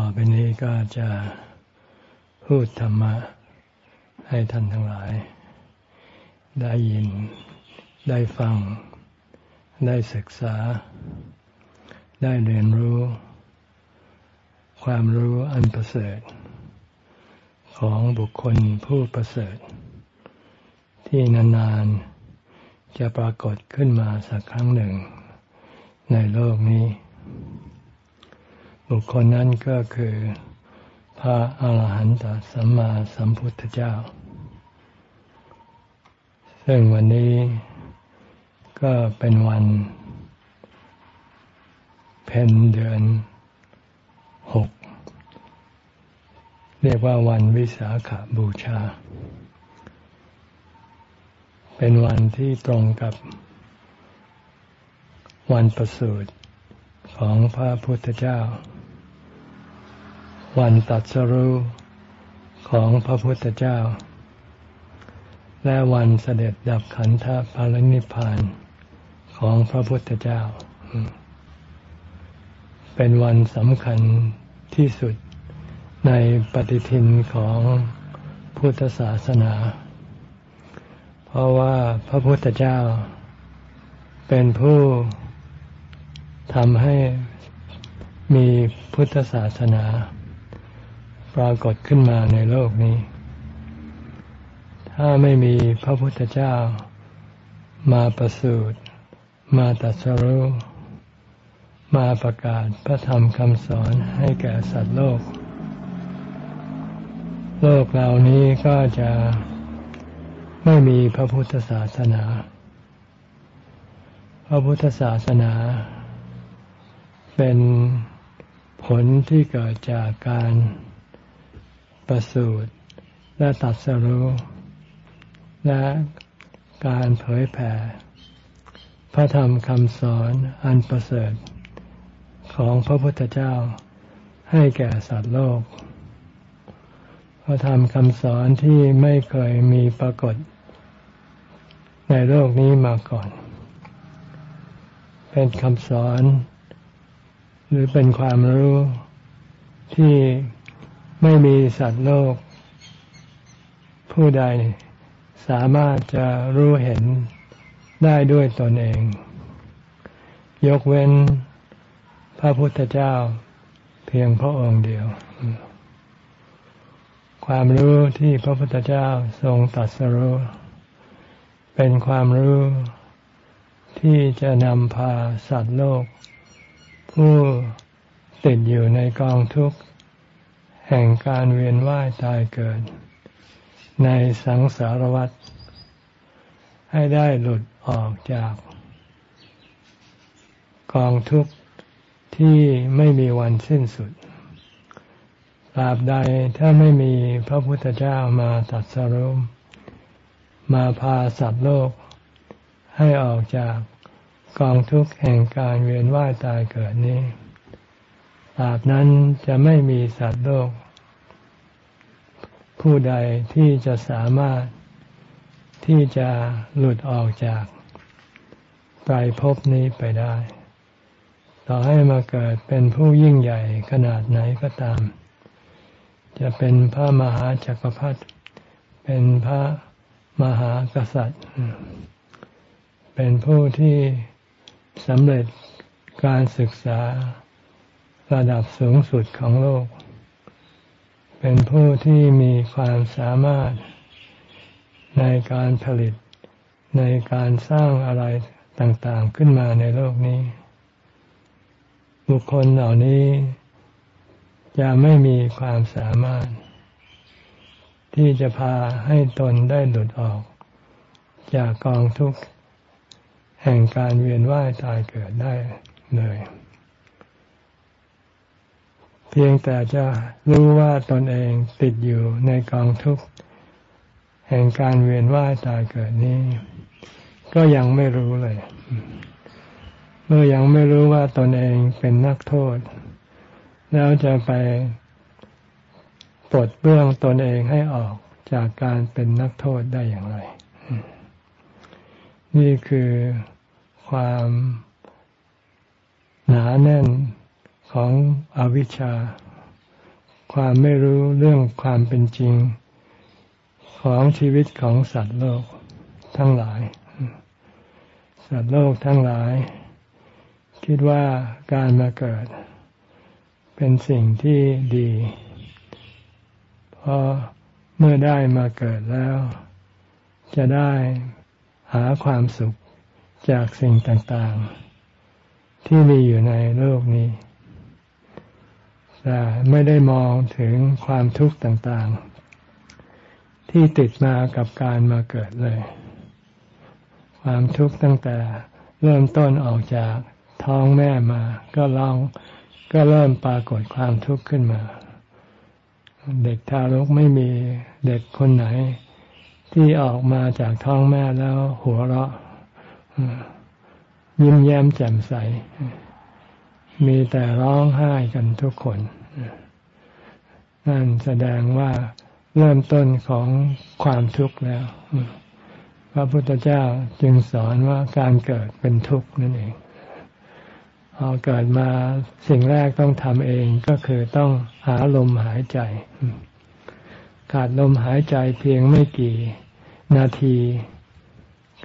ต่อไปนี้ก็จะพูดธรรมะ ให้ท่านทั้งหลาย ได้ยิน ได้ฟัง ได้ศึกษา ได้เรียนรู้ ความรู้อันประเสริฐ ของบุคคลผู้ประเสริฐ ที่นานๆจะปรากฏขึ้นมาสักครั้งหนึ่ง ในโลกนี้ บุคคลนั้นก็คือ พระอาหารหันตสัมมาสัมพุทธเจ้า ซึ่งวันนี้ก็เป็นวัน เพ็ญเดือนหกเรียกว่าวันวิสาขาบูชา เป็นวันที่ตรงกับวันประสูติของพระพุทธเจ้า วันตัดสรุของพระพุทธเจ้า และวันเสด็จดับขันธปรินิพพานของพระพุทธเจ้า เป็นวันสำคัญที่สุดในปฏิทินของพุทธศาสนา เพราะว่าพระพุทธเจ้า เป็นผู้ทำให้มีพุทธศาสนา ปรากฏขึ้นมาในโลกนี้ ถ้าไม่มีพระพุทธเจ้ามาประสูติมาตัสรุมาประกาศพระธรรมคำสอนให้แก่สัตว์โลก โลกเหล่านี้ก็จะไม่มีพระพุทธศาสนา พระพุทธศาสนา เป็นผลที่เกิดจากการ ประสูติและตัดสรุและการเผยแผ่ พระธรรมคำสอนอันประเสริฐ ของพระพุทธเจ้าให้แก่สัตว์โลก พระธรรมคำสอนที่ไม่เคยมีปรากฏ ในโลกนี้มาก่อน เป็นคำสอน หรือเป็นความรู้ที่ ไม่มีสัตว์โลก ผู้ใดสามารถจะรู้เห็นได้ด้วยตนเอง ยกเว้นพระพุทธเจ้าเพียงพระองค์เดียว ความรู้ที่พระพุทธเจ้าทรงตัดสรู้เป็นความรู้ที่จะนำพาสัตว์โลก ผู้ติดอยู่ในกองทุกข์ แห่งการเวียนว่ายตายเกิด ในสังสารวัฏให้ได้หลุดออกจาก กองทุกข์ที่ไม่มีวันสิ้นสุดตราบใดถ้าไม่มีพระพุทธเจ้ามาตัดสรุมมาพาสัตว์โลก ให้ออกจากกองทุกข์แห่งการเวียนว่ายตายเกิดนี้ ตราบนั้นจะไม่มีสัตว์โลก ผู้ใดที่จะสามารถที่จะหลุดออกจากไตรภพนี้ไปได้ ต่อให้มาเกิดเป็นผู้ยิ่งใหญ่ขนาดไหนก็ตาม จะเป็นพระมหาจักรพรรดิเป็นพระมหากษัตริย์ เป็นผู้ที่สำเร็จการศึกษา ระดับสูงสุดของโลก เป็นผู้ที่มีความสามารถในการผลิตในการสร้างอะไรต่างๆขึ้นมาในโลกนี้ บุคคลเหล่านี้จะไม่มีความสามารถ ที่จะพาให้ตนได้หลุดออก จากกองทุกข์แห่งการเวียนว่ายตายเกิดได้เลย เพียงแต่จะรู้ว่าตนเองติดอยู่ในกองทุกข์ แห่งการเวียนว่ายตายเกิดนี้ ก็ยังไม่รู้เลย เมื่อยังไม่รู้ว่าตนเองเป็นนักโทษ แล้วจะไปปลดเบื้องตนเองให้ออกจากการเป็นนักโทษได้อย่างไร นี่คือความหนาแน่น ของอวิชชา ความไม่รู้เรื่องความเป็นจริง ของชีวิตของสัตว์โลกทั้งหลาย สัตว์โลกทั้งหลาย คิดว่าการมาเกิด เป็นสิ่งที่ดี เพราะเมื่อได้มาเกิดแล้ว จะได้หาความสุขจากสิ่งต่าง ๆ ที่มีอยู่ในโลกนี้ แต่ไม่ได้มองถึงความทุกข์ต่างๆ ที่ติดมากับการมาเกิดเลย ความทุกข์ตั้งแต่เริ่มต้นออกจากท้องแม่มา ก็ลองก็เริ่มปรากฏความทุกข์ขึ้นมา เด็กทารกไม่มีเด็กคนไหน ที่ออกมาจากท้องแม่แล้วหัวเราะยิ้มแย้มแจ่มใส มีแต่ร้องไห้กันทุกคนนั่นแสดงว่าเริ่มต้นของความทุกข์แล้ว พระพุทธเจ้าจึงสอนว่าการเกิดเป็นทุกข์นั่นเอง พอเกิดมาสิ่งแรกต้องทำเองก็คือต้องหาลมหายใจ ขาดลมหายใจเพียงไม่กี่นาที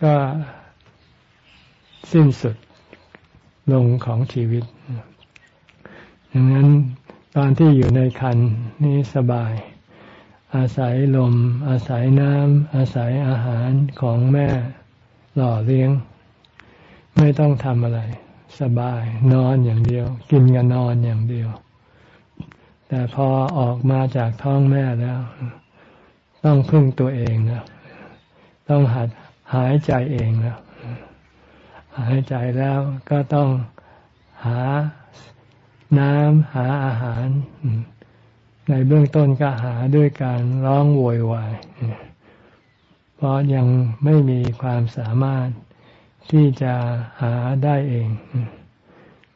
ก็สิ้นสุด ลงของชีวิตดังนั้นตอนที่อยู่ในคันนี้สบาย อาศัยลม อาศัยน้ำอาศัยอาหารของแม่หล่อเลี้ยง ไม่ต้องทำอะไร สบาย นอนอย่างเดียว กินกันนอนอย่างเดียว แต่พอออกมาจากท้องแม่แล้ว ต้องพึ่งตัวเองนะต้องหัดหายใจเองนะ หายใจแล้วก็ต้องหาน้ำหาอาหาร ในเบื้องต้นก็หาด้วยการร้องโวยวาย เพราะยังไม่มีความสามารถที่จะหาได้เอง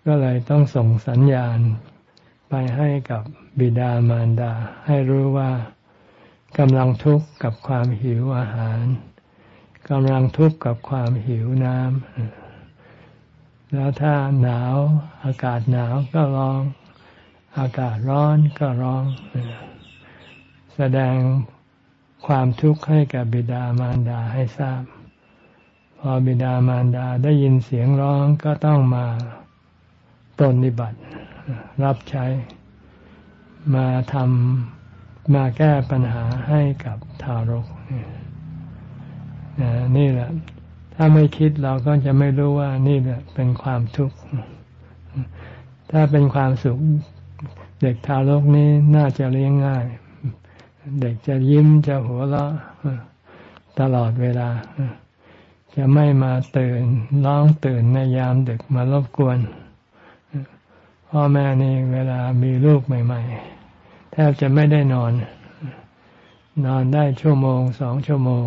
ก็เลยต้องส่งสัญญาณไปให้กับบิดามารดา ให้รู้ว่ากำลังทุกข์กับความหิวอาหารกำลังทุกข์กับความหิวน้ำ แล้วถ้าหนาวอากาศหนาวก็ร้อง อากาศร้อนก็ร้อง แสดงความทุกข์ให้กับบิดามารดาให้ทราบ พอบิดามารดาได้ยินเสียงร้องก็ต้องมาปรนิบัติ รับใช้ มาทำมาแก้ปัญหาให้กับทารกนี่แหละ ถ้าไม่คิดเราก็จะไม่รู้ว่านี่เป็นความทุกข์ ถ้าเป็นความสุข เด็กทารกนี้น่าจะเลี้ยงง่าย เด็กจะยิ้มจะหัวเราะตลอดเวลา จะไม่มาตื่นร้องตื่นในยามดึกมารบกวน พ่อแม่นี่เวลามีลูกใหม่ ๆ แทบจะไม่ได้นอน นอนได้ชั่วโมงสองชั่วโมง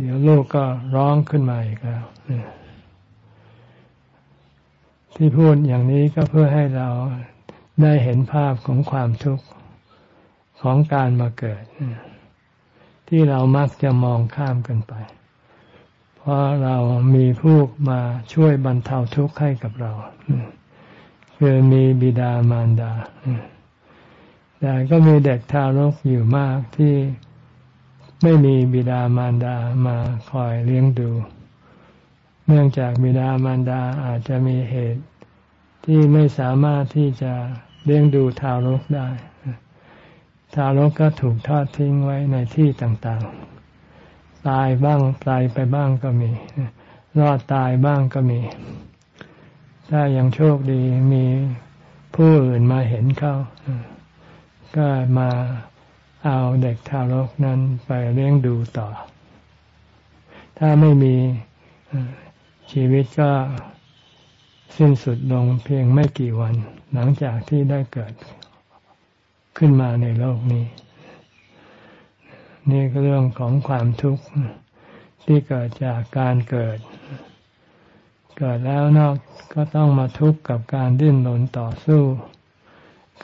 เดี๋ยวลูกก็ร้องขึ้นมาอีกแล้วที่พูดอย่างนี้ก็เพื่อให้เราได้เห็นภาพของความทุกข์ของการมาเกิด ที่เรามักจะมองข้ามกันไป เพราะเรามีผู้มาช่วยบรรเทาทุกข์ให้กับเราคือมีบิดามารดาแต่ก็มีเด็กทารกอยู่มากที่ ไม่มีบิดามารดามาคอยเลี้ยงดู เนื่องจากบิดามารดาอาจจะมีเหตุ ที่ไม่สามารถที่จะเลี้ยงดูทารกได้ ทารกก็ถูกทอดทิ้งไว้ในที่ต่างๆ ตายบ้างตายไปบ้างก็มี รอดตายบ้างก็มี ถ้ายังโชคดีมีผู้อื่นมาเห็นเข้า ก็มา เอาเด็กทารกนั้นไปเลี้ยงดูต่อ ถ้าไม่มีชีวิตก็สิ้นสุดลงเพียงไม่กี่วัน หลังจากที่ได้เกิดขึ้นมาในโลกนี้ นี่ก็เรื่องของความทุกข์ที่เกิดจากการเกิด เกิดแล้วนอกก็ต้องมาทุกข์กับการดิ้นรนต่อสู้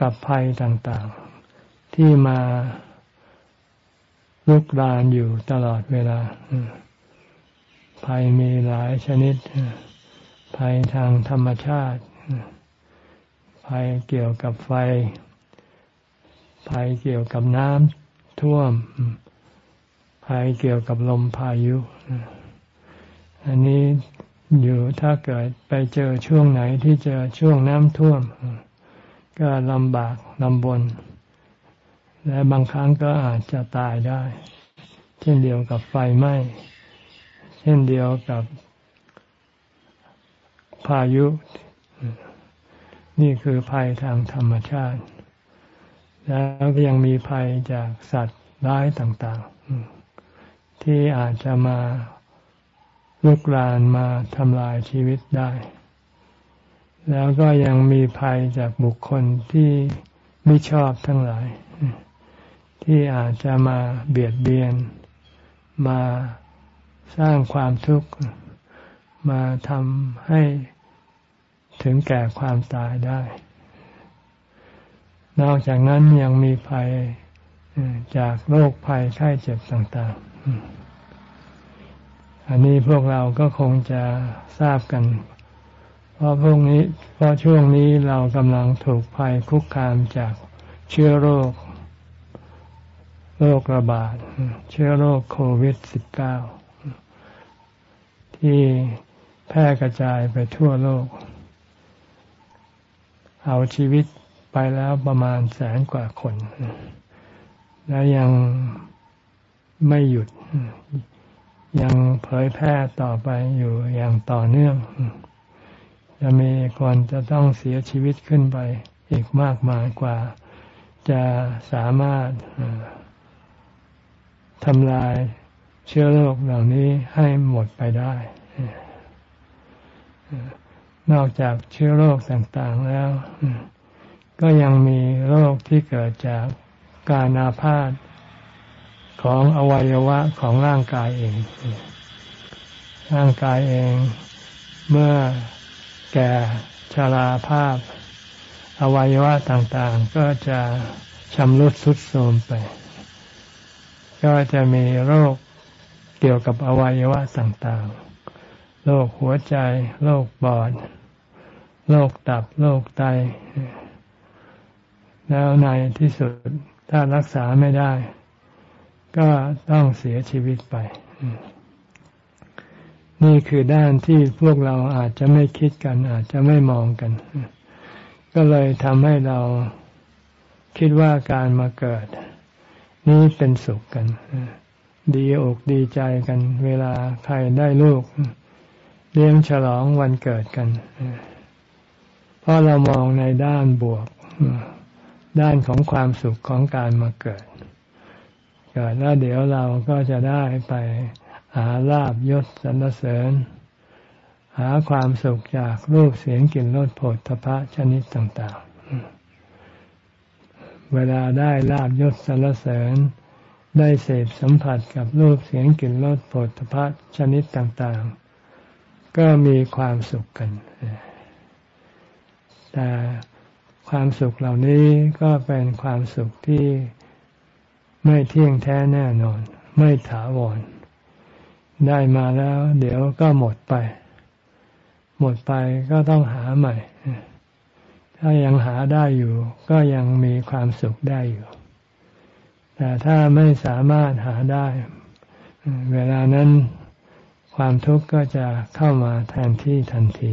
กับภัยต่างๆ ที่มา ลุกรานอยู่ตลอดเวลาภัยมีหลายชนิด ภัยทางธรรมชาติ ภัยเกี่ยวกับไฟภภัยเกี่ยวกับน้ำท่วม ภัยเกี่ยวกับลมพายุ อันนี้อยู่ถ้าเกิดไปเจอช่วงไหนที่เจอช่วงน้ำท่วม ก็ลำบากลำบน และบางครั้งก็อาจจะตายได้ เช่นเดียวกับไฟไหม้ เช่นเดียวกับพายุ นี่คือภัยทางธรรมชาติ แล้วก็ยังมีภัยจากสัตว์ร้ายต่างๆ ที่อาจจะมาลุกลานมาทำลายชีวิตได้ แล้วก็ยังมีภัยจากบุคคลที่ไม่ชอบทั้งหลาย ที่อาจจะมาเบียดเบียน มาสร้างความทุกข์ มาทำให้ถึงแก่ความตายได้ นอกจากนั้นยังมีภัยจากโรคภัยไข้เจ็บต่าง ๆ อันนี้พวกเราก็คงจะทราบกัน เพราะพวกนี้ เพราะช่วงนี้เรากำลังถูกภัยคุกคามจากเชื้อโรค โรคระบาด เชื้อโรคโควิด -19 ที่แพร่กระจายไปทั่วโลก เอาชีวิตไปแล้วประมาณแสนกว่าคน และยังไม่หยุด ยังเผยแพร่ต่อไปอยู่อย่างต่อเนื่อง จะมีคนจะต้องเสียชีวิตขึ้นไปอีกมากมายกว่าจะสามารถ ทำลายเชื้อโรคเหล่านี้ให้หมดไปได้ นอกจากเชื้อโรคต่างๆแล้ว ก็ยังมีโรคที่เกิดจากการอาพาธของอวัยวะของร่างกายเอง ร่างกายเองเมื่อแก่ชราภาพ อวัยวะต่างๆ ก็จะชำรุดทรุดโทรมไป ก็จะมีโรคเกี่ยวกับอวัยวะต่างๆ โรคหัวใจ โรคปอด โรคตับ โรคไต แล้วในที่สุดถ้ารักษาไม่ได้ ก็ต้องเสียชีวิตไป นี่คือด้านที่พวกเราอาจจะไม่คิดกัน อาจจะไม่มองกัน ก็เลยทำให้เราคิดว่าการมาเกิด นี้เป็นสุขกัน ดีอกดีใจกัน เวลาใครได้ลูก เลี้ยงฉลองวันเกิดกัน เพราะเรามองในด้านบวก ด้านของความสุขของการมาเกิด เกิดแล้วเดี๋ยวเราก็จะได้ไปหาลาบยศสรรเสริญ หาความสุขจากรูปเสียงกลิ่นรสผลทพะชนิดต่าง ๆ เวลาได้ลาบยศสรรเสริญ ได้เสพสัมผัสกับรูปเสียงกลิ่นรสผลทพะชนิดต่างๆ ก็มีความสุขกัน แต่ความสุขเหล่านี้ก็เป็นความสุขที่ไม่เที่ยงแท้แน่นอน ไม่ถาวร ได้มาแล้ว เดี๋ยวก็หมดไป หมดไปก็ต้องหาใหม่ ถ้ายังหาได้อยู่ ก็ยังมีความสุขได้อยู่ แต่ถ้าไม่สามารถหาได้ เวลานั้นความทุกข์ก็จะเข้ามาแทนที่ทันที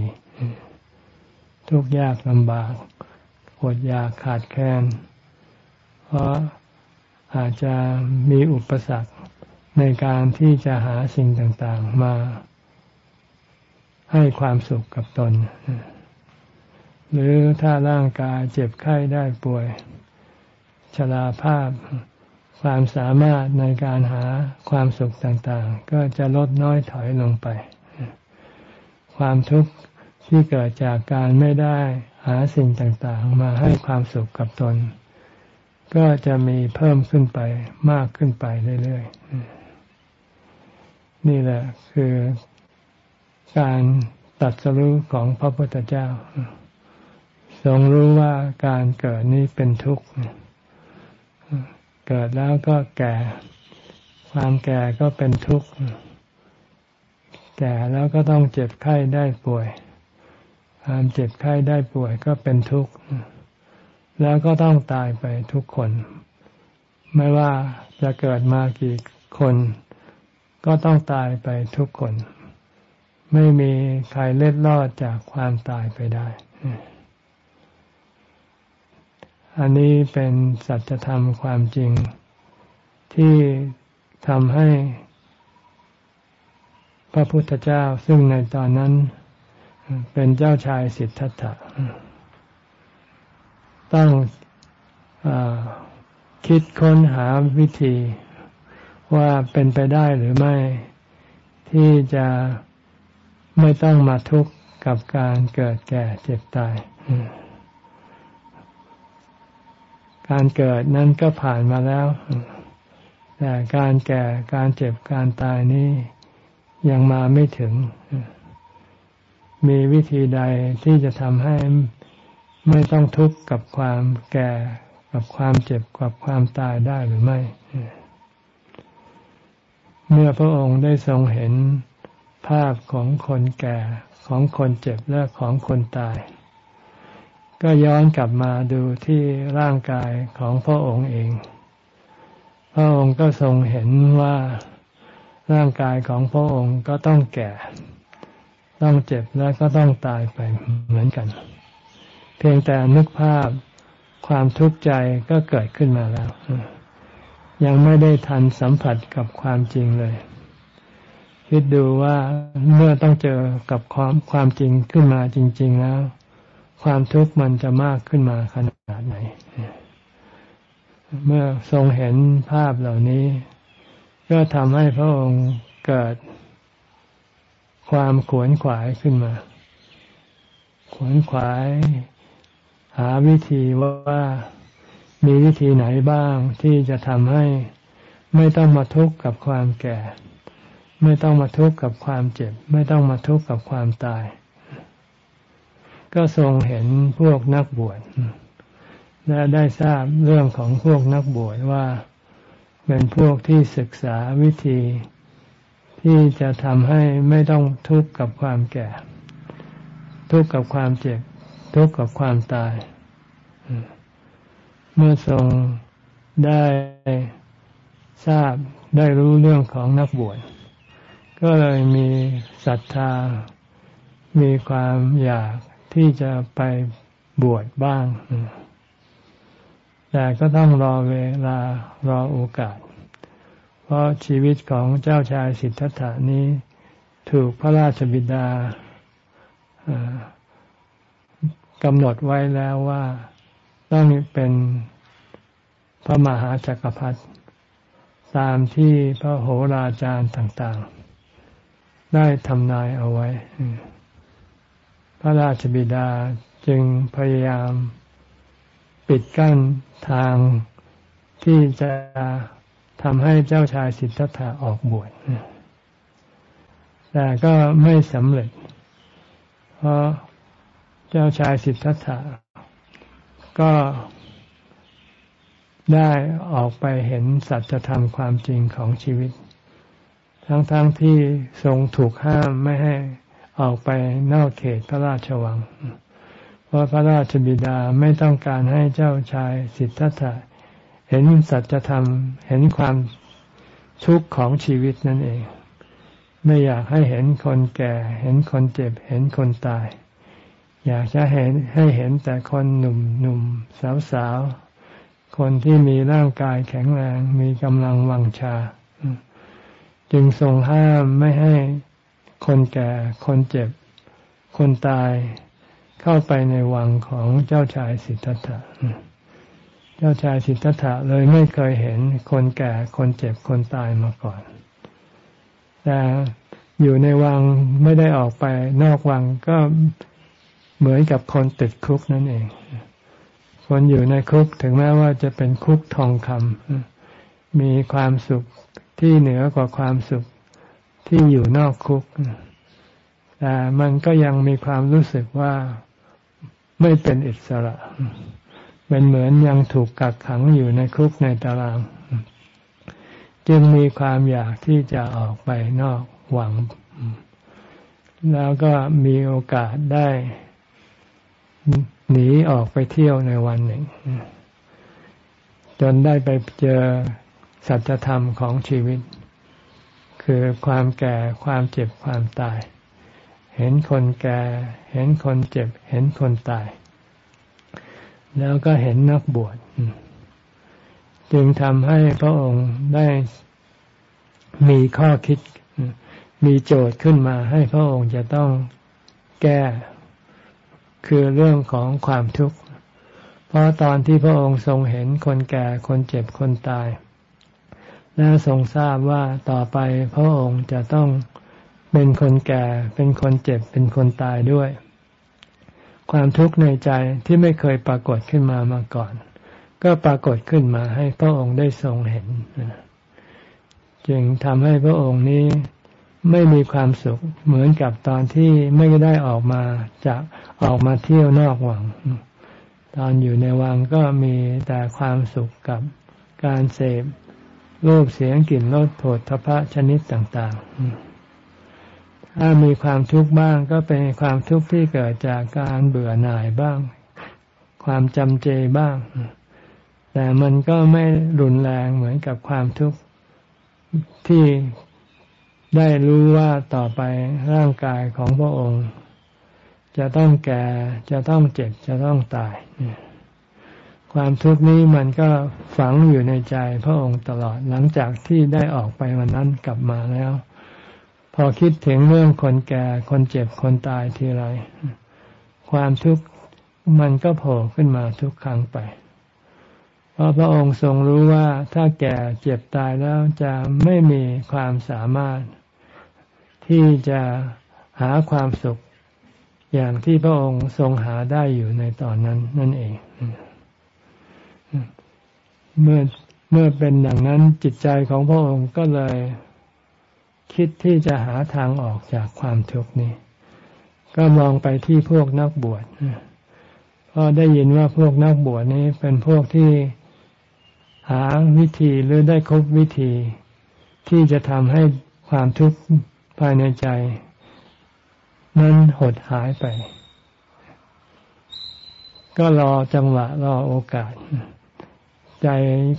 ทุกข์ยากลำบากอดอยากขาดแคลนเพราะอาจจะมีอุปสรรคในการที่จะหาสิ่งต่าง ๆ มาให้ความสุขกับตน หรือถ้าร่างกายเจ็บไข้ได้ป่วย ชราภาพ ความสามารถในการหาความสุขต่างๆ ก็จะลดน้อยถอยลงไป ความทุกข์ที่เกิดจากการไม่ได้หาสิ่งต่างๆ มาให้ความสุขกับตน ก็จะมีเพิ่มขึ้นไปมากขึ้นไปเรื่อยๆ นี่แหละคือการตัดสรู้ของพระพุทธเจ้า ทรงรู้ว่าการเกิดนี้เป็นทุกข์ เกิดแล้วก็แก่ ความแก่ก็เป็นทุกข์ แก่แล้วก็ต้องเจ็บไข้ได้ป่วย ความเจ็บไข้ได้ป่วยก็เป็นทุกข์ แล้วก็ต้องตายไปทุกคน ไม่ว่าจะเกิดมากี่คน ก็ต้องตายไปทุกคน ไม่มีใครเล็ดลอดจากความตายไปได้ อันนี้เป็นสัจธรรมความจริง ที่ทำให้ พระพุทธเจ้าซึ่งในตอนนั้น เป็นเจ้าชายสิทธัตถะต้องอคิดค้นหาวิธีว่าเป็นไปได้หรือไม่ ที่จะไม่ต้องมาทุกข์กับการเกิดแก่เจ็บตาย การเกิดนั้นก็ผ่านมาแล้ว แต่การแก่การเจ็บการตายนี้ยังมาไม่ถึง มีวิธีใดที่จะทำให้ไม่ต้องทุกข์กับความแก่กับความเจ็บกับความตายได้หรือไม่ เมื่อพระองค์ได้ทรงเห็นภาพของคนแก่ของคนเจ็บและของคนตาย ก็ย้อนกลับมาดูที่ร่างกายของพระองค์เอง พระองค์ก็ทรงเห็นว่าร่างกายของพระองค์ก็ต้องแก่ ต้องเจ็บและก็ต้องตายไปเหมือนกัน เพียงแต่นึกภาพความทุกข์ใจก็เกิดขึ้นมาแล้ว ยังไม่ได้ทันสัมผัสกับความจริงเลย คิดดูว่าเมื่อต้องเจอกับความความจริงขึ้นมาจริง ๆ แล้ว ความทุกข์มันจะมากขึ้นมาขนาดไหน เมื่อทรงเห็นภาพเหล่านี้ ก็ทำให้พระองค์เกิดความขวนขวายขึ้นมา ขวนขวาย หาวิธีว่ามีวิธีไหนบ้างที่จะทำให้ไม่ต้องมาทุกข์กับความแก่ ไม่ต้องมาทุกข์กับความเจ็บ ไม่ต้องมาทุกข์กับความตาย ก็ทรงเห็นพวกนักบวชและได้ทราบเรื่องของพวกนักบวชว่าเป็นพวกที่ศึกษาวิธี ที่จะทำให้ไม่ต้องทุกข์กับความแก่ ทุกข์กับความเจ็บ ทุกข์กับความตาย เมื่อทรงได้ทราบได้รู้เรื่องของนักบวชก็เลยมีศรัทธา มีความอยาก ที่จะไปบวชบ้าง แต่ก็ต้องรอเวลารอโอกาส เพราะชีวิตของเจ้าชายสิทธัตถานี้ถูกพระราชบิดากำหนดไว้แล้วว่าต้องเป็นพระมหาจักรพรรดิตามที่พระโหราจารย์ต่าง ๆ ได้ทำนายเอาไว้ พระราชบิดาจึงพยายามปิดกั้นทางที่จะทำให้เจ้าชายสิทธัตถะออกบวชแต่ก็ไม่สำเร็จ เพราะเจ้าชายสิทธัตถะก็ได้ออกไปเห็นสัจธรรมความจริงของชีวิต ทั้งๆทที่ทรงถูกห้ามไม่ให้ ออกไปนอกเขตพระราชวัง เพราะพระราชบิดาไม่ต้องการให้เจ้าชายสิทธัตถะเห็นสัจธรรม เห็นความทุกข์ของชีวิตนั่นเอง ไม่อยากให้เห็นคนแก่ เห็นคนเจ็บ เห็นคนตาย อยากจะเห็นให้เห็นแต่คนหนุ่มหนุ่มสาวสาวคนที่มีร่างกายแข็งแรง มีกำลังวังชา จึงทรงห้ามไม่ให้ คนแก่ คนเจ็บ คนตายเข้าไปในวังของเจ้าชายสิทธัตถะ เจ้าชายสิทธัตถะเลยไม่เคยเห็นคนแก่ คนเจ็บ คนตายมาก่อน แต่อยู่ในวังไม่ได้ออกไปนอกวังก็เหมือนกับคนติดคุกนั่นเอง คนอยู่ในคุกถึงแม้ว่าจะเป็นคุกทองคำมีความสุขที่เหนือกว่าความสุข ที่อยู่นอกคุก แต่มันก็ยังมีความรู้สึกว่าไม่เป็นอิสระ เป็นเหมือนยังถูกกักขังอยู่ในคุกในตาราง จึงมีความอยากที่จะออกไปนอกหวัง แล้วก็มีโอกาสได้หนีออกไปเที่ยวในวันหนึ่ง จนได้ไปเจอสัจธรรมของชีวิต คือความแก่ความเจ็บความตาย เห็นคนแก่ เห็นคนเจ็บ เห็นคนตาย แล้วก็เห็นนักบวชจึงทำให้พระองค์ได้มีข้อคิด มีโจทย์ขึ้นมาให้พระองค์จะต้องแก้ คือเรื่องของความทุกข์ เพราะตอนที่พระองค์ทรงเห็นคนแก่คนเจ็บคนตาย และทรงทราบว่าต่อไปพระองค์จะต้องเป็นคนแก่ เป็นคนเจ็บ เป็นคนตายด้วย ความทุกข์ในใจที่ไม่เคยปรากฏขึ้นมามาก่อน ก็ปรากฏขึ้นมาให้พระองค์ได้ทรงเห็น จึงทำให้พระองค์นี้ไม่มีความสุขเหมือนกับตอนที่ไม่ได้ออกมาจากออกมาเที่ยวนอกวัง ตอนอยู่ในวังก็มีแต่ความสุขกับการเสพ รูปเสียงกลิ่นรสโผฏฐพะชนิดต่างๆ ถ้ามีความทุกข์บ้างก็เป็นความทุกข์ที่เกิดจากการเบื่อหน่ายบ้าง ความจำเจบ้าง แต่มันก็ไม่รุนแรงเหมือนกับความทุกข์ที่ได้รู้ว่าต่อไปร่างกายของพระองค์ จะต้องแก่จะต้องเจ็บจะต้องตาย ความทุกข์นี้มันก็ฝังอยู่ในใจพระองค์ตลอดหลังจากที่ได้ออกไปวันนั้นกลับมาแล้ว พอคิดถึงเรื่องคนแก่คนเจ็บคนตายทีไรความทุกข์มันก็โผล่ขึ้นมาทุกครั้งไป เพราะพระองค์ทรงรู้ว่าถ้าแก่เจ็บตายแล้วจะไม่มีความสามารถ ที่จะหาความสุขอย่างที่พระองค์ทรงหาได้อยู่ในตอนนั้นนั่นเอง เมื่อเมื่อเป็นอย่างนั้นจิตใจของพระองค์ก็เลยคิดที่จะหาทางออกจากความทุกข์นี้ ก็มองไปที่พวกนักบวชเพราะได้ยินว่าพวกนักบวชนี้เป็นพวกที่หาวิธีหรือได้ครบวิธี ที่จะทำให้ความทุกข์ภายในใจ นั้นหดหายไป ก็รอจังหวะรอโอกาส ใจ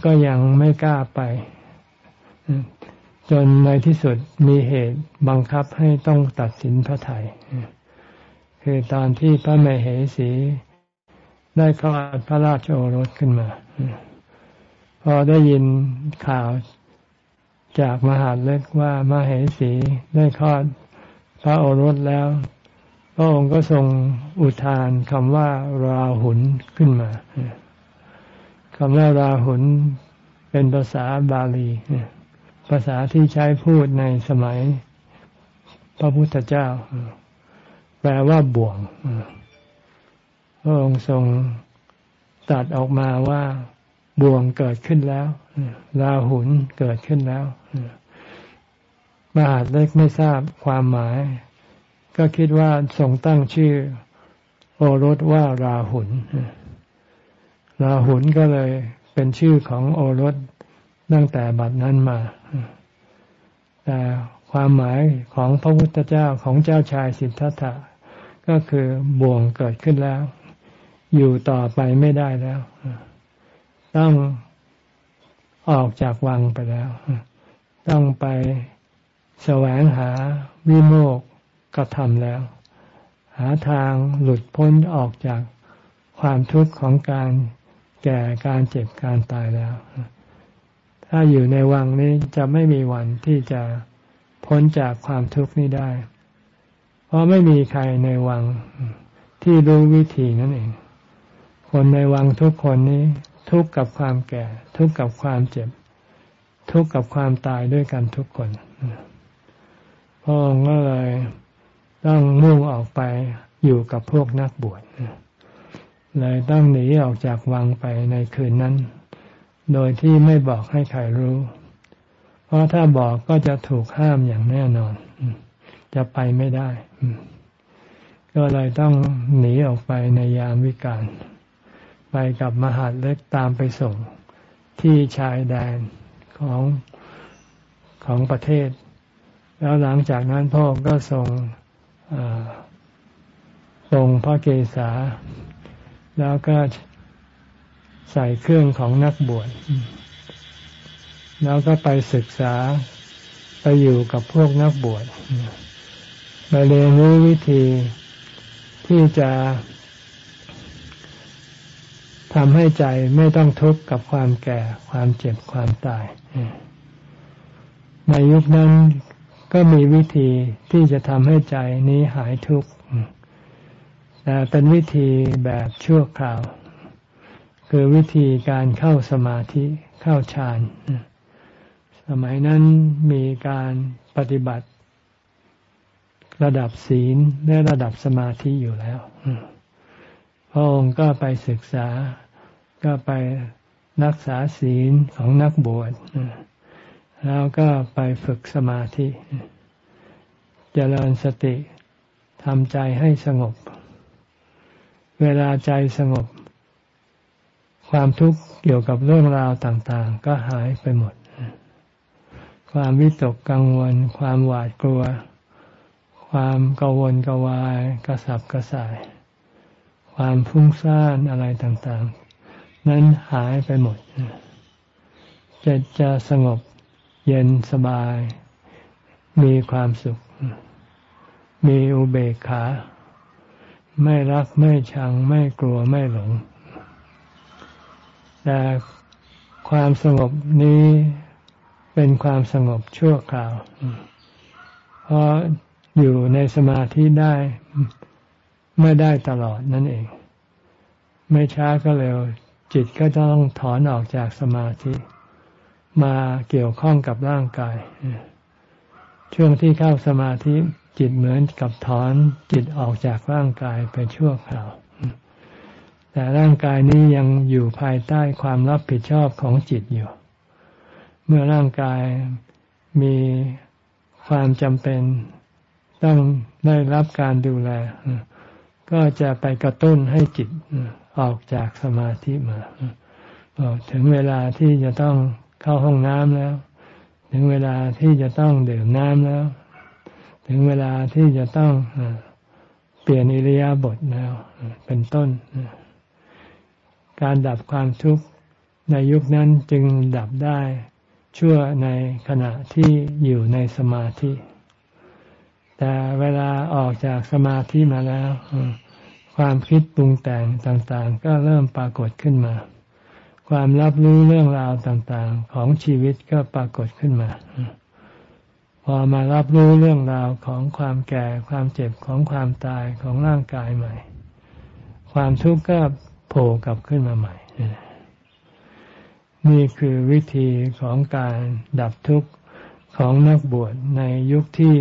ก็ยังไม่กล้าไป จนในที่สุดมีเหตุบังคับให้ต้องตัดสินพระไทยคือตอนที่พระเมเหสีได้คลอดพระราชโอรสขึ้นมา พอได้ยินข่าวจากมหาเล็กว่ามาเหสีได้คลอดพระโอรสแล้ว พระองค์ก็ทรงอุทานคำว่าราหุนขึ้นมา คำว่าราหุนเป็นภาษาบาลี ภาษาที่ใช้พูดในสมัยพระพุทธเจ้า แปลว่าบ่วงพระองค์ทรงตัดออกมาว่าบ่วงเกิดขึ้นแล้วราหุนเกิดขึ้นแล้วมหาเล็กไม่ทราบความหมาย ก็คิดว่าทรงตั้งชื่อ โอรสว่าราหุน ราหุนก็เลยเป็นชื่อของโอรสตั้งแต่บัดนั้นมา แต่ความหมายของพระพุทธเจ้าของเจ้าชายสิทธัตถะก็คือบ่วงเกิดขึ้นแล้ว อยู่ต่อไปไม่ได้แล้ว ต้องออกจากวังไปแล้ว ต้องไปแสวงหาวิโมกกระทำแล้ว หาทางหลุดพ้นออกจากความทุกข์ของการ แก่การเจ็บการตายแล้ว ถ้าอยู่ในวังนี้จะไม่มีวันที่จะพ้นจากความทุกข์นี้ได้ เพราะไม่มีใครในวังที่รู้วิธีนั่นเอง คนในวังทุกคนนี้ ทุกข์กับความแก่ ทุกข์กับความเจ็บ ทุกข์กับความตายด้วยกันทุกคนพระองค์ก็เลยต้องมุ่งออกไปอยู่กับพวกนักบวช เลยต้องหนีออกจากวังไปในคืนนั้น โดยที่ไม่บอกให้ใครรู้ เพราะถ้าบอกก็จะถูกห้ามอย่างแน่นอน จะไปไม่ได้ ก็เลยต้องหนีออกไปในยามวิกาลไปกับมหาเล็กตามไปส่งที่ชายแดนของของประเทศ แล้วหลังจากนั้นพ่อก็ส่งส่งพระเกศา แล้วก็ใส่เครื่องของนักบวช แล้วก็ไปศึกษาไปอยู่กับพวกนักบวชไปเรียนรู้วิธีที่จะทำให้ใจไม่ต้องทุกข์กับความแก่ ความเจ็บความตาย ในยุคนั้นก็มีวิธีที่จะทำให้ใจนี้หายทุกข์ แต่เป็นวิธีแบบชั่วคราว คือวิธีการเข้าสมาธิเข้าฌานสมัยนั้นมีการปฏิบัติระดับศีลและระดับสมาธิอยู่แล้วพระองค์ก็ไปศึกษา ก็ไปรักษาศีลของนักบวชแล้วก็ไปฝึกสมาธิเจริญสติทำใจให้สงบ เวลาใจสงบ ความทุกข์เกี่ยวกับเรื่องราวต่างๆ ก็หายไปหมด ความวิตกกังวล ความหวาดกลัว ความกังวลกวายกระสับกระส่าย ความฟุ้งซ่านอะไรต่างๆ นั้นหายไปหมดจะจะสงบเย็นสบาย มีความสุข มีอุเบกขา ไม่รักไม่ชังไม่กลัวไม่หลง แต่ความสงบนี้เป็นความสงบชั่วคราว เพราะอยู่ในสมาธิได้ไม่ได้ตลอดนั่นเอง ไม่ช้าก็เร็ว จิตก็ต้องถอนออกจากสมาธิ มาเกี่ยวข้องกับร่างกาย ช่วงที่เข้าสมาธิ จิตเหมือนกับถอนจิตออกจากร่างกายไปชั่วคราว แต่ร่างกายนี้ยังอยู่ภายใต้ความรับผิดชอบของจิตอยู่ เมื่อร่างกายมีความจำเป็นต้องได้รับการดูแล ก็จะไปกระตุ้นให้จิตออกจากสมาธิมาถึงเวลาที่จะต้องเข้าห้องน้ำแล้ว ถึงเวลาที่จะต้องดื่มน้ำแล้ว ถึงเวลาที่จะต้องเปลี่ยนอิริยาบถแล้วเป็นต้น การดับความทุกข์ในยุคนั้นจึงดับได้ชั่วในขณะที่อยู่ในสมาธิ แต่เวลาออกจากสมาธิมาแล้ว ความคิดปรุงแต่งต่างๆ ก็เริ่มปรากฏขึ้นมา ความรับรู้เรื่องราวต่างๆ ของชีวิตก็ปรากฏขึ้นมา พอมารับรู้เรื่องราวของความแก่ความเจ็บของความตายของร่างกายใหม่ ความทุกข์ก็โผล่กลับขึ้นมาใหม่ นี่คือวิธีของการดับทุกข์ของนักบวชในยุคที่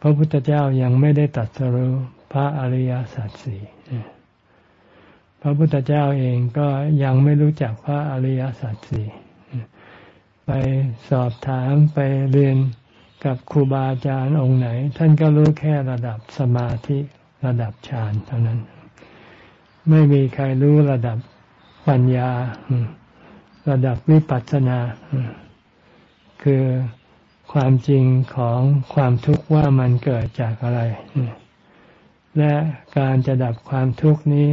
พระพุทธเจ้ายังไม่ได้ตัดสรู้พระอริยสัจสี่พระพุทธเจ้าเองก็ยังไม่รู้จักพระอริยสัจสี่ไปสอบถามไปเรียน กับครูบาอาจารย์องค์ไหน ท่านก็รู้แค่ระดับสมาธิระดับฌานเท่านั้น ไม่มีใครรู้ระดับปัญญา ระดับวิปัสสนา คือความจริงของความทุกข์ว่ามันเกิดจากอะไร และการจะดับความทุกข์นี้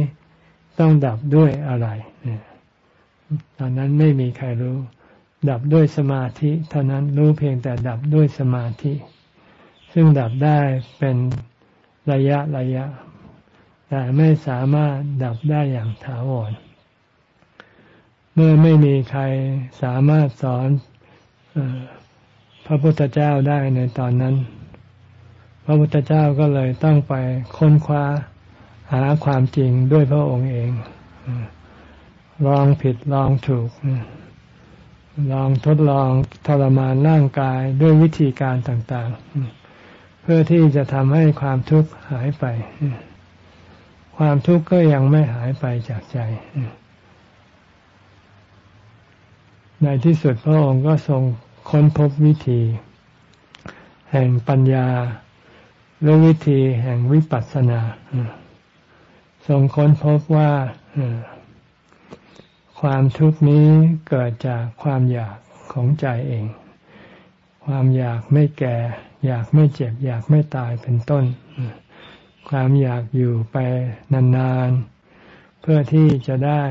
ต้องดับด้วยอะไรตอนนั้นไม่มีใครรู้ ดับด้วยสมาธิเท่านั้นรู้เพียงแต่ดับด้วยสมาธิ ซึ่งดับได้เป็นระยะระยะ แต่ไม่สามารถดับได้อย่างถาวร เมื่อไม่มีใครสามารถสอนพระพุทธเจ้าได้ในตอนนั้น พระพุทธเจ้าก็เลยต้องไปค้นคว้าหาความจริงด้วยพระองค์เองลองผิดลองถูก ลองทดลองทรมานร่างกายด้วยวิธีการต่างๆ เพื่อที่จะทำให้ความทุกข์หายไป ความทุกข์ก็ยังไม่หายไปจากใจ ในที่สุดพระองค์ก็ทรงค้นพบวิธี แห่งปัญญาหรือวิธีแห่งวิปัสสนาทรงค้นพบว่า ความทุกข์นี้เกิดจากความอยากของใจเอง ความอยากไม่แก่ อยากไม่เจ็บ อยากไม่ตายเป็นต้น ความอยากอยู่ไปนานๆ เพื่อที่จะได้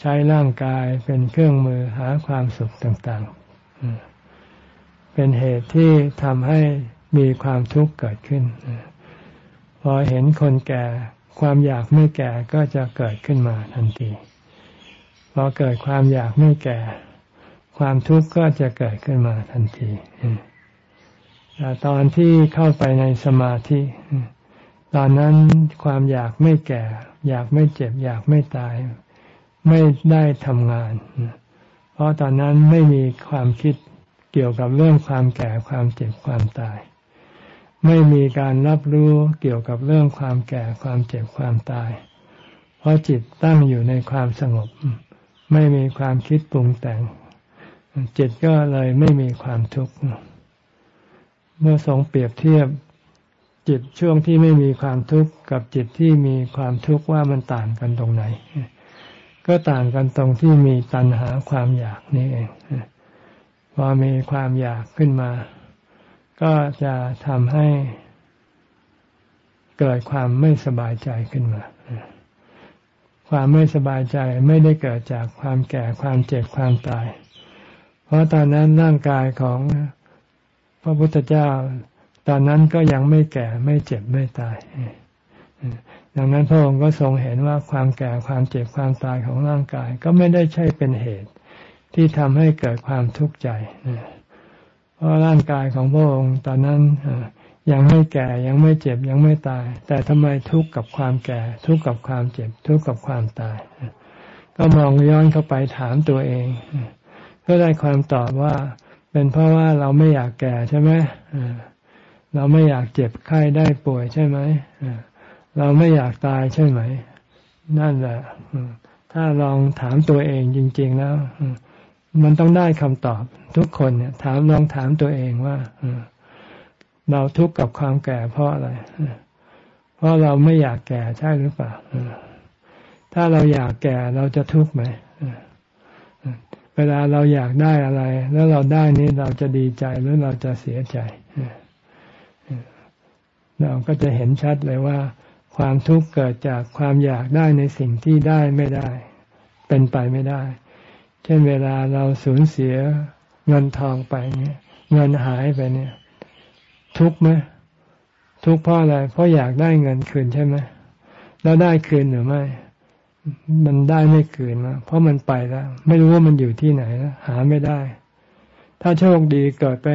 ใช้ร่างกายเป็นเครื่องมือหาความสุขต่างๆ เป็นเหตุที่ทำให้มีความทุกข์เกิดขึ้น พอเห็นคนแก่ ความอยากไม่แก่ก็จะเกิดขึ้นมาทันที พอเกิดความอยากไม่แก่ ความทุกข์ก็จะเกิดขึ้นมาทันทีแต่ตอนที่เข้าไปในสมาธิ ตอนนั้นความอยากไม่แก่ อยากไม่เจ็บ อยากไม่ตาย ไม่ได้ทำงาน เพราะตอนนั้นไม่มีความคิดเกี่ยวกับเรื่องความแก่ความเจ็บความตาย ไม่มีการรับรู้เกี่ยวกับเรื่องความแก่ความเจ็บความตาย เพราะจิตตั้งอยู่ในความสงบ ไม่มีความคิดปรุงแต่ง จิตก็เลยไม่มีความทุกข์ เมื่อทรงเปรียบเทียบจิตช่วงที่ไม่มีความทุกข์กับจิตที่มีความทุกข์ว่ามันต่างกันตรงไหน ก็ต่างกันตรงที่มีตัณหาความอยากนี่เองพอมีความอยากขึ้นมา ก็จะทำให้เกิดความไม่สบายใจขึ้นมา ความไม่สบายใจไม่ได้เกิดจากความแก่ความเจ็บความตาย เพราะตอนนั้นร่างกายของพระพุทธเจ้า ตอนนั้นก็ยังไม่แก่ไม่เจ็บไม่ตายดังนั้นพระองค์ก็ทรงเห็นว่าความแก่ความเจ็บความตายของร่างกาย ก็ไม่ได้ใช่เป็นเหตุ ที่ทำให้เกิดความทุกข์ใจ เพราะร่างกายของพระองค์ตอนนั้น ยังไม่แก่ยังไม่เจ็บยังไม่ตาย แต่ทำไมทุกข์กับความแก่ ทุกข์กับความเจ็บ ทุกข์กับความตาย ก็มองย้อนเข้าไปถามตัวเอง ก็ได้ความตอบว่า เป็นเพราะว่าเราไม่อยากแก่ใช่ไหมเราไม่อยากเจ็บไข้ได้ป่วยใช่ไหมเราไม่อยากตายใช่ไหม นั่นแหละถ้าลองถามตัวเองจริง ๆ แล้วมันต้องได้คำตอบทุกคนเนี่ย ถามลองถามตัวเองว่า เราทุกข์กับความแก่เพราะอะไร เพราะเราไม่อยากแก่ใช่หรือเปล่า ถ้าเราอยากแก่เราจะทุกข์ไหม เวลาเราอยากได้อะไร แล้วเราได้นี้เราจะดีใจหรือเราจะเสียใจ เราก็จะเห็นชัดเลยว่า ความทุกข์เกิดจากความอยากได้ในสิ่งที่ได้ไม่ได้ เป็นไปไม่ได้ เช่นเวลาเราสูญเสียเงินทองไปเนี่ย เงินหายไปเนี่ย ทุกไหมทุกเพราะอะไร เพราะอยากได้เงินคืนใช่ไหมแล้วได้คืนหรือไม่ มันได้ไม่คืนนะเพราะมันไปแล้ว ไม่รู้ว่ามันอยู่ที่ไหนแล้วหาไม่ได้ ถ้าโชคดีเกิดไป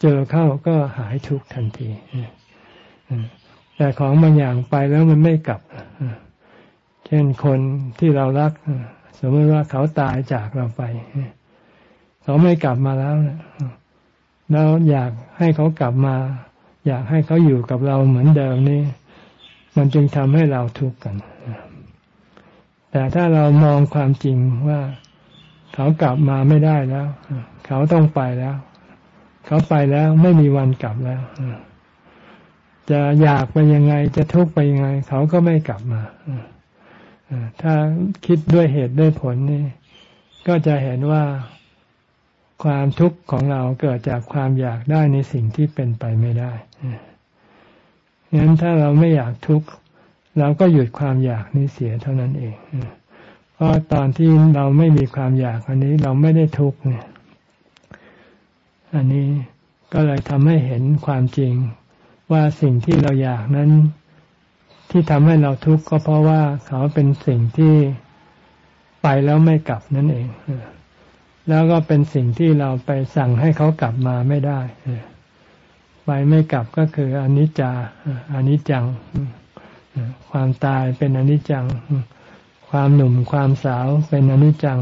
เจอเข้าก็หายทุกทันทีแต่ของบางอย่างไปแล้วมันไม่กลับเช่นคนที่เรารัก สมมติว่าเขาตายจากเราไป เขาไม่กลับมาแล้ว แล้วอยากให้เขากลับมา อยากให้เขาอยู่กับเราเหมือนเดิมนี่ มันจึงทำให้เราทุกข์กัน แต่ถ้าเรามองความจริงว่าเขากลับมาไม่ได้แล้ว เขาต้องไปแล้ว เขาไปแล้วไม่มีวันกลับแล้ว จะอยากไปยังไง จะทุกข์ไปยังไง เขาก็ไม่กลับมาถ้าคิดด้วยเหตุด้วยผลนี่ ก็จะเห็นว่า ความทุกข์ของเราเกิดจากความอยากได้ในสิ่งที่เป็นไปไม่ได้งั้นถ้าเราไม่อยากทุกข์เราก็หยุดความอยากนี้เสียเท่านั้นเอง เพราะตอนที่เราไม่มีความอยากอันนี้เราไม่ได้ทุกข์เนี่ย อันนี้ก็เลยทำให้เห็นความจริงว่าสิ่งที่เราอยากนั้น ที่ทำให้เราทุกข์ก็เพราะว่าเขาเป็นสิ่งที่ไปแล้วไม่กลับนั่นเอง แล้วก็เป็นสิ่งที่เราไปสั่งให้เขากลับมาไม่ได้ไปไม่กลับก็คืออนิจจาอนิจจัง ความตายเป็นอนิจจัง ความหนุ่มความสาวเป็นอนิจจัง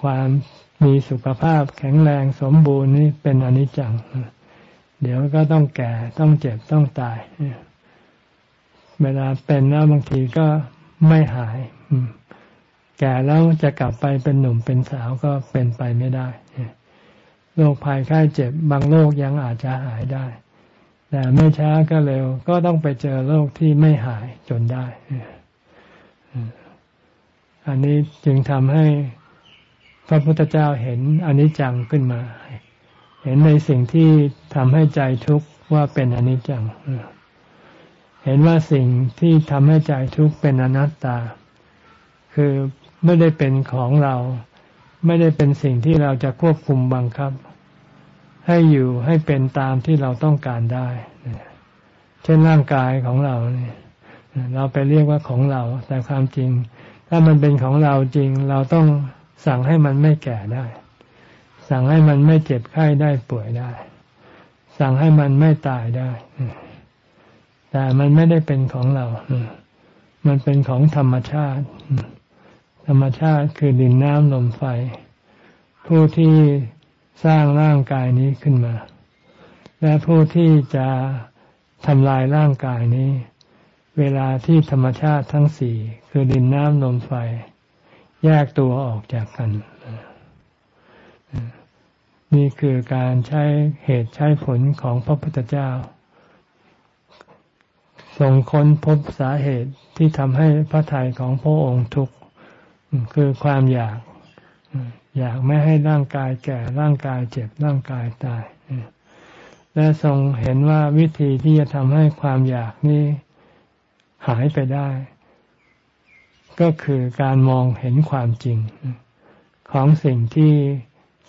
ความมีสุขภาพแข็งแรงสมบูรณ์นี่เป็นอนิจจัง เดี๋ยวก็ต้องแก่ต้องเจ็บต้องตาย เวลาเป็นแล้วบางทีก็ไม่หาย แก่แล้วจะกลับไปเป็นหนุ่มเป็นสาวก็เป็นไปไม่ได้โรคภัยไข้เจ็บบางโรคยังอาจจะหายได้ แต่ไม่ช้าก็เร็ว ก็ต้องไปเจอโรคที่ไม่หายจนได้ อันนี้จึงทำให้พระพุทธเจ้าเห็นอนิจจังขึ้นมา เห็นในสิ่งที่ทำให้ใจทุกข์ว่าเป็นอนิจจังเเห็นว่าสิ่งที่ทำให้ใจทุกข์เป็นอนัตตา คือ ไม่ได้เป็นของเรา ไม่ได้เป็นสิ่งที่เราจะควบคุมบังคับ ให้อยู่ให้เป็นตามที่เราต้องการได้ เช่นร่างกายของเราเนี่ยเราไปเรียกว่าของเรา แต่ความจริง ถ้ามันเป็นของเราจริง เราต้องสั่งให้มันไม่แก่ได้ สั่งให้มันไม่เจ็บไข้ได้ป่วยได้ สั่งให้มันไม่ตายได้ แต่มันไม่ได้เป็นของเรา มันเป็นของธรรมชาติ ธรรมชาติคือดินน้ำลมไฟ ผู้ที่สร้างร่างกายนี้ขึ้นมา และผู้ที่จะทำลายร่างกายนี้ เวลาที่ธรรมชาติทั้งสี่คือดินน้ำลมไฟ แยกตัวออกจากกัน นี่คือการใช้เหตุใช้ผลของพระพุทธเจ้าทรงค้นพบสาเหตุที่ทำให้พระทัยของพระองค์ทุกข์ คือความอยาก อยากไม่ให้ร่างกายแก่ร่างกายเจ็บร่างกายตาย และทรงเห็นว่าวิธีที่จะทำให้ความอยากนี้หายไปได้ ก็คือการมองเห็นความจริง ของสิ่งที่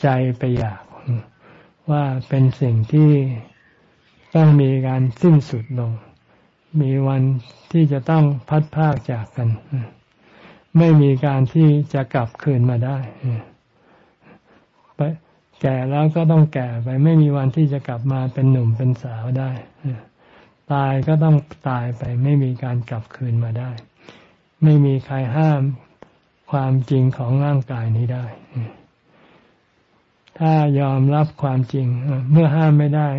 ใจไปอยาก ว่าเป็นสิ่งที่ต้องมีการสิ้นสุดลง มีวันที่จะต้องพัดพากจากกัน ไม่มีการที่จะกลับคืนมาได้ไปแก่แล้วก็ต้องแก่ไปไม่มีวันที่จะกลับมาเป็นหนุ่มเป็นสาวได้ตายก็ต้องตายไป ไม่มีการกลับคืนมาได้ ไม่มีใครห้ามความจริงของร่างกายนี้ได้ ถ้ายอมรับความจริง เมื่อห้ามไม่ได้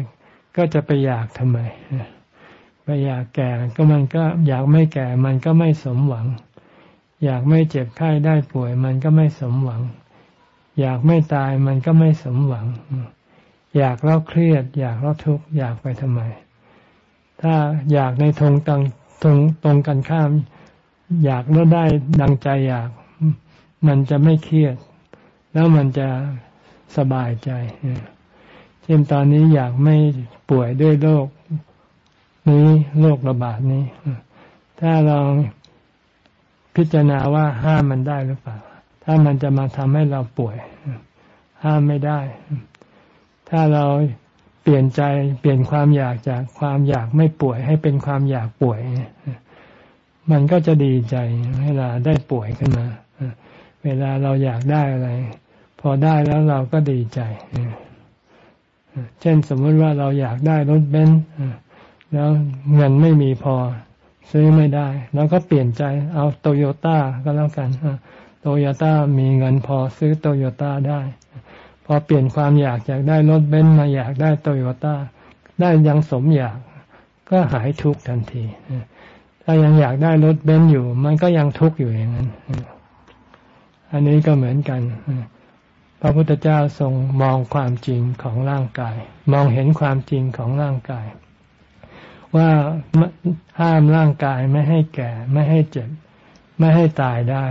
ก็จะไปอยากทำไมไปอยากแก่ก็มันก็อยากไม่แก่มันก็ไม่สมหวัง อยากไม่เจ็บไข้ได้ป่วย มันก็ไม่สมหวัง อยากไม่ตายมันก็ไม่สมหวัง อยากแล้วเครียด อยากแล้วทุกข์อยากไปทำไม ถ้าอยากในทงตังตรงตรงกันข้าม อยากแล้วได้ดังใจอยาก มันจะไม่เครียด แล้วมันจะสบายใจเช่นตอนนี้อยากไม่ป่วยด้วยโรคนี้โรคระบาดนี้ ถ้าเรา พิจารณาว่าห้ามมันได้หรือเปล่า ถ้ามันจะมาทำให้เราป่วย ห้ามไม่ได้ ถ้าเราเปลี่ยนใจเปลี่ยนความอยากจากความอยากไม่ป่วย ให้เป็นความอยากป่วย มันก็จะดีใจเวลาได้ป่วยขึ้นมา เวลาเราอยากได้อะไร พอได้แล้วเราก็ดีใจ เช่นสมมติว่าเราอยากได้รถเบนซ์แล้วเงินไม่มีพอ ซื้อไม่ได้แล้วก็เปลี่ยนใจเอาโตโยต้าก็แล้วกันโตโยต้ามีเงินพอซื้อโตโยต้าได้ พอเปลี่ยนความอยากจากได้รถเบนซ์มาอยากได้โตโยต้าได้ยังสมอยากก็หายทุกข์ทันที ถ้ายังอยากได้รถเบนซ์อยู่ มันก็ยังทุกข์อยู่อย่างนั้น อันนี้ก็เหมือนกัน พระพุทธเจ้าทรงมองความจริงของร่างกาย มองเห็นความจริงของร่างกาย ว่าห้ามร่างกายไม่ให้แก่ ไม่ให้เจ็บ ไม่ให้ตายได้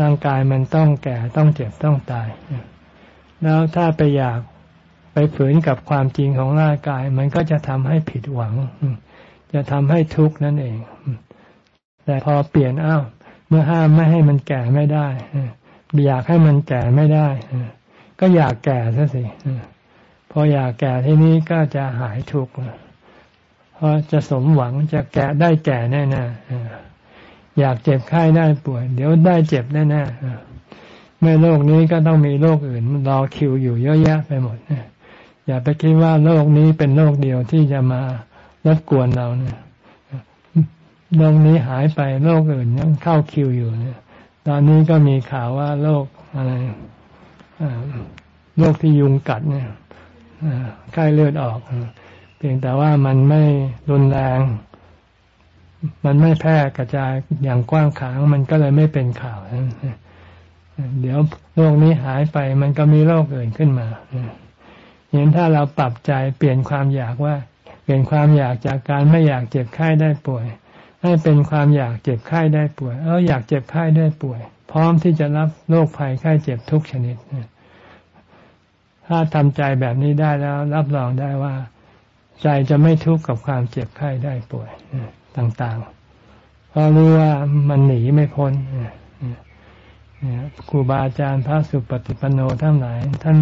ร่างกายมันต้องแก่ต้องเจ็บต้องตาย แล้วถ้าไปอยากไปฝืนกับความจริงของร่างกาย มันก็จะทำให้ผิดหวัง จะทำให้ทุกข์นั่นเอง แต่พอเปลี่ยนอ้าวเมื่อห้ามไม่ให้มันแก่ไม่ได้อยากให้มันแก่ไม่ได้ก็อยากแก่ซะสิพออยากแก่ที่นี้ก็จะหายทุกข์ พราะจะสมหวังจะแก่ได้แก่แน่ๆอยากเจ็บไข้ได้ป่วย เดี๋ยวได้เจ็บแน่ๆไม่โรคนี้ก็ต้องมีโรคอื่นรอคิวอยู่เยอะแยะไปหมดอย่าไปคิดว่าโรคนี้เป็นโรคเดียวที่จะมารบกวนเราเนี่ยโรคนี้หายไปโรคอื่นยังเข้าคิวอยู่เนี่ย ตอนนี้ก็มีข่าวว่าโรคอะไรโรคที่ยุงกัดเนี่ยไข้เลือดออก เพียงแต่ว่ามันไม่รุนแรง มันไม่แพร่กระจายอย่างกว้างขวางมันก็เลยไม่เป็นข่าวเดี๋ยวโรคนี้หายไปมันก็มีโรคอื่นขึ้นมาเห็นถ้าเราปรับใจเปลี่ยนความอยากว่า เปลี่ยนความอยากจากการไม่อยากเจ็บไข้ได้ป่วย ให้เป็นความอยากเจ็บไข้ได้ป่วย เอออยากเจ็บไข้ได้ป่วย พร้อมที่จะรับโรคภัยไข้เจ็บทุกชนิดถ้าทำใจแบบนี้ได้แล้ว รับรองได้ว่า ใจจะไม่ทุกข์กับความเจ็บไข้ได้ป่วยต่างๆ เพราะรู้ว่ามันหนีไม่พ้นครูบาอาจารย์พระสุปฏิปันโนทั้งหลาย ท่าน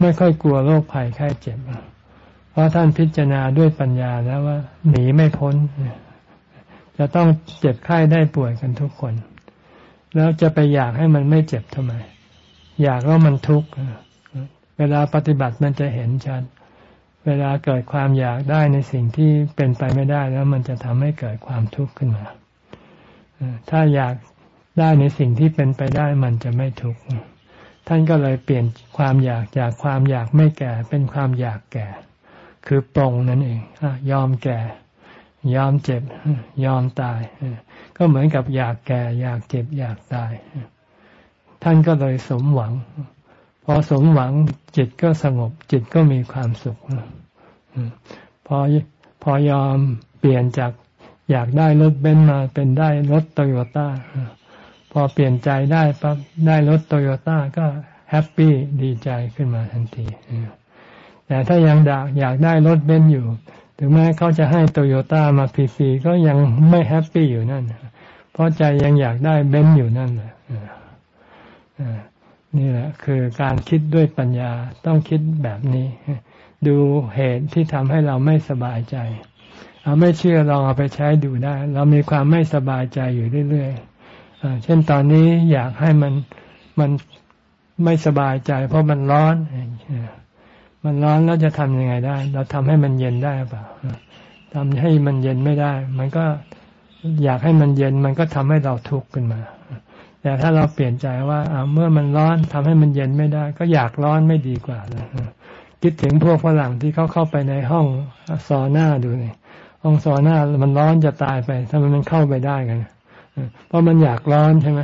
ไม่ค่อยกลัวโรคภัยไข้เจ็บ เพราะท่านพิจารณาด้วยปัญญาแล้วว่า หนีไม่พ้น จะต้องเจ็บไข้ได้ป่วยกันทุกคน แล้วจะไปอยากให้มันไม่เจ็บทำไม อยากว่ามันทุกข์ เวลาปฏิบัติมันจะเห็นชัด เวลาเกิดความอยากได้ในสิ่งที่เป็นไปไม่ได้แล้วมันจะทำให้เกิดความทุกข์ขึ้นมา ถ้าอยากได้ในสิ่งที่เป็นไปได้มันจะไม่ทุกข์ท่านก็เลยเปลี่ยนความอยากจากความอยากไม่แก่เป็นความอยากแก่ คือปรงนั่นเองยอมแก่ ยอมเจ็บ ยอมตาย ก็เหมือนกับอยากแก่ อยากเจ็บ อยากตาย ท่านก็เลยสมหวัง พอสมหวังจิตก็สงบ จิตก็มีความสุขพอพอยอมเปลี่ยนจากอยากได้รถเบนซ์มาเป็นได้รถโตโยต้าพอเปลี่ยนใจได้ปั๊บได้รถโตโยต้าก็ happy ดีใจขึ้นมาทันทีแต่ถ้ายังอยากอยากได้รถเบนซ์อยู่ ถึงแม้เขาจะให้โตโยต้ามาฟรีๆก็ยังไม่ happy อยู่นั่นเพราะใจยังอยากได้เบนซ์อยู่นั่นแหละ นี่แหละ คือการคิดด้วยปัญญาต้องคิดแบบนี้ ดูเหตุที่ทำให้เราไม่สบายใจ เอาไม่เชื่อลองเอาไปใช้ดูได้ เรามีความไม่สบายใจอยู่เรื่อยๆเช่นตอนนี้อยากให้มันมันไม่สบายใจ เพราะมันร้อน มันร้อนแล้วจะทำยังไงได้ เราทำให้มันเย็นได้เปล่าทำให้มันเย็นไม่ได้ มันก็อยากให้มันเย็นมันก็ทำให้เราทุกข์ขึ้นมา แต่ถ้าเราเปลี่ยนใจว่าเมื่อมันร้อนทำให้มันเย็นไม่ได้ ก็อยากร้อนไม่ดีกว่าเลยคิดถึงพวกฝรั่งที่เขาเข้าไปในห้องซอน่าดูนี่ห้องซอน่ามันร้อนจะตายไปถ้ามันเข้าไปได้กันเพราะมันอยากร้อนใช่ไหม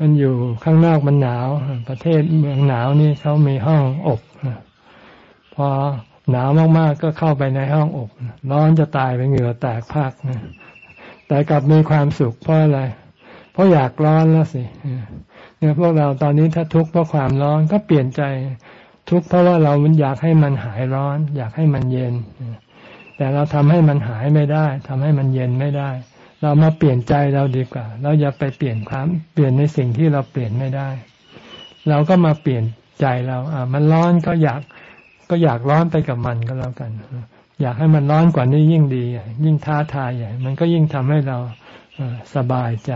มันอยู่ข้างนอกมันหนาว ประเทศเมืองหนาวนี่เขามีห้องอบพอหนาวมากๆก็เข้าไปในห้องอบ ร้อนจะตายไปเหงื่อแตกภาคนะแต่กลับมีความสุขเพราะอะไร เพราะอยากร้อนแล้วสิเนี่ยพวกเราตอนนี้ถ้าทุกข์เพราะความร้อนก็เปลี่ยนใจทุกข์เพราะว่าเรามันอยากให้มันหายร้อน อยากให้มันเย็น แต่เราทำให้มันหายไม่ได้ทำให้มันเย็นไม่ได้ เรามาเปลี่ยนใจเราดีกว่า เราอย่าไปเปลี่ยนความเปลี่ยนในสิ่งที่เราเปลี่ยนไม่ได้ เราก็มาเปลี่ยนใจเราอ่ามันร้อนก็อยากก็อยากร้อนไปกับมันก็แล้วกัน อยากให้มันร้อนกว่านี้ยิ่งดี ยิ่งท้าทายใหญ่ มันก็ยิ่งทำให้เราสบายใจ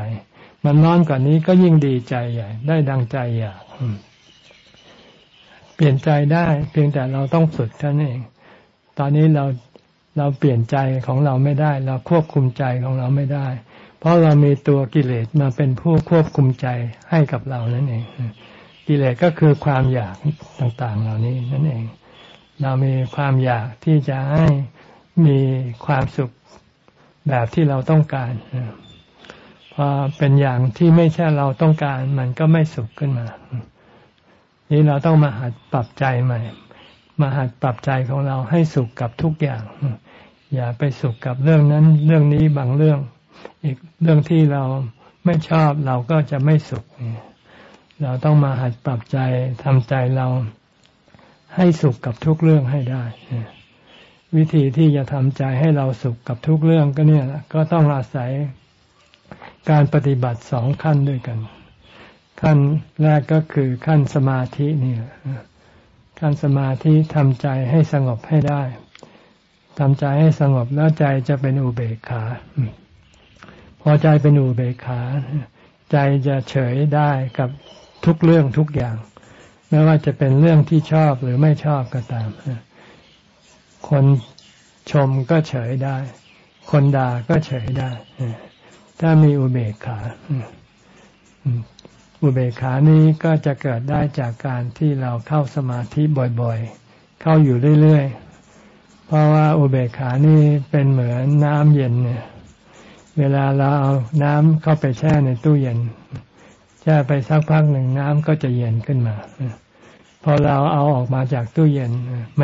มันร้อนกว่านี้ก็ยิ่งดีใจใหญ่ ได้ดังใจอยากเปลี่ยนใจได้ เพียงแต่เราต้องฝึกเท่านั้นเอง ตอนนี้เราเราเปลี่ยนใจของเราไม่ได้ เราควบคุมใจของเราไม่ได้ เพราะเรามีตัวกิเลสมาเป็นผู้ควบคุมใจให้กับเรานั่นเอง กิเลสก็คือความอยากต่าง ๆ เหล่านี้นั่นเอง เรามีความอยากที่จะให้มีความสุขแบบที่เราต้องการ พอเป็นอย่างที่ไม่ใช่เราต้องการ มันก็ไม่สุขขึ้นมา นี่เราต้องมาหัดปรับใจใหม่ มาหัดปรับใจของเราให้สุขกับทุกอย่าง อย่าไปสุขกับเรื่องนั้น เรื่องนี้บางเรื่อง อีกเรื่องที่เราไม่ชอบเราก็จะไม่สุข เราต้องมาหัดปรับใจทำใจเราให้สุขกับทุกเรื่องให้ได้ วิธีที่จะทำใจให้เราสุขกับทุกเรื่องก็เนี่ยก็ต้องอาศัย การปฏิบัติสองขั้นด้วยกัน ขั้นแรกก็คือขั้นสมาธินี่ขั้นสมาธิทำใจให้สงบให้ได้ทำใจให้สงบแล้วใจจะเป็นอุเบกขา พอใจเป็นอุเบกขา ใจจะเฉยได้กับทุกเรื่องทุกอย่าง ไม่ว่าจะเป็นเรื่องที่ชอบหรือไม่ชอบก็ตาม คนชมก็เฉยได้ คนด่าก็เฉยได้ ถ้ามีอุเบกขาอุเบกขานี้ก็จะเกิดได้จากการที่เราเข้าสมาธิบ่อยๆ เข้าอยู่เรื่อยๆ เพราะว่าอุเบกขานี่เป็นเหมือนน้ำเย็นเนี่ย เวลาเราเอาน้ำเข้าไปแช่ในตู้เย็น แช่ไปสักพักหนึ่งน้ำก็จะเย็นขึ้นมา พอเราเอาออกมาจากตู้เย็น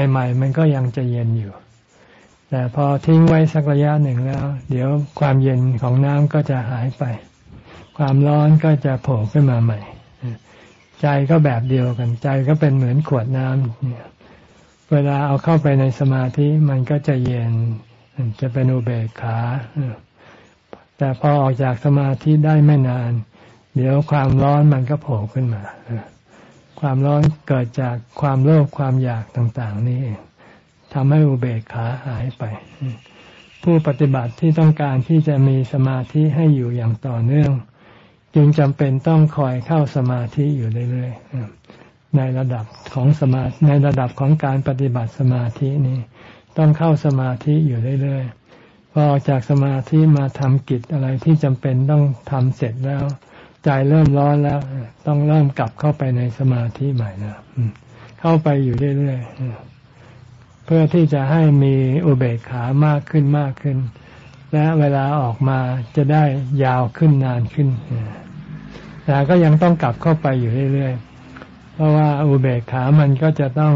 ใหม่ ๆ มันก็ยังจะเย็นอยู่ แต่พอทิ้งไว้สักระยะหนึ่งแล้ว เดี๋ยวความเย็นของน้ำก็จะหายไป ความร้อนก็จะโผล่ขึ้นมาใหม่ ใจก็แบบเดียวกันใจก็เป็นเหมือนขวดน้ำเนี่ยเวลาเอาเข้าไปในสมาธิมันก็จะเย็นจะเป็นอุเบกขาแต่พอออกจากสมาธิได้ไม่นาน เดี๋ยวความร้อนมันก็โผล่ขึ้นมา ความร้อนเกิดจากความโลภความอยากต่าง ๆ นี่เอง ทำให้อุเบกขาหายไป ผู้ปฏิบัติที่ต้องการที่จะมีสมาธิให้อยู่อย่างต่อเนื่อง จึงจำเป็นต้องคอยเข้าสมาธิอยู่เรื่อยๆในระดับของสมาในระดับของการปฏิบัติสมาธินี้ ต้องเข้าสมาธิอยู่เรื่อยๆพอออกจากสมาธิมาทำกิจอะไรที่จำเป็นต้องทำเสร็จแล้วใจเริ่มร้อนแล้ว ต้องเริ่มกลับเข้าไปในสมาธิใหม่นะเข้าไปอยู่เรื่อยๆ เพื่อที่จะให้มีอุเบกขามากขึ้นมากขึ้น และเวลาออกมาจะได้ยาวขึ้นนานขึ้นแต่ก็ยังต้องกลับเข้าไปอยู่เรื่อยๆ เพราะว่าอุเบกขามันก็จะต้อง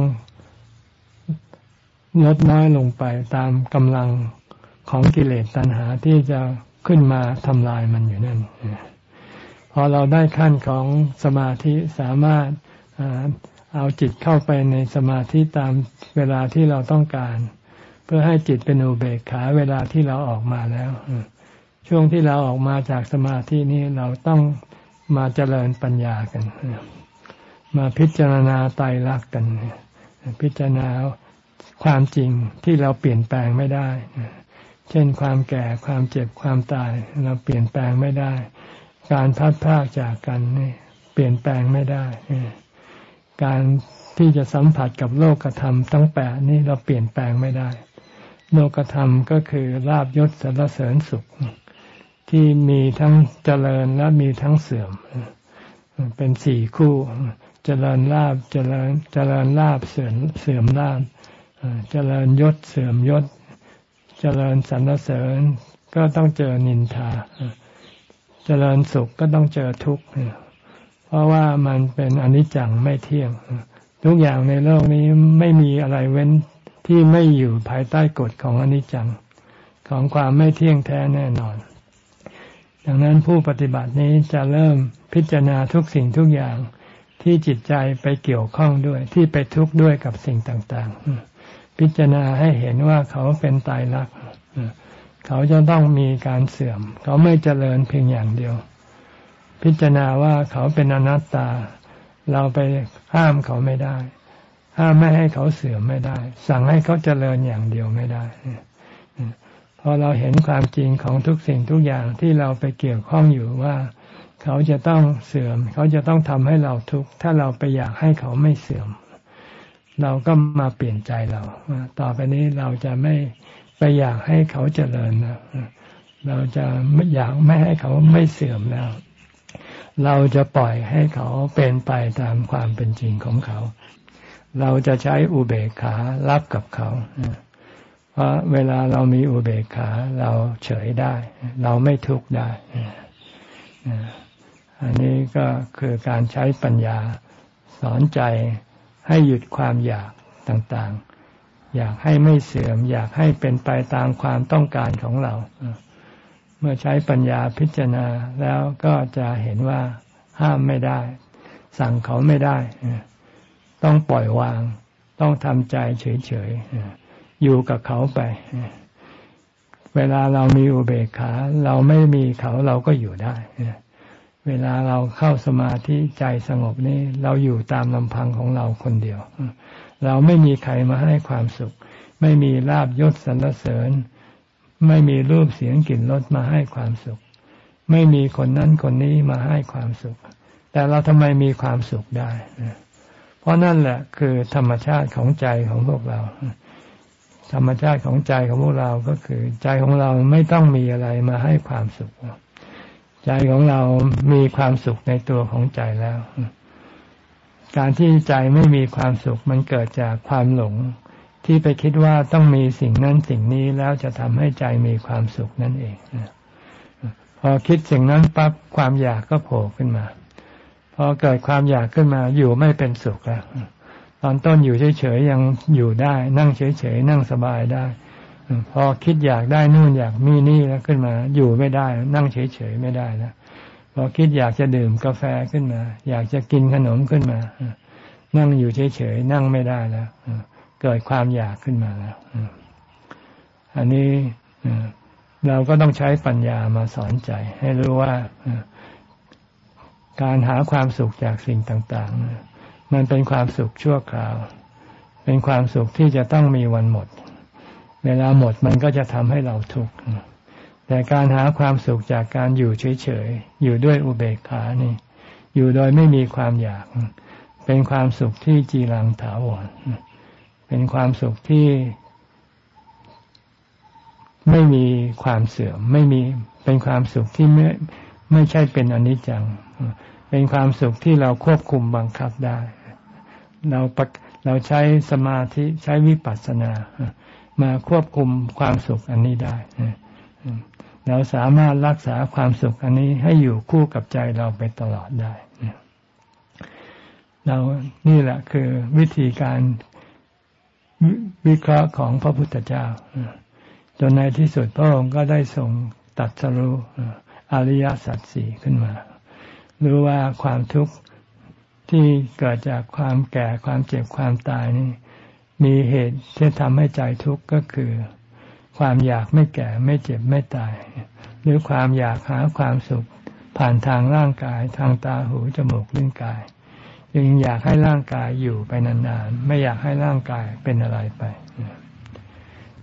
ลดน้อยลงไปตามกำลังของกิเลสตัณหาที่จะขึ้นมาทำลายมันอยู่นั่น พอเราได้ขั้นของสมาธิสามารถ เอาจิตเข้าไปในสมาธิตามเวลาที่เราต้องการ เพื่อให้จิตเป็นอุเบกขาเวลาที่เราออกมาแล้ว ช่วงที่เราออกมาจากสมาธินี้เราต้องมาเจริญปัญญากัน มาพิจารณาไตรลักษณ์กัน พิจารณาความจริงที่เราเปลี่ยนแปลงไม่ได้ เช่นความแก่ความเจ็บความตายเราเปลี่ยนแปลงไม่ได้ การพัดพากจากกันนี่เปลี่ยนแปลงไม่ได้ การที่จะสัมผัสกับโลกธรรมทั้งแปดนี่เราเปลี่ยนแปลงไม่ได้ โลกธรรมก็คือลาบยศสรรเสริญสุข ที่มีทั้งเจริญและมีทั้งเสื่อม เป็นสี่คู่ เจริญลาบเจริญเจริญลาบเสื่อมเสื่อมลาบเจริญยศเสื่อมยศ เจริญสรรเสริญก็ต้องเจอนินทา เจริญสุขก็ต้องเจอทุกข์ เพราะว่ามันเป็นอนิจจังไม่เที่ยง ทุกอย่างในโลกนี้ไม่มีอะไรเว้นที่ไม่อยู่ภายใต้กฎของอนิจจัง ของความไม่เที่ยงแท้แน่นอน ดังนั้นผู้ปฏิบัตินี้จะเริ่มพิจารณาทุกสิ่งทุกอย่างที่จิตใจไปเกี่ยวข้องด้วย ที่ไปทุกข์ด้วยกับสิ่งต่างๆ พิจารณาให้เห็นว่าเขาเป็นตายรัก เขาจะต้องมีการเสื่อม เขาไม่เจริญเพียงอย่างเดียว พิจารณาว่าเขาเป็นอนัตตา เราไปห้ามเขาไม่ได้ ห้ามไม่ให้เขาเสื่อมไม่ได้ สั่งให้เขาเจริญอย่างเดียวไม่ได้พอเราเห็นความจริงของทุกสิ่งทุกอย่างที่เราไปเกี่ยวข้องอยู่ว่า เขาจะต้องเสื่อม เขาจะต้องทำให้เราทุกข์ถ้าเราไปอยากให้เขาไม่เสื่อม เราก็มาเปลี่ยนใจเราต่อไปนี้เราจะไม่ไปอยากให้เขาเจริญนะเราจะไม่อยากไม่ให้เขาไม่เสื่อมแล้ว เราจะปล่อยให้เขาเป็นไปตามความเป็นจริงของเขา เราจะใช้อุเบกขารับกับเขาเพราะเวลาเรามีอุเบกขาเราเฉยได้ เราไม่ทุกข์ได้ อันนี้ก็คือการใช้ปัญญาสอนใจให้หยุดความอยากต่างๆ อยากให้ไม่เสื่อม อยากให้เป็นไปตามความต้องการของเรา เมื่อใช้ปัญญาพิจารณาแล้วก็จะเห็นว่าห้ามไม่ได้ สั่งเขาไม่ได้ ต้องปล่อยวาง ต้องทำใจเฉยๆอยู่กับเขาไป เวลาเรามีอุเบกขา เราไม่มีเขาเราก็อยู่ได้ เวลาเราเข้าสมาธิใจสงบนี่เราอยู่ตามลำพังของเราคนเดียว เราไม่มีใครมาให้ความสุข ไม่มีลาบยศสรรเสริญ ไม่มีรูปเสียงกลิ่นรสมาให้ความสุข ไม่มีคนนั้นคนนี้มาให้ความสุข แต่เราทำไมมีความสุขได้ เพราะนั่นแหละคือธรรมชาติของใจของพวกเรา ธรรมชาติของใจของพวกเราก็คือ ใจของเราไม่ต้องมีอะไรมาให้ความสุข ใจของเรามีความสุขในตัวของใจแล้ว การที่ใจไม่มีความสุขมันเกิดจากความหลง ที่ไปคิดว่าต้องมีสิ่งนั้นสิ่งนี้แล้วจะทำให้ใจมีความสุขนั่นเองพอคิดสิ่งนั้นปั๊บความอยากก็โผล่ขึ้นมาพอเกิดความอยากขึ้นมาอยู่ไม่เป็นสุขแล้วตอนต้นอยู่เฉยๆยังอยู่ได้ นั่งเฉยๆนั่งสบายได้ พอคิดอยากได้นู่นอยากมีนี่แล้วขึ้นมา อยู่ไม่ได้ นั่งเฉยๆไม่ได้แล้วพอคิดอยากจะดื่มกาแฟขึ้นมา อยากจะกินขนมขึ้นมา นั่งอยู่เฉยๆนั่งไม่ได้แล้ว เกิดความอยากขึ้นมาแล้ว อันนี้เราก็ต้องใช้ปัญญามาสอนใจ ให้รู้ว่าการหาความสุขจากสิ่งต่างๆ มันเป็นความสุขชั่วคราว เป็นความสุขที่จะต้องมีวันหมด เวลาหมดมันก็จะทำให้เราทุกข์ แต่การหาความสุขจากการอยู่เฉยๆ อยู่ด้วยอุเบกขานี่ อยู่โดยไม่มีความอยาก เป็นความสุขที่จีรังถาวร เป็นความสุขที่ไม่มีความเสื่อม ไม่มีเป็นความสุขที่ไม่ไม่ใช่เป็นอนิจจัง เป็นความสุขที่เราควบคุมบังคับได้ เราเราใช้สมาธิใช้วิปัสสนา มาควบคุมความสุขอันนี้ได้เราสามารถรักษาความสุขอันนี้ให้อยู่คู่กับใจเราไปตลอดได้เรานี่แหละคือวิธีการ วิเคราะห์ของพระพุทธเจ้าจนในที่สุดพระองค์ก็ได้ส่งตัดสรู้อริยสัจสี่ขึ้นมา รู้ว่าความทุกข์ที่เกิดจากความแก่ความเจ็บความตายนี่ มีเหตุที่ทำให้ใจทุกข์ก็คือ ความอยากไม่แก่ไม่เจ็บไม่ตาย หรือความอยากหาความสุขผ่านทางร่างกายทางตาหูจมูกลิ้นกาย ยังอยากให้ร่างกายอยู่ไปนานๆ ไม่อยากให้ร่างกายเป็นอะไรไป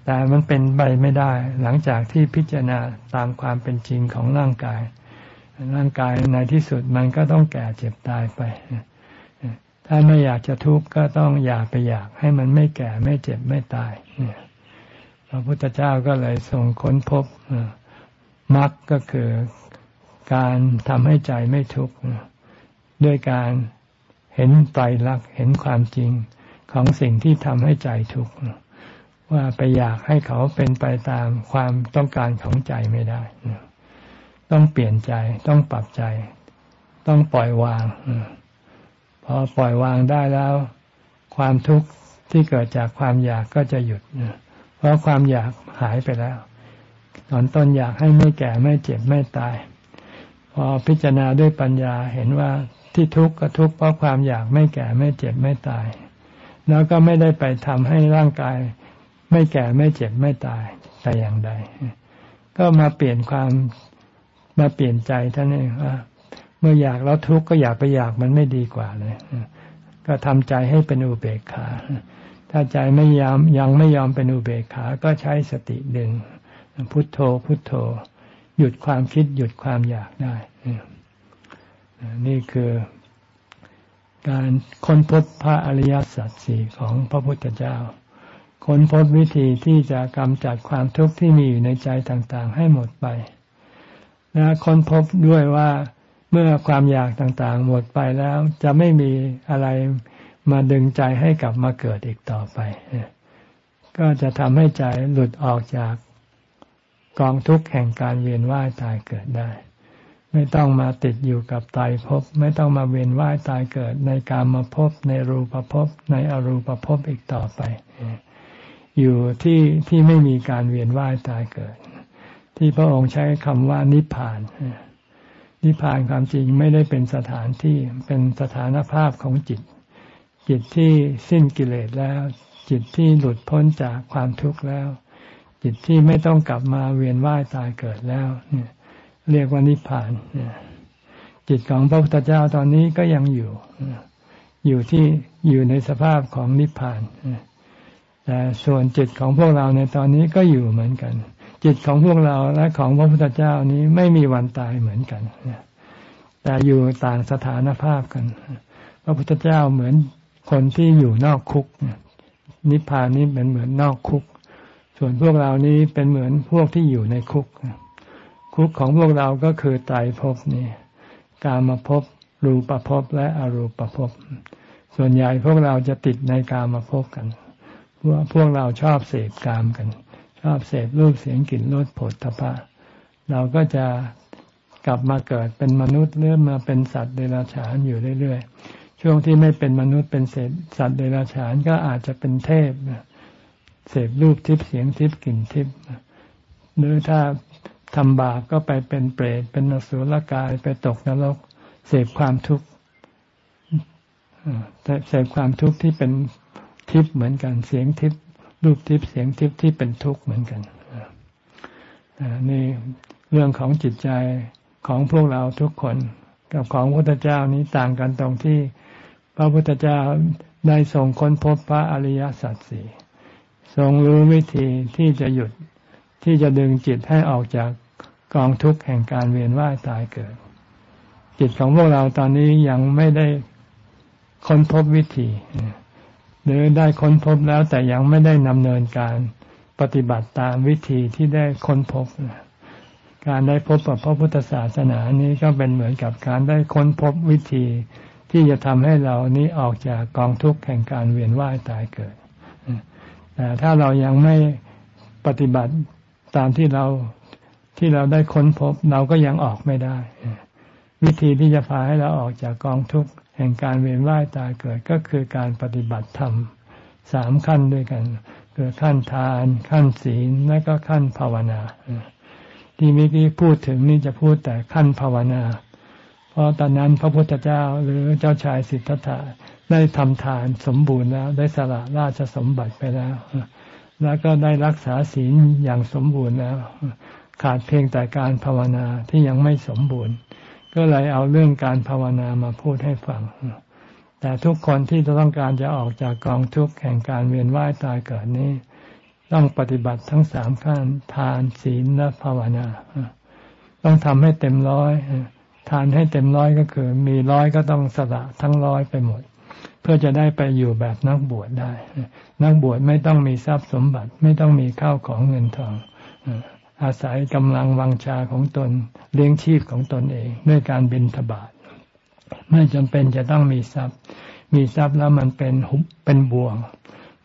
แต่มันเป็นไปไม่ได้ หลังจากที่พิจารณาตามความเป็นจริงของร่างกาย ร่างกายในที่สุดมันก็ต้องแก่เจ็บตายไป ถ้าไม่อยากจะทุกข์ก็ต้องอยากไปอยากให้มันไม่แก่ไม่เจ็บไม่ตายพระพุทธเจ้าก็เลยทรงค้นพบมรรคก็คือการทำให้ใจไม่ทุกข์ด้วยการ เห็นไตรลักษณ์เห็นความจริงของสิ่งที่ทำให้ใจทุกข์ว่าไปอยากให้เขาเป็นไปตามความต้องการของใจไม่ได้ ต้องเปลี่ยนใจต้องปรับใจ ต้องปล่อยวางพอปล่อยวางได้แล้ว ความทุกข์ที่เกิดจากความอยากก็จะหยุดเพราะความอยากหายไปแล้ว ตอนต้นอยากให้ไม่แก่ไม่เจ็บไม่ตาย พอพิจารณาด้วยปัญญาเห็นว่า ที่ทุกข์ก็ทุกข์เพราะความอยากไม่แก่ไม่เจ็บไม่ตาย แล้วก็ไม่ได้ไปทำให้ร่างกาย ไม่แก่ไม่เจ็บไม่ตายแต่อย่างใด ก็มาเปลี่ยนความมาเปลี่ยนใจท่านเองว่าเมื่ออยากแล้วทุกข์ก็อยากไปอยากมันไม่ดีกว่าเลยก็ทำใจให้เป็นอุเบกขา ถ้าใจไม่ยอมยังไม่ยอมเป็นอุเบกขา ก็ใช้สติดึง พุทโธพุทโธ หยุดความคิดหยุดความอยากได้ นี่คือการค้นพบพระอริยสัจสี่ของพระพุทธเจ้า ค้นพบวิธีที่จะกำจัดความทุกข์ที่มีอยู่ในใจต่างๆ ให้หมดไป และค้นพบด้วยว่าเมื่อความอยากต่างๆ หมดไปแล้ว จะไม่มีอะไรมาดึงใจให้กลับมาเกิดอีกต่อไป ก็จะทำให้ใจหลุดออกจากกองทุกข์แห่งการเวียนว่ายตายเกิดได้ ไม่ต้องมาติดอยู่กับตายภพไม่ต้องมาเวียนว่ายตายเกิดในกามาภพในรูปภพในอรูปภพอีกต่อไป อยู่ที่ที่ไม่มีการเวียนว่ายตายเกิด ที่พระองค์ใช้คำว่านิพพานนิพพานความจริงไม่ได้เป็นสถานที่เป็นสถานภาพของจิต จิตที่สิ้นกิเลสแล้ว จิตที่หลุดพ้นจากความทุกข์แล้ว จิตที่ไม่ต้องกลับมาเวียนว่ายตายเกิดแล้วเนี่ย เรียกว่านิพพานจิตของพระพุทธเจ้าตอนนี้ก็ยังอยู่ อยู่ที่อยู่ในสภาพของนิพพานแต่ส่วนจิตของพวกเราในตอนนี้ก็อยู่เหมือนกัน จิตของพวกเราและของพระพุทธเจ้านี้ไม่มีวันตายเหมือนกันแต่อยู่ต่างสถานภาพกัน พระพุทธเจ้าเหมือนคนที่อยู่นอกคุก นิพพานนี้เป็นเหมือนนอกคุก ส่วนพวกเรานี้เป็นเหมือนพวกที่อยู่ในคุก คุกของพวกเราก็คือไตายภพนี่การมาพบรูปภพและอรูปภพส่วนใหญ่พวกเราจะติดในการมาพบกันว่าพวกเราชอบเสพกามกัน ชอบเสพรูปเสียงกลิ่นรสผลทพะเราก็จะกลับมาเกิดเป็นมนุษย์เรื่อมาเป็นสัตว์เดรัจฉานอยู่เรื่อยๆ ช่วงที่ไม่เป็นมนุษย์เป็นเศษสัตว์เดรัจฉานก็อาจจะเป็นเทพเสพรูปทิพย์เสียงทิพย์กลิ่นทิพย์หรือถ้า ทำบาปก็ไปเป็นเปรตเป็นนสุลกายไปตกนรก เสพความทุกข์เสพความทุกข์ที่เป็นทิพย์เหมือนกัน เสียงทิพย์รูปทิพย์เสียงทิพย์ที่เป็นทุกข์เหมือนกันนี่เรื่องของจิตใจของพวกเราทุกคน กับของพระพุทธเจ้านี้ต่างกันตรงที่ พระพุทธเจ้าได้ทรงค้นพบพระอริยสัจสี่ทรงรู้วิธีที่จะหยุด ที่จะดึงจิตให้ออกจากกองทุกข์แห่งการเวียนว่ายตายเกิด จิตของพวกเราตอนนี้ยังไม่ได้ค้นพบวิธีหรือได้ค้นพบแล้วแต่ยังไม่ได้นำเนินการปฏิบัติตามวิธีที่ได้ค้นพบ การได้พบกับพระพุทธศาสนานี้ก็เป็นเหมือนกับการได้ค้นพบวิธี ที่จะทำให้เรานี้ออกจากกองทุกข์แห่งการเวียนว่ายตายเกิด แต่ถ้าเรายังไม่ปฏิบัติ ตามที่เราที่เราได้ค้นพบ เราก็ยังออกไม่ได้ วิธีที่จะพาให้เราออกจากกองทุกข์แห่งการเวียนว่ายตายเกิดก็คือการปฏิบัติธรรมสามขั้นด้วยกัน คือขั้นทาน ขั้นศีลและก็ขั้นภาวนาที่เมื่อกี้พูดถึงนี่จะพูดแต่ขั้นภาวนา เพราะตอนนั้นพระพุทธเจ้าหรือเจ้าชายสิทธัตถะได้ทำทานสมบูรณ์แล้ว ได้สละราชสมบัติไปแล้ว แล้วก็ได้รักษาศีลอย่างสมบูรณ์แล้ว ขาดเพียงแต่การภาวนาที่ยังไม่สมบูรณ์ ก็เลยเอาเรื่องการภาวนามาพูดให้ฟัง แต่ทุกคนที่ต้องการจะออกจากกองทุกข์แห่งการเวียนว่ายตายเกิดนี้ ต้องปฏิบัติทั้งสามขั้น ทานศีลและภาวนา ต้องทำให้เต็มร้อย ทานให้เต็มร้อยก็คือ มีร้อยก็ต้องสละทั้งร้อยไปหมด พื่อจะได้ไปอยู่แบบนักบวชได้ นักบวชไม่ต้องมีทรัพย์สมบัติ ไม่ต้องมีข้าวของเงินทอง อาศัยกำลังวังชาของตนเลี้ยงชีพของตนเอง ด้วยการบินทบาทไม่จำเป็นจะต้องมีทรัพย์ มีทรัพย์แล้วมันเป็นหุบเป็นบ่วง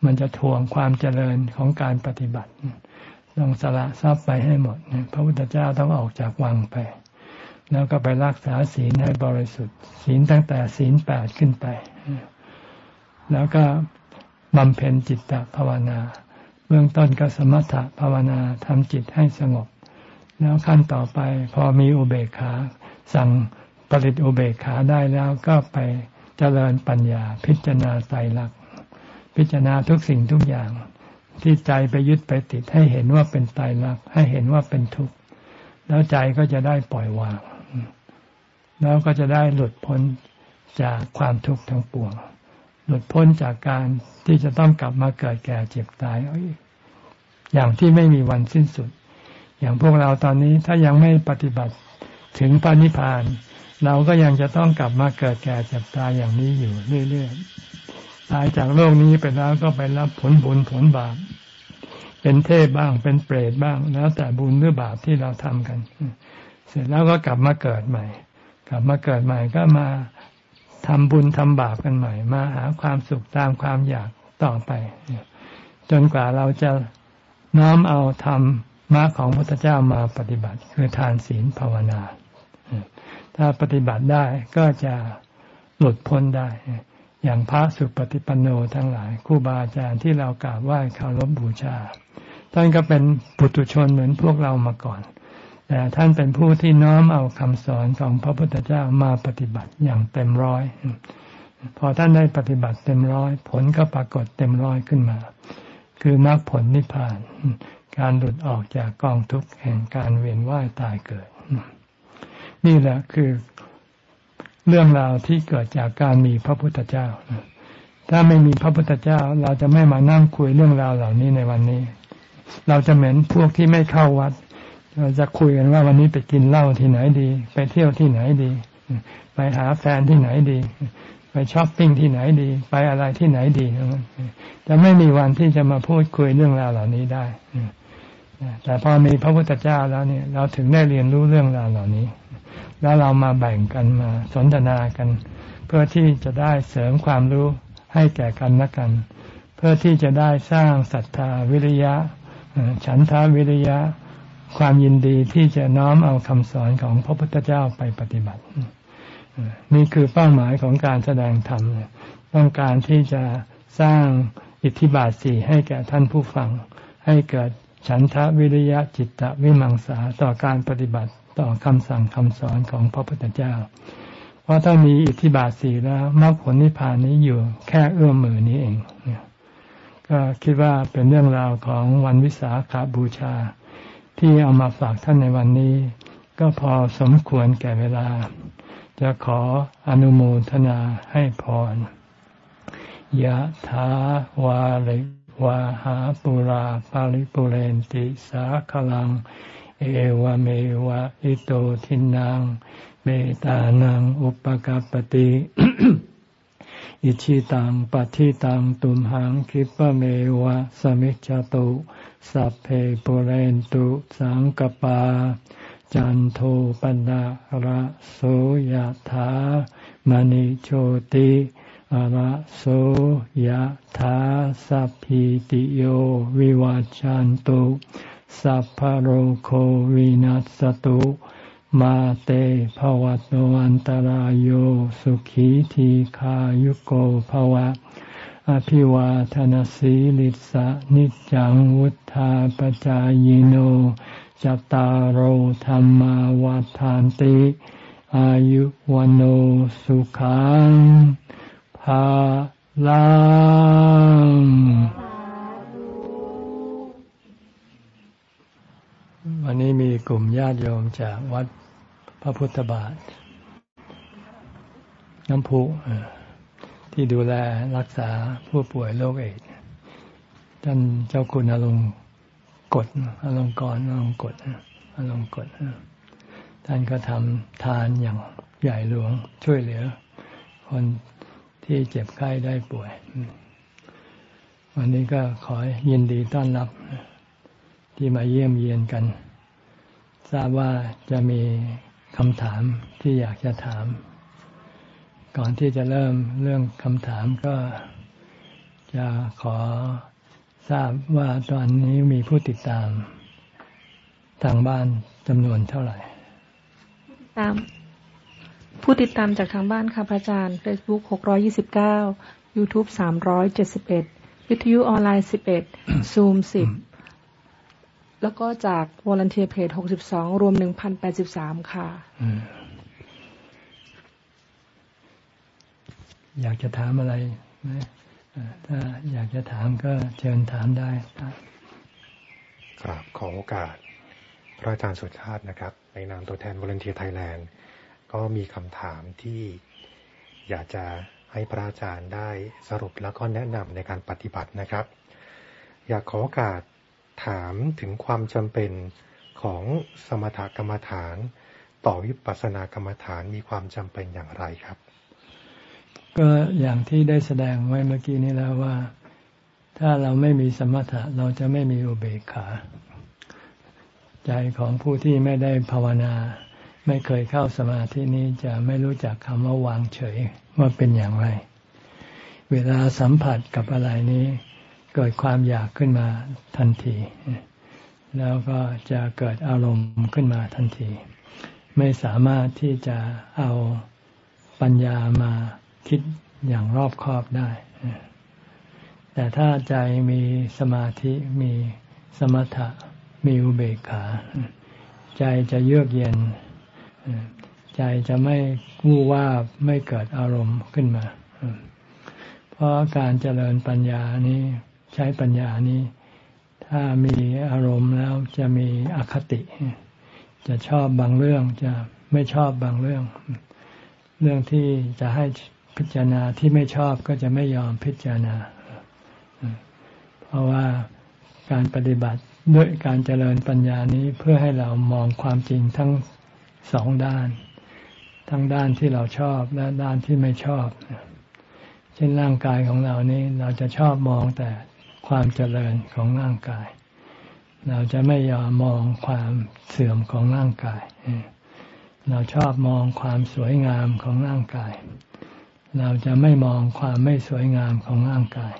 มันจะทวงความเจริญของการปฏิบัติ ต้องสละทรัพย์ไปให้หมด พระพุทธเจ้าต้องออกจากวังไป แล้วก็ไปรักษาศีลให้บริสุทธิ์ ศีลตั้งแต่ศีลแปดขึ้นไป แล้วก็บำเพ็ญจิตตภาวนา เบื้องต้นก็สมถภาวนาทำจิตให้สงบ แล้วขั้นต่อไปพอมีอุเบกขา สั่งผลิตอุเบกขาได้แล้วก็ไปเจริญปัญญา พิจารณาไตรลักษณ์พิจารณาทุกสิ่งทุกอย่าง ที่ใจไปยึดไปติดให้เห็นว่าเป็นไตรลักษณ์ให้เห็นว่าเป็นทุกข์แล้วใจก็จะได้ปล่อยวาง แล้วก็จะได้หลุดพ้นจากความทุกข์ทั้งปวง หลุดพ้นจากการที่จะต้องกลับมาเกิดแก่เจ็บตายอย่างที่ไม่มีวันสิ้นสุด อย่างพวกเราตอนนี้ถ้ายังไม่ปฏิบัติถึงพระนิพพาน เราก็ยังจะต้องกลับมาเกิดแก่เจ็บตายอย่างนี้อยู่เรื่อยๆตายจากโลกนี้ไปแล้วก็ไปรับผลบุญผลบาปเป็นเทพบ้างเป็นเปรตบ้าง แล้วแต่บุญหรือบาปที่เราทำกัน เสร็จแล้วก็กลับมาเกิดใหม่ กลับมาเกิดใหม่ก็มา ทำบุญทำบาปกันใหม่มาหาความสุขตามความอยากต่อไป จนกว่าเราจะน้อมเอาธรรมมาของพระพุทธเจ้ามาปฏิบัติ คือทานศีลภาวนา ถ้าปฏิบัติได้ก็จะหลุดพ้นได้ อย่างพระสุปฏิปันโนทั้งหลายคู่บาอาจารย์ที่เรากราบไหว้เคารพบูชา ท่านก็เป็นปุถุชนเหมือนพวกเรามาก่อน แต่ท่านเป็นผู้ที่น้อมเอาคำสอนของพระพุทธเจ้ามาปฏิบัติอย่างเต็มร้อย พอท่านได้ปฏิบัติเต็มร้อย ผลก็ปรากฏเต็มร้อยขึ้นมา คือมรรคผลนิพพาน การหลุดออกจากกองทุกข์แห่งการเวียนว่ายตายเกิด นี่แหละคือเรื่องราวที่เกิดจากการมีพระพุทธเจ้า ถ้าไม่มีพระพุทธเจ้า เราจะไม่มานั่งคุยเรื่องราวเหล่านี้ในวันนี้ เราจะเหมือนพวกที่ไม่เข้าวัด เราจะคุยกันว่าวันนี้ไปกินเหล้าที่ไหนดี ไปเที่ยวที่ไหนดี ไปหาแฟนที่ไหนดี ไปช้อปปิ้งที่ไหนดี ไปอะไรที่ไหนดีจะไม่มีวันที่จะมาพูดคุยเรื่องราวเหล่านี้ได้แต่พอมีพระพุทธเจ้าแล้วเนี่ย เราถึงได้เรียนรู้เรื่องราวเหล่านี้ แล้วเรามาแบ่งกันมาสนทนากัน เพื่อที่จะได้เสริมความรู้ให้แก่กันและกัน เพื่อที่จะได้สร้างศรัทธาวิริยะ ฉันทาวิริยะ ความยินดีที่จะน้อมเอาคำสอนของพระพุทธเจ้าไปปฏิบัติ นี่คือเป้าหมายของการแสดงธรรมต้องการที่จะสร้างอิทธิบาทสี่ให้แก่ท่านผู้ฟัง ให้เกิดฉันทะวิริยะจิตตะวิมังสาต่อการปฏิบัติต่อคำสั่งคำสอนของพระพุทธเจ้า เพราะถ้ามีอิทธิบาทสีแล้วมรรคผลนิพพานนี้อยู่แค่เอื้อมมือนี้เอง ก็คิดว่าเป็นเรื่องราวของวันวิสาขาบูชา ที่เอามาฝากท่านในวันนี้ ก็พอสมควรแก่เวลา จะขออนุโมทนาให้พรยะถาวาริวาหาปุราปาริปุเรนติสาขลัง เอวเมวะอิโตทินังเมตานังอุปกปติอิชิตังปฏิตังตุมหังคิปะเมวะสมิจจตุ สัพเพปุเรนตุสังกปา จันโทปนะระโสยธามณิโชติระโสยธาสัพพิติโยวิวัจจันตุ สัพพโรโควินัสตุ มาเตภวัตวันตารโยสุขีทีขายุโกภวะ อภิวาทนสีลิสะนิจังวุธาปจายโนจตารโหธรรมวาทานติ อายุวันโอสุขังภาลังวันนี้มีกลุ่มญาติโยมจากวัดพระพุทธบาท น้ำพุ ที่ดูแลรักษาผู้ป่วยโรคเอดท่านเจ้าคุณอารมณ์กดอารมณ์กรอารมณ์กดอารมณ์กดท่านก็ทำทานอย่างใหญ่หลวงช่วยเหลือ คนที่เจ็บไข้ได้ป่วย วันนี้ก็ขอยินดีต้อนรับ ที่มาเยี่ยมเยียนกัน ทราบว่าจะมีคำถามที่อยากจะถาม ก่อนที่จะเริ่มเรื่องคำถามก็จะขอทราบว่าตอนนี้มีผู้ติดตามทางบ้านจำนวนเท่าไหร่ ตาม ผู้ติดตามจากทางบ้านค่ะพระอาจารย์ Facebook 629 YouTube 371 วิทยุออนไลน์ 11 Zoom 10 แล้วก็จาก Volunteer page หกสิบสองรวมหนึ่งพันแปดสิบสามค่ะ อยากจะถามอะไรนะถ้าอยากจะถามก็เชิญถามได้กราบขอโอกาส พระอาจารย์สุชาตินะครับ ในนามตัวแทน Volunteer Thailand ก็มีคำถามที่อยากจะให้พระอาจารย์ได้สรุปแล้วก็แนะนำในการปฏิบัตินะครับ อยากขอโอกาสถามถึงความจำเป็นของสมถกรรมฐาน ต่อวิปัสสนากรรมฐานมีความจำเป็นอย่างไรครับ ก็อย่างที่ได้แสดงไว้เมื่อกี้นี้แล้วว่า ถ้าเราไม่มีสมถะเราจะไม่มีอุเบกขา ใจของผู้ที่ไม่ได้ภาวนา ไม่เคยเข้าสมาธินี้จะไม่รู้จักคำว่าวางเฉยว่าเป็นอย่างไร เวลาสัมผัสกับอะไรนี้ เกิดความอยากขึ้นมาทันที แล้วก็จะเกิดอารมณ์ขึ้นมาทันที ไม่สามารถที่จะเอาปัญญามา คิดอย่างรอบคอบได้ แต่ถ้าใจมีสมาธิมีสมถะมีอุเบกขา ใจจะเยือกเย็น ใจจะไม่วู่ว่าไม่เกิดอารมณ์ขึ้นมา เพราะการเจริญปัญญานี้ใช้ปัญญานี้ ถ้ามีอารมณ์แล้วจะมีอคติ จะชอบบางเรื่องจะไม่ชอบบางเรื่อง เรื่องที่จะให้ พิจารณาที่ไม่ชอบก็จะไม่ยอมพิจารณา เพราะว่าการปฏิบัติด้วยการเจริญปัญญานี้เพื่อให้เรามองความจริงทั้งสองด้าน ทั้งด้านที่เราชอบและด้านที่ไม่ชอบ เช่นร่างกายของเรานี้เราจะชอบมองแต่ความเจริญของร่างกาย เราจะไม่ยอมมองความเสื่อมของร่างกาย เราชอบมองความสวยงามของร่างกาย เราจะไม่มองความไม่สวยงามของร่างกาย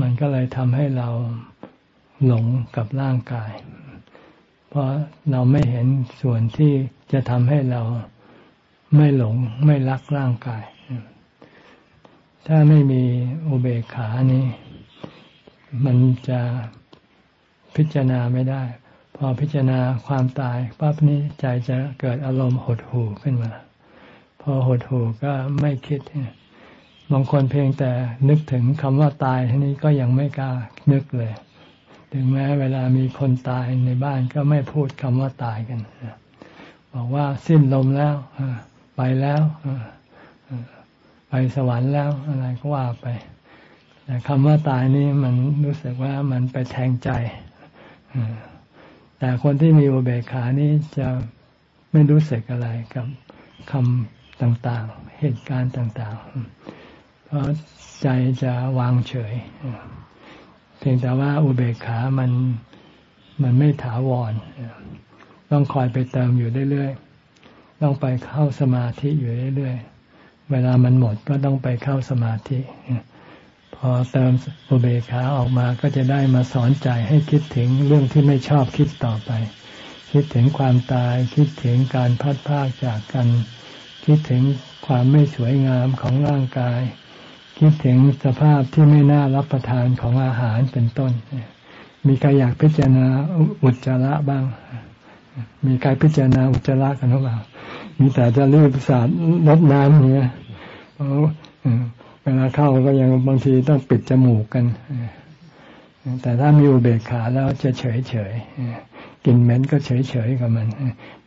มันก็เลยทำให้เราหลงกับร่างกาย เพราะเราไม่เห็นส่วนที่จะทำให้เราไม่หลงไม่รักร่างกาย ถ้าไม่มีอุเบกขานี้ มันจะพิจารณาไม่ได้ พอพิจารณาความตายปั๊บนี้ใจจะเกิดอารมณ์หดหู่ขึ้นมา พอหดหู่ก็ไม่คิดบางคนเพียงแต่นึกถึงคำว่าตายทีนี้ก็ยังไม่กล้านึกเลย ถึงแม้เวลามีคนตายในบ้านก็ไม่พูดคำว่าตายกันบอกว่าสิ้นลมแล้วไปแล้วไปสวรรค์แล้วอะไรก็ว่าไป แต่คำว่าตายนี่มันรู้สึกว่ามันไปแทงใจแต่คนที่มีอุเบกขานี่จะไม่รู้สึกอะไรกับคำ ต่างๆ เหตุการณ์ต่างๆ เพราะใจจะวางเฉย เพียงแต่ว่าอุเบกขามันมันไม่ถาวร ต้องคอยไปเติมอยู่เรื่อยๆ ต้องไปเข้าสมาธิอยู่เรื่อยๆ เวลามันหมดก็ต้องไปเข้าสมาธิ พอเติมอุเบกขาออกมาก็จะได้มาสอนใจให้คิดถึงเรื่องที่ไม่ชอบคิดต่อไป คิดถึงความตาย คิดถึงการพัดพากจากกัน คิดถึงความไม่สวยงามของร่างกาย คิดถึงสภาพที่ไม่น่ารับประทานของอาหารเป็นต้น มีใครอยากพิจารณาอุจจาระบ้าง มีใครพิจารณาอุจจาระกันหรือเปล่า มีแต่จะรีบสาดลดน้ำเนี่ยเวลาเข้าก็ยังบางทีต้องปิดจมูกกัน แต่ถ้ามีอุเบกขาแล้วจะเฉยเฉย กลิ่นเหม็นก็เฉยเฉยกับมัน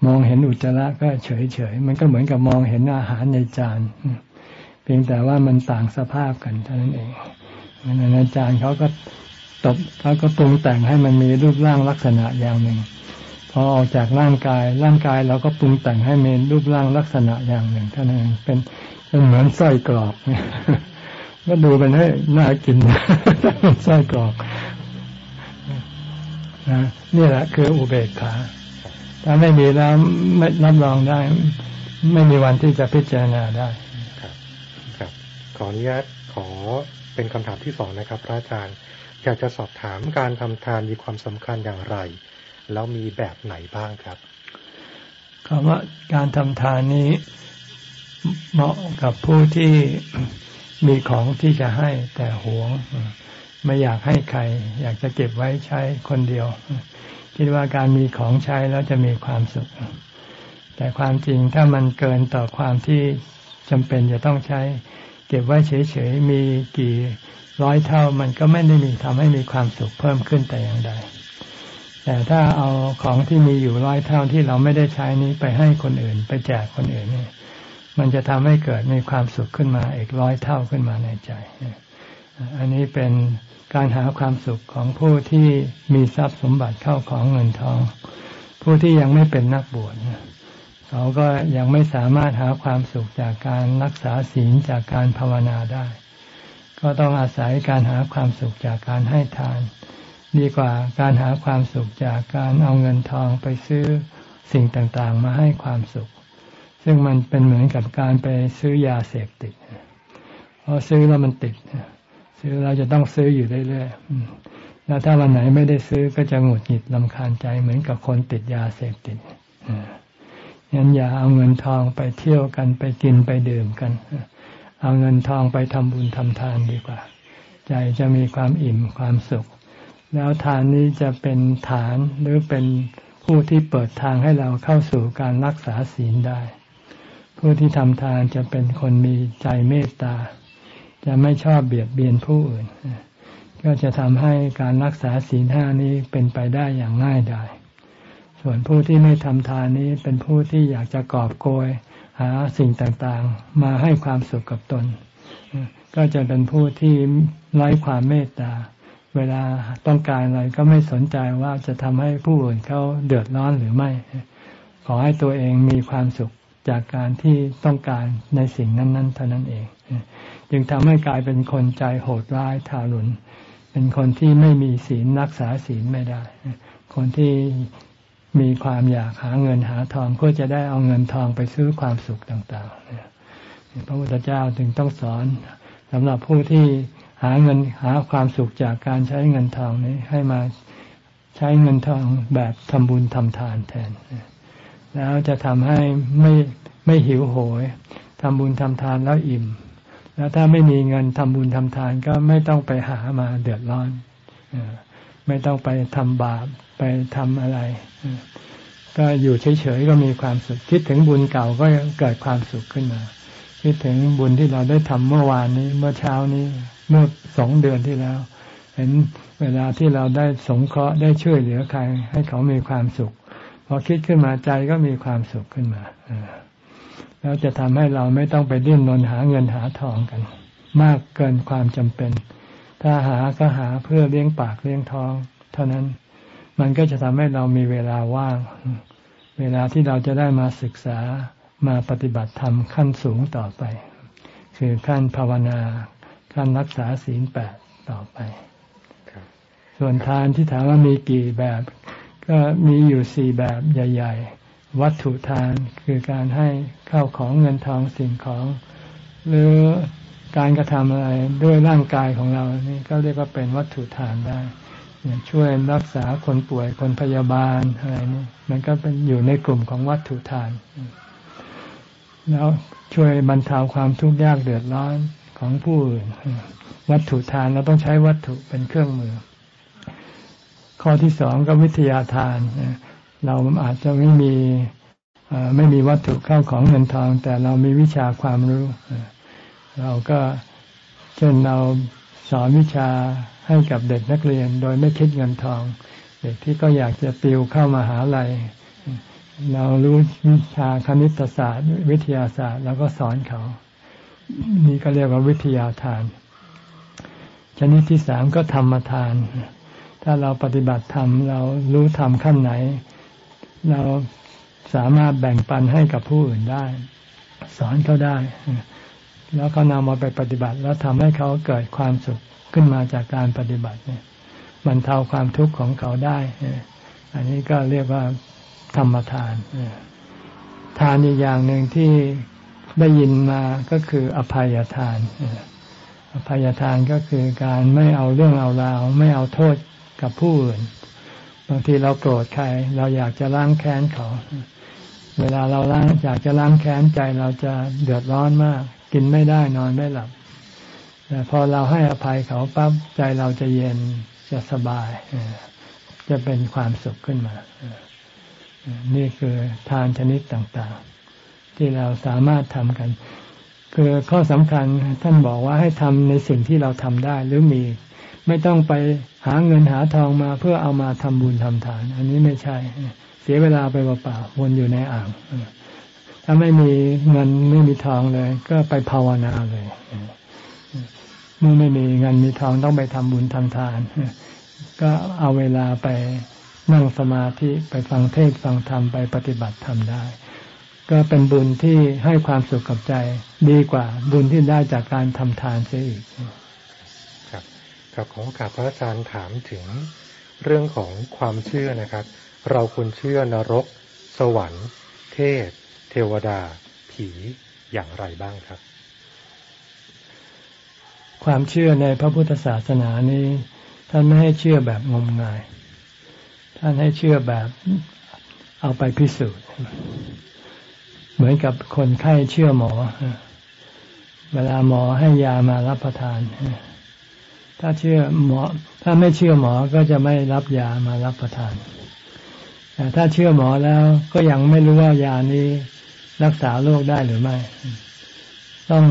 มองเห็นอุจจาระก็เฉยเฉยมันก็เหมือนกับมองเห็นอาหารในจานเพียงแต่ว่ามันต่างสภาพกันเท่านั้นเองในจานเขาก็ตบเขาก็ปรุงแต่งให้มันมีรูปร่างลักษณะอย่างหนึ่งพอออกจากร่างกาย ร่างกายเราก็ปรุงแต่งให้มีรูปร่างลักษณะอย่างหนึ่งเท่านั้นเองเป็นเป็นเหมือนไส้อยกรอกก็ดูเป็นให้น่ากินไส้อยกรอก นะนี่แหละคืออุเบกขา ถ้าไม่มีแล้วไม่รับรองได้ ไม่มีวันที่จะพิจารณาได้ครับ ครับ ขออนุญาตขอเป็นคำถามที่สองนะครับ พระอาจารย์อยากจะสอบถามการทำทานมีความสำคัญอย่างไร แล้วมีแบบไหนบ้างครับคำว่าการทำทานนี้เหมาะกับผู้ที่มีของที่จะให้แต่หวง ไม่อยากให้ใคร อยากจะเก็บไว้ใช้คนเดียว คิดว่าการมีของใช้แล้วจะมีความสุข แต่ความจริงถ้ามันเกินต่อความที่จำเป็นจะต้องใช้ เก็บไว้เฉยๆมีกี่ร้อยเท่ามันก็ไม่ได้มีทำให้มีความสุขเพิ่มขึ้นแต่อย่างใดแต่ถ้าเอาของที่มีอยู่ร้อยเท่าที่เราไม่ได้ใช้นี้ไปให้คนอื่น ไปแจกคนอื่นนี่มันจะทำให้เกิดมีความสุขขึ้นมาอีกร้อยเท่าขึ้นมาในใจ อันนี้เป็น การหาความสุขของผู้ที่มีทรัพย์สมบัติเข้าของเงินทอง ผู้ที่ยังไม่เป็นนักบวชเขาก็ยังไม่สามารถหาความสุขจากการรักษาศีลจากการภาวนาได้ ก็ต้องอาศัยการหาความสุขจากการให้ทาน ดีกว่าการหาความสุขจากการเอาเงินทองไปซื้อสิ่งต่างๆ มาให้ความสุข ซึ่งมันเป็นเหมือนกับการไปซื้อยาเสพติดเพราะซื้อแล้วมันติด ซื้อเราจะต้องซื้ออยู่เรื่อยๆแล้วถ้าวันไหนไม่ได้ซื้อก็จะหงุดหงิดลำคาญใจเหมือนกับคนติดยาเสพติดงั้นอย่าเอาเงินทองไปเที่ยวกันไปกินไปดื่มกัน เอาเงินทองไปทำบุญทำทานดีกว่า ใจจะมีความอิ่มความสุข แล้วทานนี้จะเป็นฐานหรือเป็นผู้ที่เปิดทางให้เราเข้าสู่การรักษาศีลได้ ผู้ที่ทำทานจะเป็นคนมีใจเมตตา จะไม่ชอบเบียดเบียนผู้อื่น ก็จะทำให้การรักษาศีลห้านี้เป็นไปได้อย่างง่ายดาย ส่วนผู้ที่ไม่ทำทานนี้เป็นผู้ที่อยากจะกอบโกย หาสิ่งต่างๆ มาให้ความสุขกับตน ก็จะเป็นผู้ที่ไร้ความเมตตา เวลาต้องการอะไรก็ไม่สนใจว่าจะทำให้ผู้อื่นเขาเดือดร้อนหรือไม่ ขอให้ตัวเองมีความสุขจากการที่ต้องการในสิ่งนั้น ๆ เท่านั้นเอง จึงทำให้กลายเป็นคนใจโหดร้ายทารุณ เป็นคนที่ไม่มีศีลรักษาศีลไม่ได้ คนที่มีความอยากหาเงินหาทองเพื่อจะได้เอาเงินทองไปซื้อความสุขต่างๆพระพุทธเจ้าจึงต้องสอนสำหรับผู้ที่หาเงินหาความสุขจากการใช้เงินทองนี้ให้มาใช้เงินทองแบบทำบุญทำทานแทน แล้วจะทำให้ไม่ไม่หิวโหยทำบุญทำทานแล้วอิ่ม แล้วถ้าไม่มีเงินทำบุญทำทานก็ไม่ต้องไปหามาเดือดร้อนไม่ต้องไปทำบาปไปทำอะไร ก็อยู่เฉยๆก็มีความสุข คิดถึงบุญเก่าก็เกิดความสุขขึ้นมา คิดถึงบุญที่เราได้ทำเมื่อวานนี้ เมื่อเช้านี้เมื่อสองเดือนที่แล้ว เห็นเวลาที่เราได้สงเคราะห์ได้ช่วยเหลือใคร ให้เขามีความสุขพอคิดขึ้นมาใจก็มีความสุขขึ้นมา แล้วจะทำให้เราไม่ต้องไปดิ้นรนหาเงินหาทองกัน มากเกินความจำเป็น ถ้าหาก็หาเพื่อเลี้ยงปากเลี้ยงท้อง เท่านั้นมันก็จะทำให้เรามีเวลาว่าง เวลาที่เราจะได้มาศึกษามาปฏิบัติธรรมขั้นสูงต่อไป คือขั้นภาวนาขั้นรักษาศีลแปดต่อไปส่วนทานที่ถามว่ามีกี่แบบ ก็มีอยู่สี่แบบใหญ่ ๆ วัตถุทานคือการให้เข้าของเงินทองสิ่งของ หรือการกระทำอะไรด้วยร่างกายของเรานี่ก็เรียกว่าเป็นวัตถุทานได้ช่วยรักษาคนป่วยคนพยาบาลอะไรนี่มันก็เป็นอยู่ในกลุ่มของวัตถุทาน แล้วช่วยบรรเทาความทุกข์ยากเดือดร้อนของผู้อื่นวัตถุทานเราต้องใช้วัตถุเป็นเครื่องมือ ข้อที่สองก็วิทยาทาน เราอาจจะไม่มีไม่มีวัตถุเข้าของเงินทอง แต่เรามีวิชาความรู้ เราก็เช่นเราสอนวิชาให้กับเด็กนักเรียน โดยไม่คิดเงินทอง เด็กที่ก็อยากจะติวเข้ามาหาลัยเรารู้วิชาคณิตศาสตร์ วิทยาศาสตร์ แล้วก็สอนเขา นี่ก็เรียกว่าวิทยาทาน ชนิดที่สามก็ธรรมทาน ถ้าเราปฏิบัติธรรม เรารู้ธรรมขั้นไหน เราสามารถแบ่งปันให้กับผู้อื่นได้ สอนเขาได้ แล้วเขานำมาไปปฏิบัติ แล้วทำให้เขาเกิดความสุขขึ้นมาจากการปฏิบัติเนี่ยบรรเทาความทุกข์ของเขาได้อันนี้ก็เรียกว่าธรรมทานทานอีกอย่างหนึ่งที่ได้ยินมาก็คืออภัยทานอภัยทานก็คือการไม่เอาเรื่องเอาราว ไม่เอาโทษกับผู้อื่น บางทีเราโกรธใครเราอยากจะล้างแค้นเขา เวลาเราล้างอยากจะล้างแค้นใจเราจะเดือดร้อนมาก กินไม่ได้นอนไม่หลับแต่พอเราให้อภัยเขาปั๊บใจเราจะเย็นจะสบายจะเป็นความสุขขึ้นมา นี่คือทานชนิดต่างๆ ที่เราสามารถทำกัน คือข้อสำคัญท่านบอกว่าให้ทำในสิ่งที่เราทำได้หรือมี ไม่ต้องไปหาเงินหาทองมาเพื่อเอามาทำบุญทำทาน อันนี้ไม่ใช่ เสียเวลาไปเปล่าๆวนอยู่ในอ่างถ้าไม่มีเงินไม่มีทองเลย ก็ไปภาวนาเลยเมื่อไม่มีเงินมีทองต้องไปทำบุญทำทาน ก็เอาเวลาไปนั่งสมาธิไปฟังเทศฟังธรรมไปปฏิบัติธรรมได้ ก็เป็นบุญที่ให้ความสุขกับใจ ดีกว่าบุญที่ได้จากการทำทานเสียอีก กับขอโอกาสพระอาจารย์ถามถึงเรื่องของความเชื่อนะครับ เราควรเชื่อนรก สวรรค์ เทพ เทวดา ผีอย่างไรบ้างครับ ความเชื่อในพระพุทธศาสนานี้ ท่านไม่ให้เชื่อแบบงมงาย ท่านให้เชื่อแบบเอาไปพิสูจน์ เหมือนกับคนไข้เชื่อหมอ เวลาหมอให้ยามารับประทาน ถ้าเชื่อหมอ ถ้าไม่เชื่อหมอก็จะไม่รับยามารับประทาน แต่ถ้าเชื่อหมอแล้วก็ยังไม่รู้ว่ายานี้รักษาโรคได้หรือไม่ ต้อง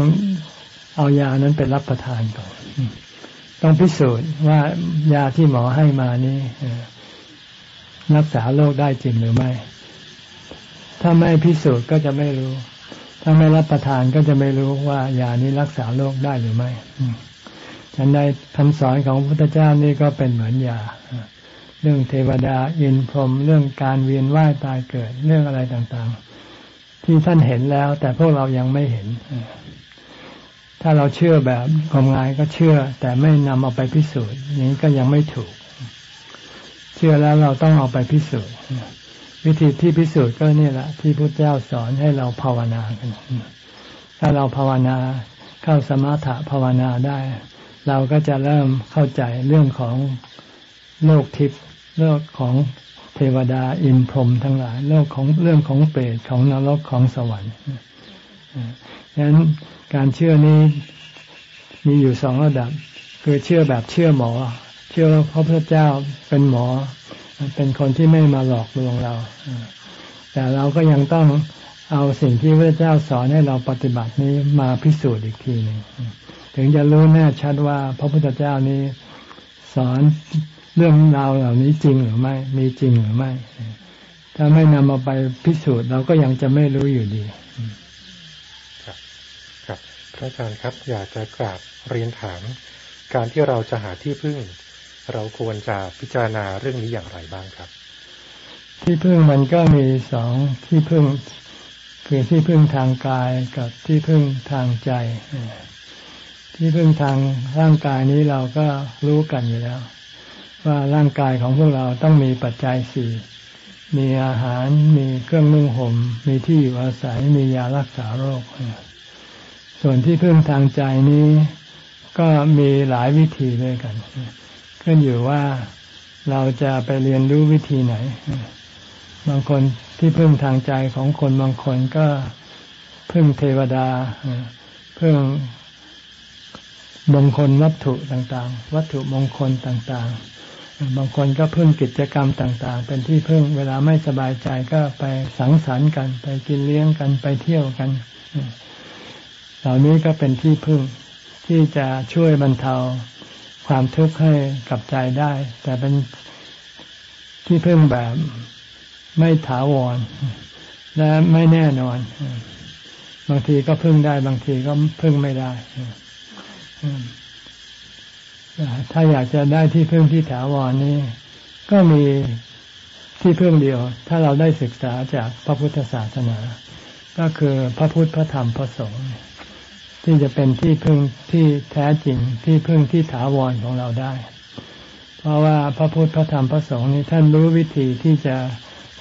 เอายานั้นไปรับประทานก่อน ต้องพิสูจน์ว่ายาที่หมอให้มานี้รักษาโรคได้จริงหรือไม่ ถ้าไม่พิสูจน์ก็จะไม่รู้ ถ้าไม่รับประทานก็จะไม่รู้ว่ายานี้รักษาโรคได้หรือไม่ ฉันในคำสอนของพระพุทธเจ้านี่ก็เป็นเหมือนยา เรื่องเทวดาอินพรหมเรื่องการเวียนว่ายตายเกิดเรื่องอะไรต่างๆ ที่ท่านเห็นแล้ว แต่พวกเรายังไม่เห็น ถ้าเราเชื่อแบบงมงายก็เชื่อ แต่ไม่นำเอาไปพิสูจน์อย่างนี้ก็ยังไม่ถูก เชื่อแล้วเราต้องเอาไปพิสูจน์วิธีที่พิสูจน์ก็นี่แหละที่พระเจ้าสอนให้เราภาวนากัน ถ้าเราภาวนาเข้าสมาธิภาวนาได้ เราก็จะเริ่มเข้าใจเรื่องของโลกทิพย์โลกของเทวดาอินพรหมทั้งหลาย โลกของเรื่องของเปรตของนรกของสวรรค์ฉะนั้นการเชื่อนี้มีอยู่สองระดับ คือเชื่อแบบเชื่อหมอ เชื่อว่าพระพุทธเจ้าเป็นหมอ เป็นคนที่ไม่มาหลอกลวงเรา แต่เราก็ยังต้องเอาสิ่งที่พระเจ้าสอนให้เราปฏิบัตินี้มาพิสูจน์อีกทีหนึ่ง ถึงจะรู้แน่ชัดว่า พระพุทธเจ้านี้สอนเรื่องราวเหล่านี้จริงหรือไม่ มีจริงหรือไม่ ถ้าไม่นำมาไปพิสูจน์เราก็ยังจะไม่รู้อยู่ดี ครับครับพระอาจารย์ครับ อยากจะกราบเรียนถาม การที่เราจะหาที่พึ่ง เราควรจะพิจารณาเรื่องนี้อย่างไรบ้างครับ ที่พึ่งมันก็มีสองที่พึ่งคือที่พึ่งทางกายกับที่พึ่งทางใจ ที่พึ่งทางร่างกายนี้เราก็รู้กันอยู่แล้ว ว่าร่างกายของพวกเราต้องมีปัจจัยสี่มีอาหารมีเครื่องนุ่งหม่มมีที่อยู่อาศัยมียารักษาโรค ส่วนที่พึ่งทางใจนี้ก็มีหลายวิธีด้วยกัน ขึ้นอยู่ว่าเราจะไปเรียนรู้วิธีไหน บางคนที่พึ่งทางใจของคนบางคนก็พึ่งเทวดาพึ่ง มงคลวัตถุต่างๆ วัตถุมงคลต่างๆ บางคนก็พึ่งกิจกรรมต่างๆ เป็นที่พึ่งเวลาไม่สบายใจก็ไปสังสรรค์กัน ไปกินเลี้ยงกันไปเที่ยวกัน เหล่านี้ก็เป็นที่พึ่งที่จะช่วยบรรเทาความทุกข์ให้กับใจได้ แต่เป็นที่พึ่งแบบไม่ถาวร และไม่แน่นอน บางทีก็พึ่งได้บางทีก็พึ่งไม่ได้ ถ้าอยากจะได้ที่พึ่งที่ถาวรนี้ก็มีที่พึ่งเดียว ถ้าเราได้ศึกษาจากพระพุทธศาสนา ก็คือพระพุทธพระธรรมพระสงฆ์ที่จะเป็นที่พึ่งที่แท้จริงที่พึ่งที่ถาวรของเราได้ เพราะว่าพระพุทธพระธรรมพระสงฆ์นี้ท่านรู้วิธีที่จะ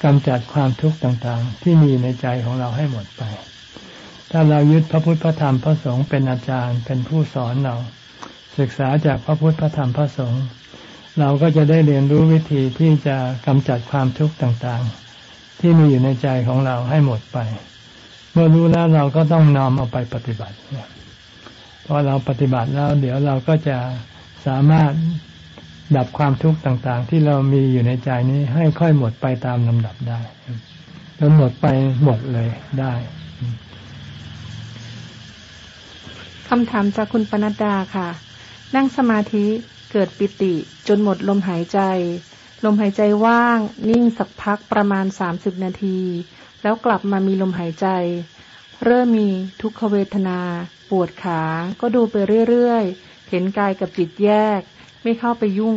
กำจัดความทุกข์ต่างๆ ที่มีในใจของเราให้หมดไป ถ้าเรายึดพระพุทธพระธรรมพระสงฆ์เป็นอาจารย์เป็นผู้สอนเรา ศึกษาจากพระพุทธพระธรรมพระสงฆ์เราก็จะได้เรียนรู้วิธีที่จะกำจัดความทุกข์ต่างๆ ที่มีอยู่ในใจของเราให้หมดไป เมื่อรู้แล้วเราก็ต้องนอมเอาไปปฏิบัติพอเราปฏิบัติแล้ว เดี๋ยวเราก็จะสามารถดับความทุกข์ต่างๆ ที่เรามีอยู่ในใจนี้ให้ค่อยหมดไปตามลำดับได้จนหมดไปหมดเลยได้ คำถามจากคุณปนัดดาค่ะ นั่งสมาธิเกิดปิติจนหมดลมหายใจ ลมหายใจว่าง นิ่งสักพักประมาณสามสิบนาที แล้วกลับมามีลมหายใจ เริ่มมีทุกขเวทนา ปวดขา ก็ดูไปเรื่อยๆ เห็นกายกับจิตแยก ไม่เข้าไปยุ่ง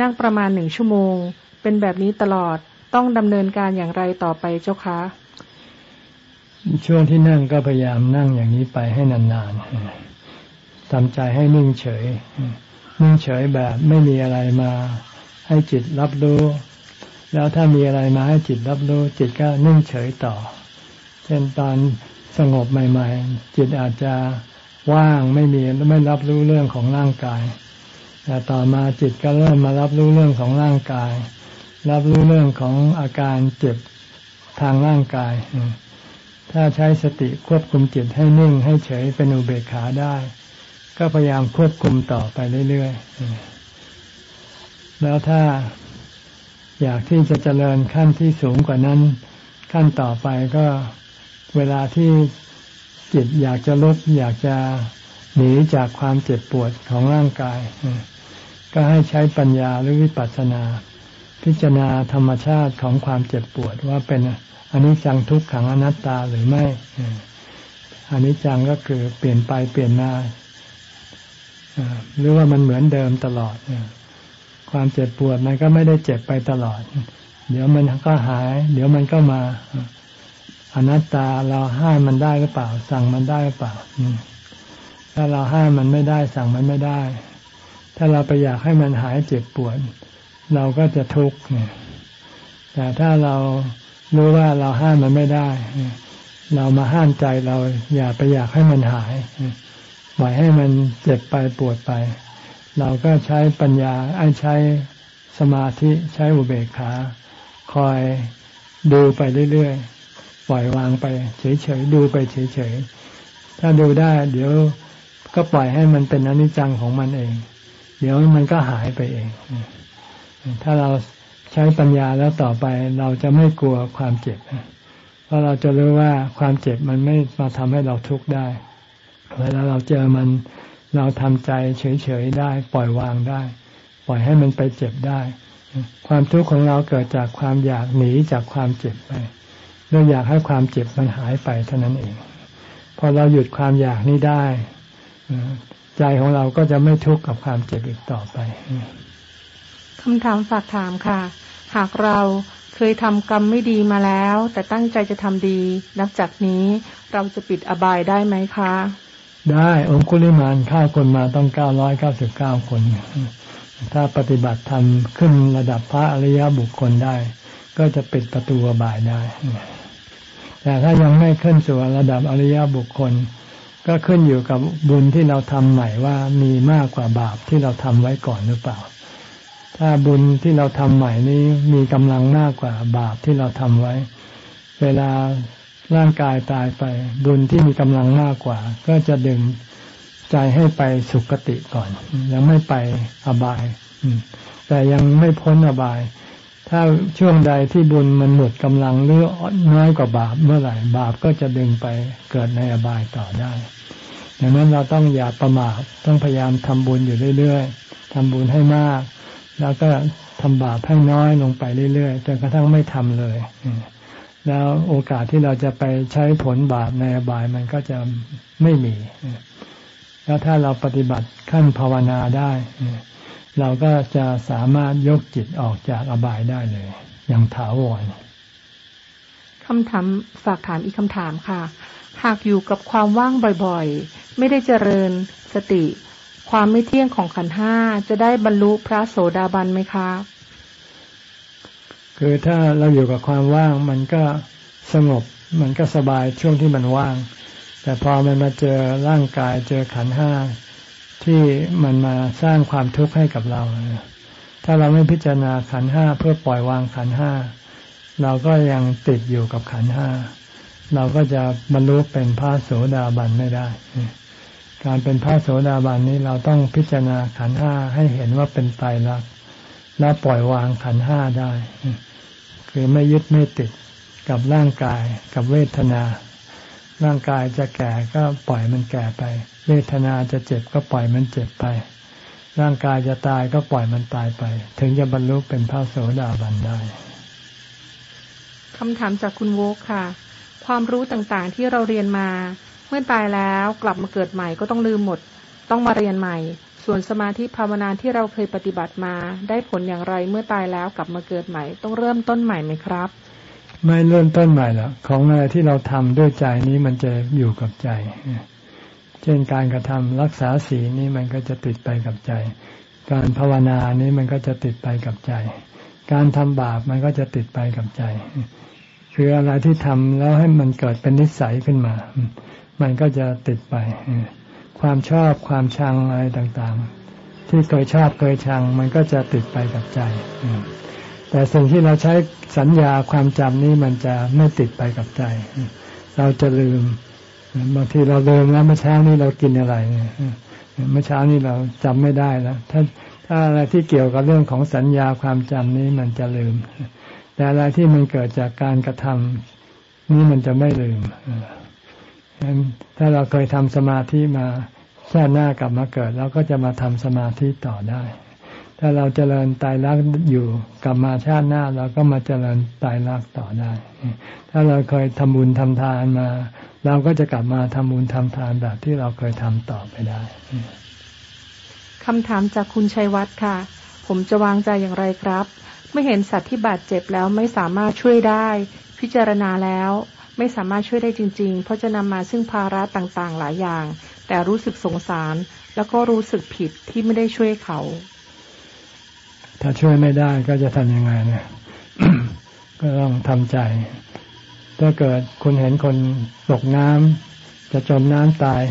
นั่งประมาณหนึ่งชั่วโมง เป็นแบบนี้ตลอดต้องดำเนินการอย่างไรต่อไปเจ้าคะ ช่วงที่นั่งก็พยายามนั่งอย่างนี้ไปให้นานๆทำใจให้นิ่งเฉย นิ่งเฉยแบบไม่มีอะไรมาให้จิตรับรู้ แล้วถ้ามีอะไรมาให้จิตรับรู้ จิตก็นิ่งเฉยต่อ เช่นตอนสงบใหม่ ๆ จิตอาจจะว่างไม่มีไม่รับรู้เรื่องของร่างกาย แต่ต่อมาจิตก็เริ่มมารับรู้เรื่องของร่างกาย รับรู้เรื่องของอาการเจ็บทางร่างกาย ถ้าใช้สติควบคุมจิตให้นิ่งให้เฉยเป็นอุเบกขาได้ ก็พยายามควบคุมต่อไปเรื่อยๆ แล้วถ้าอยากที่จะเจริญขั้นที่สูงกว่านั้น ขั้นต่อไปก็เวลาที่จิตอยากจะลดอยากจะหนีจากความเจ็บปวดของร่างกาย ก็ให้ใช้ปัญญาหรือวิปัสสนา พิจารณาธรรมชาติของความเจ็บปวดว่าเป็น อันิจจังทุกขังอนัตตาหรือไม่อันิจจังก็คือเปลี่ยนไปเปลี่ยนมาหรือว่ามันเหมือนเดิมตลอดความเจ็บปวดมันก็ไม่ได้เจ็บไปตลอด เดี๋ยวมันก็หาย เดี๋ยวมันก็มาอนัตตาเราห้ามมันได้หรือเปล่า สั่งมันได้หรือเปล่าถ้าเราห้ามมันไม่ได้ สั่งมันไม่ได้ ถ้าเราไปอยากให้มันหายเจ็บปวด เราก็จะทุกข์เนี่ยแต่ถ้าเรา รู้ว่าเราห้ามมันไม่ได้ เรามาห้ามใจเราอย่าไปอยากให้มันหายปล่อยให้มันเจ็บไปปวดไป เราก็ใช้ปัญญาไอ้ใช้สมาธิใช้อุเบกขา คอยดูไปเรื่อยๆ ปล่อยวางไป เฉยๆ ดูไปเฉยๆ ถ้าดูได้ เดี๋ยวก็ปล่อยให้มันเป็นอนิจจังของมันเอง เดี๋ยวมันก็หายไปเอง ถ้าเรา ใช้ปัญญาแล้วต่อไปเราจะไม่กลัวความเจ็บ เพราะเราจะรู้ว่าความเจ็บมันไม่มาทำให้เราทุกข์ได้ เวลาเราเจอมันเราทำใจเฉยๆได้ ปล่อยวางได้ ปล่อยให้มันไปเจ็บได้ ความทุกข์ของเราเกิดจากความอยากหนีจากความเจ็บไปเราอยากให้ความเจ็บมันหายไปเท่านั้นเอง พอเราหยุดความอยากนี้ได้ ใจของเราก็จะไม่ทุกข์กับความเจ็บอีกต่อไป คำถามฝากถามค่ะ หากเราเคยทำกรรมไม่ดีมาแล้ว แต่ตั้งใจจะทำดีนับจากนี้เราจะปิดอบายได้ไหมคะ ได้องคุลิมานฆ่าคนมาต้องเก้าร้อยเก้าสิบเก้าคน ถ้าปฏิบัติทำขึ้นระดับพระอริยบุคคลได้ ก็จะปิดประตูอบายได้ แต่ถ้ายังไม่ขึ้นสู่ระดับอริยบุคคล ก็ขึ้นอยู่กับบุญที่เราทำใหม่ว่ามีมากกว่าบาปที่เราทำไว้ก่อนหรือเปล่า ถ้าบุญที่เราทำใหม่นี้มีกำลังมากกว่าบาปที่เราทำไว้ เวลาร่างกายตายไป บุญที่มีกำลังมากกว่า ก็จะดึงใจให้ไปสุคติก่อน ยังไม่ไปอบาย แต่ยังไม่พ้นอบาย ถ้าช่วงใดที่บุญมันหมดกำลังหรือน้อยกว่าบาปเมื่อไหร่บาปก็จะดึงไปเกิดในอบายต่อได้ดังนั้นเราต้องอย่าประมาทต้องพยายามทำบุญอยู่เรื่อยๆทำบุญให้มาก แล้วก็ทำบาปให้น้อยลงไปเรื่อยๆจนกระทั่งไม่ทำเลย แล้วโอกาสที่เราจะไปใช้ผลบาปในอบายมันก็จะไม่มี แล้วถ้าเราปฏิบัติขั้นภาวนาได้ เราก็จะสามารถยกจิตออกจากอบายได้เลย อย่างถาวรคำถามฝากถามอีกคำถามค่ะ หากอยู่กับความว่างบ่อยๆ ไม่ได้เจริญสติ ความไม่เที่ยงของขันห้าจะได้บรรลุพระโสดาบันไหมคะคือถ้าเราอยู่กับความว่างมันก็สงบมันก็สบายช่วงที่มันว่าง แต่พอมันมาเจอร่างกายเจอขันห้าที่มันมาสร้างความทุกข์ให้กับเรา ถ้าเราไม่พิจารณาขันห้าเพื่อปล่อยวางขันห้าเราก็ยังติดอยู่กับขันห้า เราก็จะบรรลุเป็นพระโสดาบันไม่ได้ การเป็นพระโสดาบันนี้เราต้องพิจารณาขันห้าให้เห็นว่าเป็นไตรลักษณ์และปล่อยวางขันห้าได้ คือไม่ยึดไม่ติดกับร่างกายกับเวทนา ร่างกายจะแก่ก็ปล่อยมันแก่ไป เวทนาจะเจ็บก็ปล่อยมันเจ็บไป ร่างกายจะตายก็ปล่อยมันตายไป ถึงจะบรรลุเป็นพระโสดาบันได้คำถามจากคุณโวกค่ะ ความรู้ต่างๆที่เราเรียนมา มื่อตายแล้วกลับมาเกิดใหม่ก็ต้องลืมหมด ต้องมาเรียนใหม่ ส่วนสมาธิภาวนาที่เราเคยปฏิบัติมา ได้ผลอย่างไรเมื่อตายแล้วกลับมาเกิดใหม่ ต้องเริ่มต้นใหม่ไหมครับ ไม่เริ่มต้นใหม่หรอกของอะไรที่เราทำด้วยใจนี้มันจะอยู่กับใจ เช่นการกระทำรักษาศีลนี้มันก็จะติดไปกับใจ การภาวนานี้มันก็จะติดไปกับใจ การทำบาปมันก็จะติดไปกับใจ คืออะไรที่ทำแล้วให้มันเกิดเป็นนิสัยขึ้นมา มันก็จะติดไป ความชอบความชังอะไรต่างๆ ที่เคยชอบเคยชัง มันก็จะติดไปกับใจ แต่สิ่งที่เราใช้สัญญาความจำนี้มันจะไม่ติดไปกับใจ เราจะลืมบางทีเราลืมแล้วเมื่อเช้านี้เรากินอะไรเมื่อเช้านี้เราจำไม่ได้แล้วถ้าถ้าอะไรที่เกี่ยวกับเรื่องของสัญญาความจำนี้มันจะลืม แต่อะไรที่มันเกิดจากการกระทำนี่มันจะไม่ลืม ถ้าเราเคยทำสมาธิมาชาติหน้ากลับมาเกิดเราก็จะมาทำสมาธิต่อได้ ถ้าเราเจริญตายรักอยู่กลับมาชาติหน้าเราก็มาเจริญตายรักต่อได้ ถ้าเราเคยทำบุญทำทานมา เราก็จะกลับมาทำบุญทำทานแบบที่เราเคยทำต่อไปได้คำถามจากคุณชัยวัฒน์ค่ะ ผมจะวางใจอย่างไรครับ ไม่เห็นสัตว์ที่บาดเจ็บแล้วไม่สามารถช่วยได้ พิจารณาแล้ว ไม่สามารถช่วยได้จริง ๆ เพราะจะนำมาซึ่งภาระต่างๆ หลายอย่าง แต่รู้สึกสงสาร แล้วก็รู้สึกผิดที่ไม่ได้ช่วยเขา ถ้าช่วยไม่ได้ก็จะทำยังไงเนี่ยก็ต้องทำใจ ถ้าเกิดคุณเห็นคนตกน้ำจะจมน้ำตาย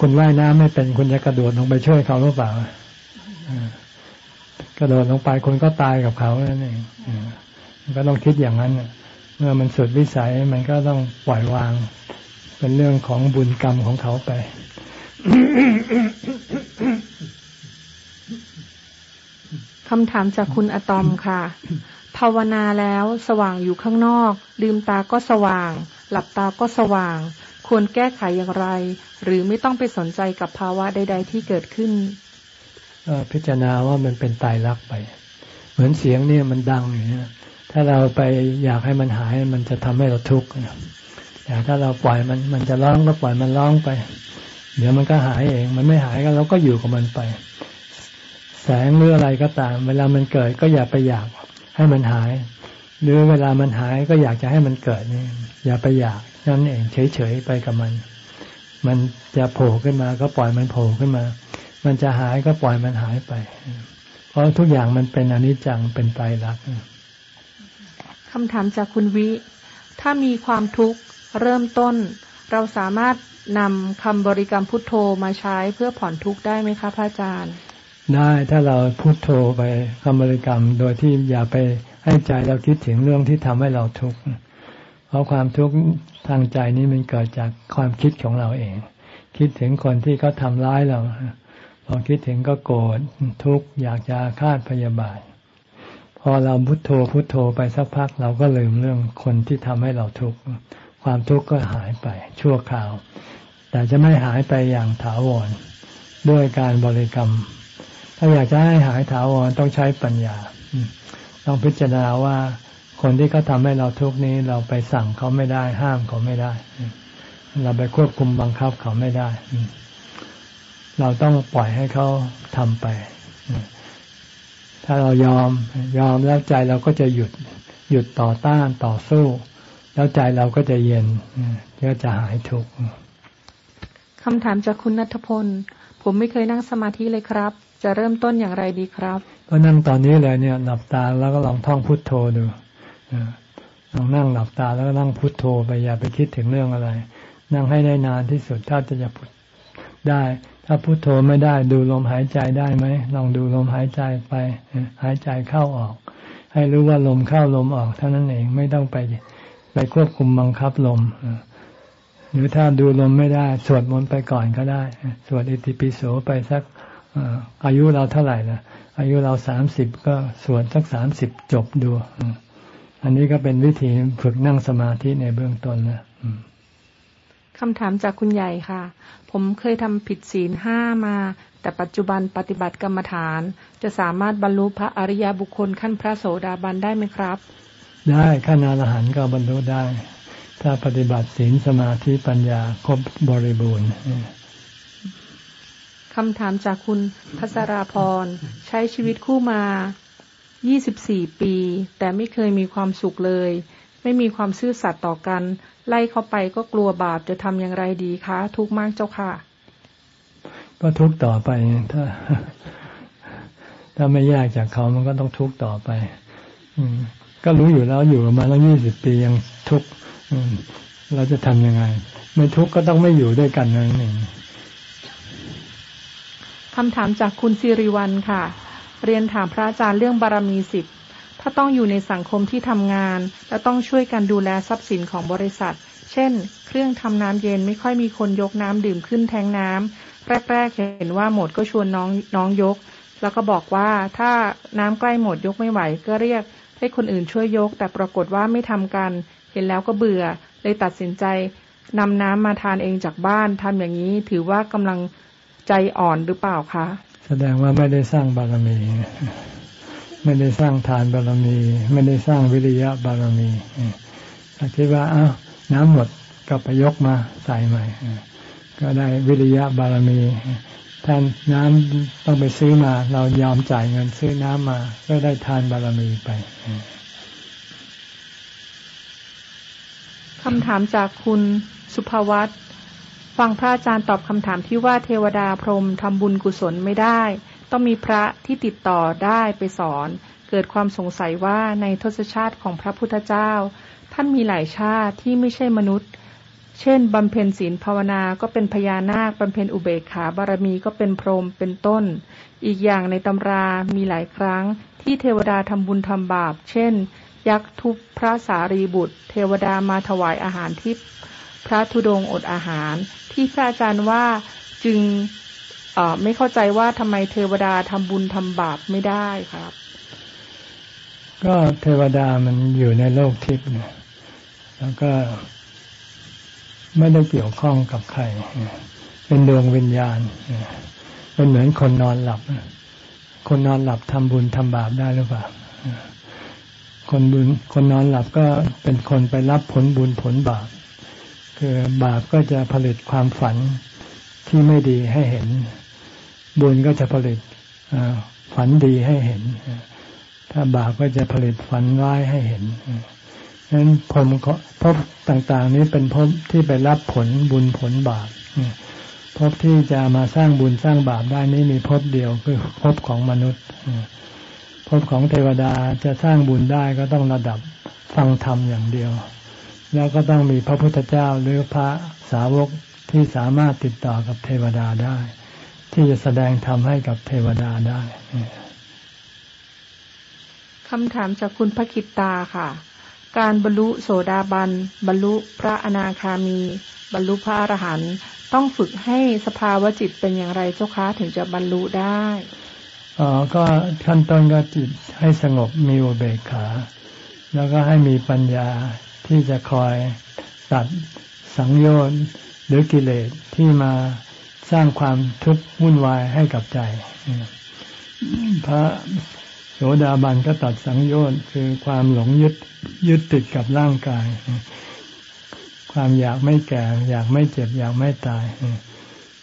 คุณว่ายน้ำไม่เป็นคุณจะกระโดดลงไปช่วยเขาหรือเปล่ากระโดดลงไปคุณก็ตายกับเขานั่นเองก็ต้องคิดอย่างนั้น เมื่อมันสุดวิสัยมันก็ต้องปล่อยวาง เป็นเรื่องของบุญกรรมของเขาไป คำถามจากคุณอะตอมค่ะ ภาวนาแล้วสว่างอยู่ข้างนอก ลืมตาก็สว่าง หลับตาก็สว่าง ควรแก้ไขอย่างไร หรือไม่ต้องไปสนใจกับภาวะใด ๆ ที่เกิดขึ้นพิจารณาว่ามันเป็นตายรักไป เหมือนเสียงเนี่ยมันดังอย่างนี้ ถ้าเราไปอยากให้มันหายมันจะทำให้เราทุกข์แต่ถ้าเราปล่อยมันมันจะร้องก็ปล่อยมันร้องไป เดี๋ยวมันก็หายเอง มันไม่หายก็เราก็อยู่กับมันไป แสงหรืออะไรก็ตาม เวลามันเกิดก็อย่าไปอยากให้มันหาย หรือเวลามันหายก็อยากจะให้มันเกิดนี่อย่าไปอยากนั่นเองเฉยๆไปกับมัน มันจะโผล่ขึ้นมาก็ปล่อยมันโผล่ขึ้นมา มันจะหายก็ปล่อยมันหายไป เพราะทุกอย่างมันเป็นอนิจจังเป็นไตรลักษณ์ คำถามจากคุณวิ ถ้ามีความทุกข์เริ่มต้น เราสามารถนำคำบริกรรมพุทโธมาใช้เพื่อผ่อนทุกข์ได้ไหมคะพระอาจารย์ ได้ถ้าเราพุทโธไปคำบริกรรมโดยที่อย่าไปให้ใจเราคิดถึงเรื่องที่ทำให้เราทุกข์เพราะความทุกข์ทางใจนี้มันเกิดจากความคิดของเราเอง คิดถึงคนที่เขาทำร้ายเราพอคิดถึงก็โกรธทุกข์อยากจะคาดพยาบาท พอเราพุโทโธพุโทโธไปสักพักเราก็ลืมเรื่องคนที่ทำให้เราทุกข์ความทุกข์ก็หายไปชั่วคราว แต่จะไม่หายไปอย่างถาวรด้วยการบริกรรม ถ้าอยากจะให้หายถาวรต้องใช้ปัญญา ต้องพิจารณาว่าคนที่เขาทาให้เราทุกข์นี้เราไปสั่งเขาไม่ได้ ห้ามเขาไม่ได้ เราไปควบคุมบังคับเขาไม่ได้ เราต้องปล่อยให้เขาทำไป ถ้าเรายอมยอมแล้วใจเราก็จะหยุดหยุดต่อต้านต่อสู้ แล้วใจเราก็จะเย็นก็จะหายทุกข์คำถามจากคุณนัทพล ผมไม่เคยนั่งสมาธิเลยครับ จะเริ่มต้นอย่างไรดีครับ ก็นั่งตอนนี้เลยเนี่ยหลับตาแล้วก็ลองท่องพุทโธดูลองนั่งหลับตาแล้วก็นั่งพุทโธไปอย่าไปคิดถึงเรื่องอะไร นั่งให้ได้นานที่สุดถ้าจะจะได้ ถ้าพุทโธไม่ได้ดูลมหายใจได้ไหมลองดูลมหายใจไปหายใจเข้าออก ให้รู้ว่าลมเข้าลมออกเท่านั้นเองไม่ต้องไปไปควบคุมบังคับลมหรือถ้าดูลมไม่ได้สวดมนต์ไปก่อนก็ได้ สวดอิติปิโสไปสักอายุเราเท่าไหร่นะอายุเราสามสิบก็สวดสักสามสิบจบดู อันนี้ก็เป็นวิธีฝึกนั่งสมาธิในเบื้องต้นนะ คำถามจากคุณใหญ่ค่ะ ผมเคยทำผิดศีลห้ามา แต่ปัจจุบันปฏิบัติกรรมฐาน จะสามารถบรรลุพระอริยบุคคลขั้นพระโสดาบันได้ไหมครับ ได้ขั้นอรหันต์ก็บรรลุได้ ถ้าปฏิบัติศีลสมาธิปัญญาครบบริบูรณ์คำถามจากคุณพัสราพรใช้ชีวิตคู่มา 24 ปี แต่ไม่เคยมีความสุขเลย ไม่มีความซื่อสัตย์ต่อกัน ไล่เข้าไปก็กลัวบาปจะทำอย่างไรดีคะ ทุกมากเจ้าค่ะ ก็ทุกต่อไปถ้า ถ้าไม่แยกจากเขามันก็ต้องทุกต่อไปก็รู้อยู่แล้วอยู่มาแล้วยี่สิบปียังทุกเราจะทำยังไง ไม่ทุกก็ต้องไม่อยู่ด้วยกันนั่นเองคำถามจากคุณสิริวัลค่ะ เรียนถามพระอาจารย์เรื่องบารมีสิบ ถ้าต้องอยู่ในสังคมที่ทำงาน และต้องช่วยกันดูแลทรัพย์สินของบริษัท เช่น เครื่องทำน้ำเย็นไม่ค่อยมีคนยกน้ำดื่มขึ้นแทงน้ำแรกๆเห็นว่าหมดก็ชวนน้องน้องยก แล้วก็บอกว่าถ้าน้ำใกล้หมดยกไม่ไหวก็เรียก ให้คนอื่นช่วยยก แต่ปรากฏว่าไม่ทำกัน เห็นแล้วก็เบื่อ เลยตัดสินใจนำน้ำมาทานเองจากบ้านทำอย่างนี้ถือว่ากำลังใจอ่อนหรือเปล่าคะ แสดงว่าไม่ได้สร้างบารมี ไม่ได้สร้างทานบารมี ไม่ได้สร้างวิริยะบารมีถ้าคิดว่าอ้าวน้ำหมดก็ไปยกมาใส่ใหม่ก็ได้วิริยะบารมีท่านน้ำต้องไปซื้อมา เรายอมจ่ายเงินซื้อน้ำมา ก็ได้ทานบารมีไปคำถามจากคุณสุภวัตฟังพระอาจารย์ตอบคำถามที่ว่าเทวดาพรหมทำบุญกุศลไม่ได้ ต้องมีพระที่ติดต่อได้ไปสอน เกิดความสงสัยว่าในทศชาติของพระพุทธเจ้า ท่านมีหลายชาติที่ไม่ใช่มนุษย์ เช่นบำเพ็ญศีลภาวนาก็เป็นพญานาคบำเพ็ญอุเบกขาบารมีก็เป็นพรหมเป็นต้น อีกอย่างในตำรามีหลายครั้งที่เทวดาทำบุญทำบาป เช่น ยักษ์ทุบพระสารีบุตร เทวดามาถวายอาหารที่พระธุดงอดอาหาร ที่พระอาจารย์ว่าจึง ไม่เข้าใจว่าทำไมเทวดาทำบุญทำบาปไม่ได้ครับ ก็เทวดามันอยู่ในโลกทิพย์เนี่ยแล้วก็ไม่ได้เกี่ยวข้องกับใคร เป็นดวงวิญญาณเป็นเหมือนคนนอนหลับ คนนอนหลับทำบุญทำบาปได้หรือเปล่าคนบุญคนนอนหลับก็เป็นคนไปรับผลบุญผลบาป คือบาปก็จะผลิตความฝันที่ไม่ดีให้เห็น บุญก็จะผลิตฝันดีให้เห็น ถ้าบาปก็จะผลิตฝันร้ายให้เห็นฉะนั้นผมพบต่างๆ นี้เป็นพบที่ไปรับผลบุญผลบาปพบที่จะมาสร้างบุญสร้างบาปได้นี้มีพบเดียวคือพบของมนุษย์พบของเทวดาจะสร้างบุญได้ก็ต้องระดับฟังธรรมอย่างเดียว แล้วก็ต้องมีพระพุทธเจ้าหรือพระสาวกที่สามารถติดต่อกับเทวดาได้ ที่จะแสดงธรรมให้กับเทวดาได้คำถามจากคุณพระคิตตาค่ะ การบรรลุโสดาบัน บรรลุพระอนาคามี บรรลุพระอรหันต์ต้องฝึกให้สภาวะจิตเป็นอย่างไรเจ้าคะถึงจะบรรลุได้อ๋อก็ขั้นต้นก็จิตให้สงบมีอุเบกขา แล้วก็ให้มีปัญญาที่จะคอยตัดสังโยชน์หรือกิเลสที่มา สร้างความทุกข์วุ่นวายให้กับใจ พระโสดาบันก็ตัดสังโยชน์คือความหลงยึดยึดติดกับร่างกาย ความอยากไม่แก่ อยากไม่เจ็บ อยากไม่ตาย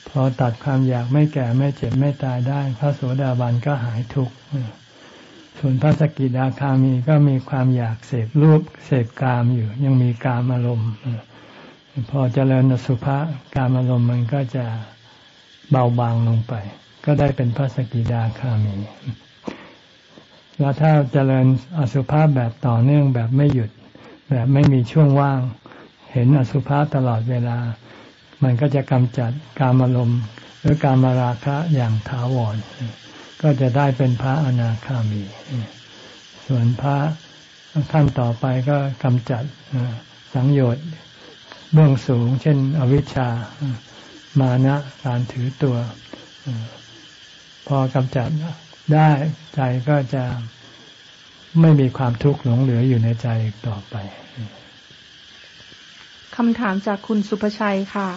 พอตัดความอยากไม่แก่ไม่เจ็บไม่ตายได้ พระโสดาบันก็หายทุกข์ส่วนพระสกิดาคามีก็มีความอยากเสพรูปเสพกามอยู่ ยังมีกามอารมณ์พอเจริญสุภาษกามอารมณ์มันก็จะ เบาบางลงไป ก็ได้เป็นพระสกิดาคามี แล้วถ้าเจริญอสุภาพแบบต่อเนื่องแบบไม่หยุด แบบไม่มีช่วงว่าง เห็นอสุภาพตลอดเวลา มันก็จะกำจัดการอารมณ์หรือการมาราคะอย่างถาวร ก็จะได้เป็นพระอนาคามี ส่วนพระขั้นต่อไปก็กำจัดสังโยชน์เบื้องสูง เช่น อวิชชา มานะการถือตัว พอกำจัดได้ใจก็จะไม่มีความทุกข์หลงเหลืออยู่ในใจอีกต่อไปคำถามจากคุณสุภชัยค่ะ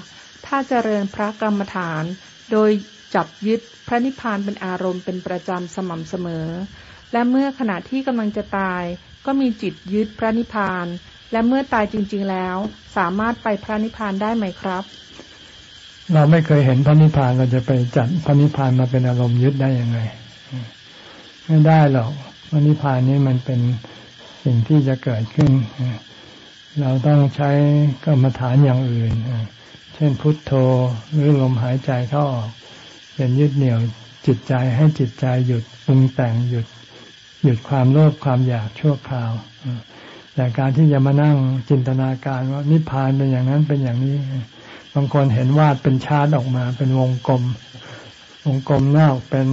ถ้าเจริญพระกรรมฐาน โดยจับยึดพระนิพพานเป็นอารมณ์เป็นประจำสม่ำเสมอ และเมื่อขณะที่กำลังจะตาย ก็มีจิตยึดพระนิพพาน และเมื่อตายจริง ๆแล้ว สามารถไปพระนิพพานได้ไหมครับ เราไม่เคยเห็นพระนิพพานเราจะไปจัดพระนิพพานมาเป็นอารมณ์ยึดได้ยังไง ไม่ได้หรอกพระนิพพานนี้มันเป็นสิ่งที่จะเกิดขึ้น เราต้องใช้กรรมฐานอย่างอื่น เช่นพุทโธหรือลมหายใจเข้าออกเป็นยึดเหนี่ยวจิตใจให้จิตใจหยุดปรุงแต่งหยุดหยุดความโลภความอยากชั่วคราวแต่การที่จะมานั่งจินตนาการว่านิพพานเป็นอย่างนั้นเป็นอย่างนี้ บางคนเห็นวาดเป็นชาร์ตออกมา เป็นวงกลม วงกลมนอกเป็น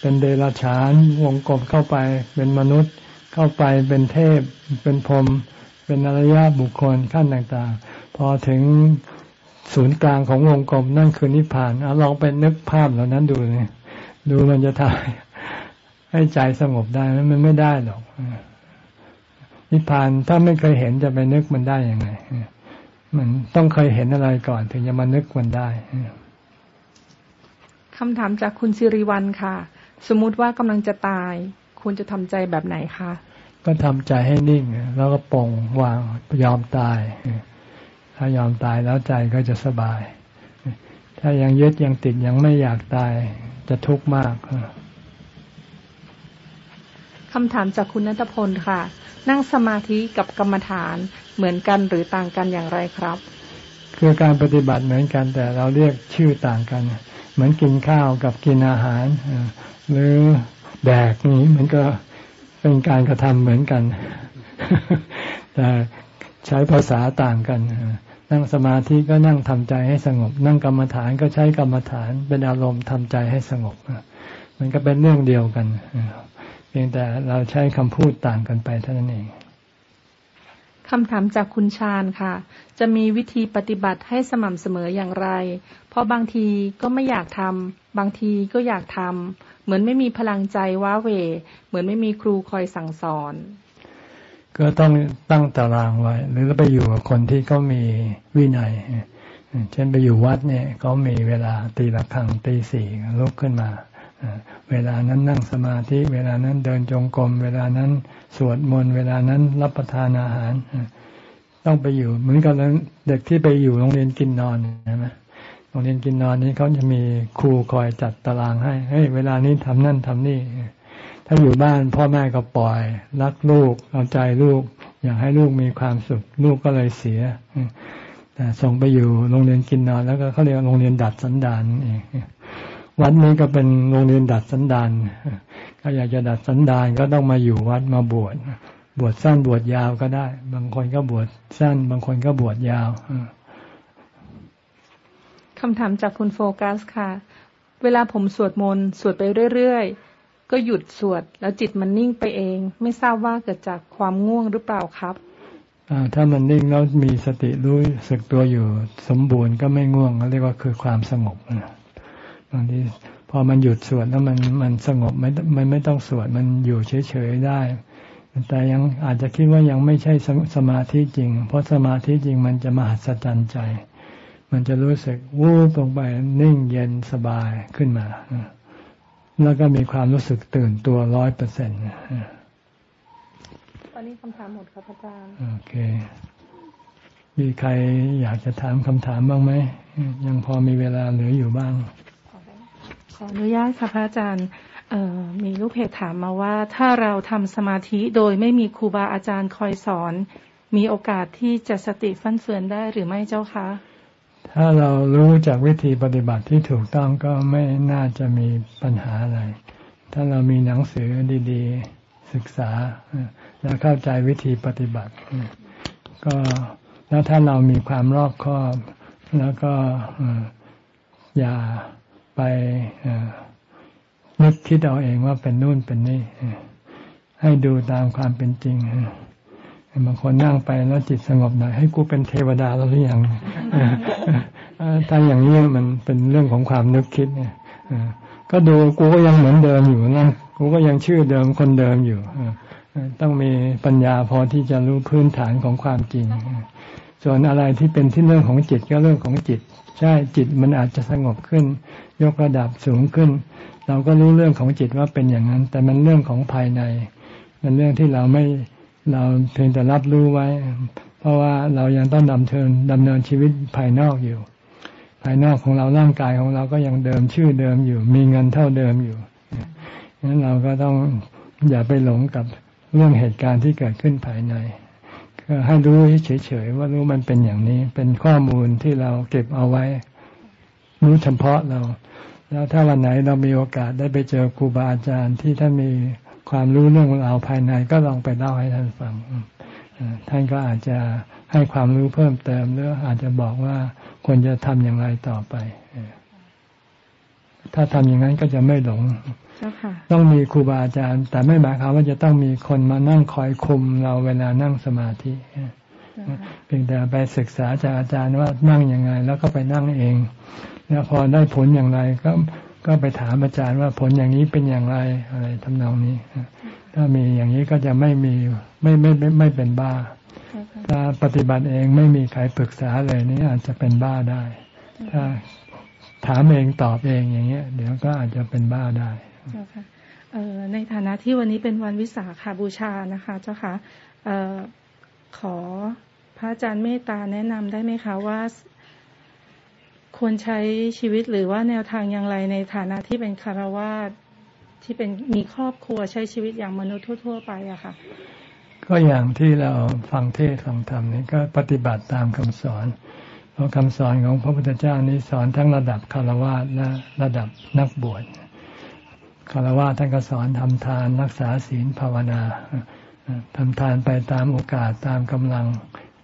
เป็นเดรัจฉาน วงกลมเข้าไป เป็นมนุษย์เข้าไปเป็นเทพ เป็นพรหมเป็นอริยบุคคลขั้นต่างๆ พอถึงศูนย์กลางของวงกลมนั่นคือนิพพานเอาลองไปนึกภาพเหล่านั้นดูเนี่ยดูมันจะทำให้ใจสงบได้มันไม่ได้หรอกนิพพานถ้าไม่เคยเห็นจะไปนึกมันได้ยังไง มันต้องเคยเห็นอะไรก่อน ถึงจะมานึกมันได้คำถามจากคุณสิริวัลค่ะ สมมุติว่ากำลังจะตายควรจะทำใจแบบไหนคะก็ทำใจให้นิ่ง แล้วก็ปลงวางยอมตาย ถ้ายอมตายแล้วใจก็จะสบาย ถ้ายังยึดยังติดยังไม่อยากตาย จะทุกข์มาก คำถามจากคุณนัทพลค่ะ นั่งสมาธิกับกรรมฐานเหมือนกันหรือต่างกันอย่างไรครับ คือการปฏิบัติเหมือนกันแต่เราเรียกชื่อต่างกัน เหมือนกินข้าวกับกินอาหาร หรือแดกนี้มันก็เป็นการกระทำเหมือนกัน แต่ใช้ภาษาต่างกันนั่งสมาธิก็นั่งทำใจให้สงบ นั่งกรรมฐานก็ใช้กรรมฐานเป็นอารมณ์ทำใจให้สงบมันก็เป็นเรื่องเดียวกัน เพียงแต่เราใช้คำพูดต่างกันไปเท่านั้นเองคำถามจากคุณชาญค่ะ จะมีวิธีปฏิบัติให้สม่ำเสมออย่างไร เพราะบางทีก็ไม่อยากทำบางทีก็อยากทำเหมือนไม่มีพลังใจว้าเว เหมือนไม่มีครูคอยสั่งสอน ก็ต้องตั้งตารางไว้ หรือไปอยู่กับคนที่เขามีวินัย เช่นไปอยู่วัดเนี่ยเขามีเวลาตีละครั้งตีสี่ลุกขึ้นมา เวลานั้นนั่งสมาธิ เวลานั้นเดินจงกรม เวลานั้นสวดมนต์ เวลานั้นรับประทานอาหาร ต้องไปอยู่ เหมือนกับเด็กที่ไปอยู่โรงเรียนกินนอนใช่ไหมโรงเรียนกินนอนนี้เขาจะมีครูคอยจัดตารางให้ เฮ้ย เวลานี้ทำนั่นทำนี่ ถ้าอยู่บ้านพ่อแม่ก็ปล่อย รักลูก เอาใจลูก อยากให้ลูกมีความสุข ลูกก็เลยเสีย แต่ส่งไปอยู่โรงเรียนกินนอนแล้วก็เขาเรียกโรงเรียนดัดสันดานเอง วัดนี้ก็เป็นโรงเรียนดัดสันดานก็อยากจะดัดสันดานก็ต้องมาอยู่วัดมาบวชบวชสั้นบวชยาวก็ได้ บางคนก็บวชสั้น บางคนก็บวชยาวคำถามจากคุณโฟกัสค่ะ เวลาผมสวดมนต์สวดไปเรื่อยๆ ก็หยุดสวด แล้วจิตมันนิ่งไปเอง ไม่ทราบว่าเกิดจากความง่วงหรือเปล่าครับถ้ามันนิ่งแล้วมีสติรู้สึกตัวอยู่ สมบูรณ์ก็ไม่ง่วงเรียกว่าคือความสงบ บางทีพอมันหยุดสวดแล้วมันมันสงบไม่มันไม่ต้องสวดมันอยู่เฉยๆได้ แต่ยังอาจจะคิดว่ายังไม่ใช่สมาธิจริง เพราะสมาธิจริงมันจะมหัศจรรย์ใจ มันจะรู้สึกวูบลงไปนิ่งเย็นสบายขึ้นมา แล้วก็มีความรู้สึกตื่นตัวร้อยเปอร์เซ็นต์ตอนนี้คำถามหมดครับอาจารย์ โอเค มีใครอยากจะถามคำถามบ้างไหม ยังพอมีเวลาเหลืออยู่บ้าง ขออนุญาตค่ะพระอาจารย์มีลูกเพจถามมาว่า ถ้าเราทำสมาธิโดยไม่มีครูบาอาจารย์คอยสอน มีโอกาสที่จะสติฟั่นเฟือนได้หรือไม่เจ้าคะถ้าเรารู้จากวิธีปฏิบัติที่ถูกต้องก็ไม่น่าจะมีปัญหาอะไร ถ้าเรามีหนังสือดีๆ ศึกษา แล้วเข้าใจวิธีปฏิบัติ ก็แล้วถ้าเรามีความรอบคอบ แล้วก็อย่า ไปนึกคิดเอาเองว่าเป็นนู่นเป็นนี่ให้ดูตามความเป็นจริงบางคนนั่งไปแล้วจิตสงบหน่อยให้กูเป็นเทวดาแล้วหรือยังถ้าอย่างนี้มันเป็นเรื่องของความนึกคิดเนี่ยก็ดูกูก็ยังเหมือนเดิมอยู่นะกูก็ยังชื่อเดิมคนเดิมอยู่ต้องมีปัญญาพอที่จะรู้พื้นฐานของความจริง ส่วนอะไรที่เป็นที่เรื่องของจิตก็เรื่องของจิต ใช่จิตมันอาจจะสงบขึ้น ยกระดับสูงขึ้น เราก็รู้เรื่องของจิตว่าเป็นอย่างนั้น แต่มันเรื่องของภายใน มันเรื่องที่เราไม่เราเพียงแต่รับรู้ไว้ เพราะว่าเรายังต้องดำเนินดำเนินชีวิตภายนอกอยู่ ภายนอกของเราร่างกายของเราก็ยังเดิมชื่อเดิมอยู่ มีเงินเท่าเดิมอยู่งั้นเราก็ต้องอย่าไปหลงกับเรื่องเหตุการณ์ที่เกิดขึ้นภายในก็ให้รู้เฉยๆว่ารู้มันเป็นอย่างนี้ เป็นข้อมูลที่เราเก็บเอาไว้ รู้เฉพาะเรา แล้วถ้าวันไหนเรามีโอกาสได้ไปเจอครูบาอาจารย์ที่ท่านมีความรู้เรื่องราวภายในก็ลองไปเล่าให้ท่านฟังท่านก็อาจจะให้ความรู้เพิ่มเติมหรืออาจจะบอกว่าควรจะทำอย่างไรต่อไปถ้าทำอย่างนั้นก็จะไม่หลงต้องมีครูบาอาจารย์ แต่ไม่หมายความว่าจะต้องมีคนมานั่งคอยคุมเราเวลานั่งสมาธิเพียงแต่ไปศึกษาจากอาจารย์ว่านั่งยังไง แล้วก็ไปนั่งเอง แล้วพอได้ผลอย่างไรก็ก็ไปถามอาจารย์ว่าผลอย่างนี้เป็นอย่างไรอะไรทำนองนี้ ถ้ามีอย่างนี้ก็จะไม่มีไม่ไม่ไม่ไม่เป็นบ้า ถ้าปฏิบัติเองไม่มีใครปรึกษาเลยนี่อาจจะเป็นบ้าได้ ถ้าถามเองตอบเองอย่างเงี้ย เดี๋ยวก็อาจจะเป็นบ้าได้ในฐานะที่วันนี้เป็นวันวิสาขาบูชานะคะเจ้าค่ะขอพระอาจารย์เมตตาแนะนำได้ไหมคะว่า ควรใช้ชีวิตหรือว่าแนวทางอย่างไรในฐานะที่เป็นคารวาสที่เป็นมีครอบครัวใช้ชีวิตอย่างมนุษย์ทั่ว ๆ ไปอะค่ะ ก็อย่างที่เราฟังเทศฟังธรรมนี่ก็ปฏิบัติตามคำสอน เพราะคำสอนของพระพุทธเจ้านี้สอนทั้งระดับคารวะและระดับนักบวชคารวะท่านก็สอนทำทานรักษาศีลภาวนาทำทานไปตามโอกาสตามกำลัง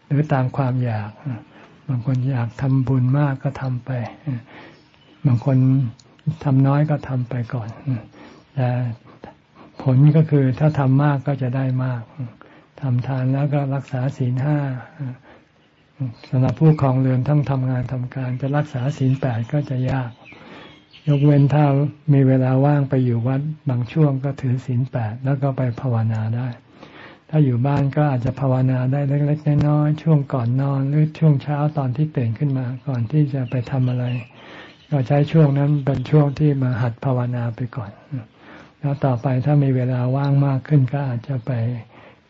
หรือตามความอยาก บางคนอยากทำบุญมากก็ทำไป บางคนทำน้อยก็ทำไปก่อน แต่ผลก็คือถ้าทำมากก็จะได้มากทำทานแล้วก็รักษาศีลห้าสำหรับผู้ครองเรือนทั้งทำงานทำการจะรักษาศีลแปดก็จะยาก ยกเว้นถ้ามีเวลาว่างไปอยู่วัดบางช่วงก็ถือศีลแปดแล้วก็ไปภาวนาได้ ถ้าอยู่บ้านก็อาจจะภาวนาได้เล็กๆน้อยๆช่วงก่อนนอน หรือช่วงเช้าตอนที่ตื่นขึ้นมาก่อนที่จะไปทำอะไร ก็ใช้ช่วงนั้นเป็นช่วงที่มาหัดภาวนาไปก่อน แล้วต่อไปถ้ามีเวลาว่างมากขึ้นก็อาจจะไป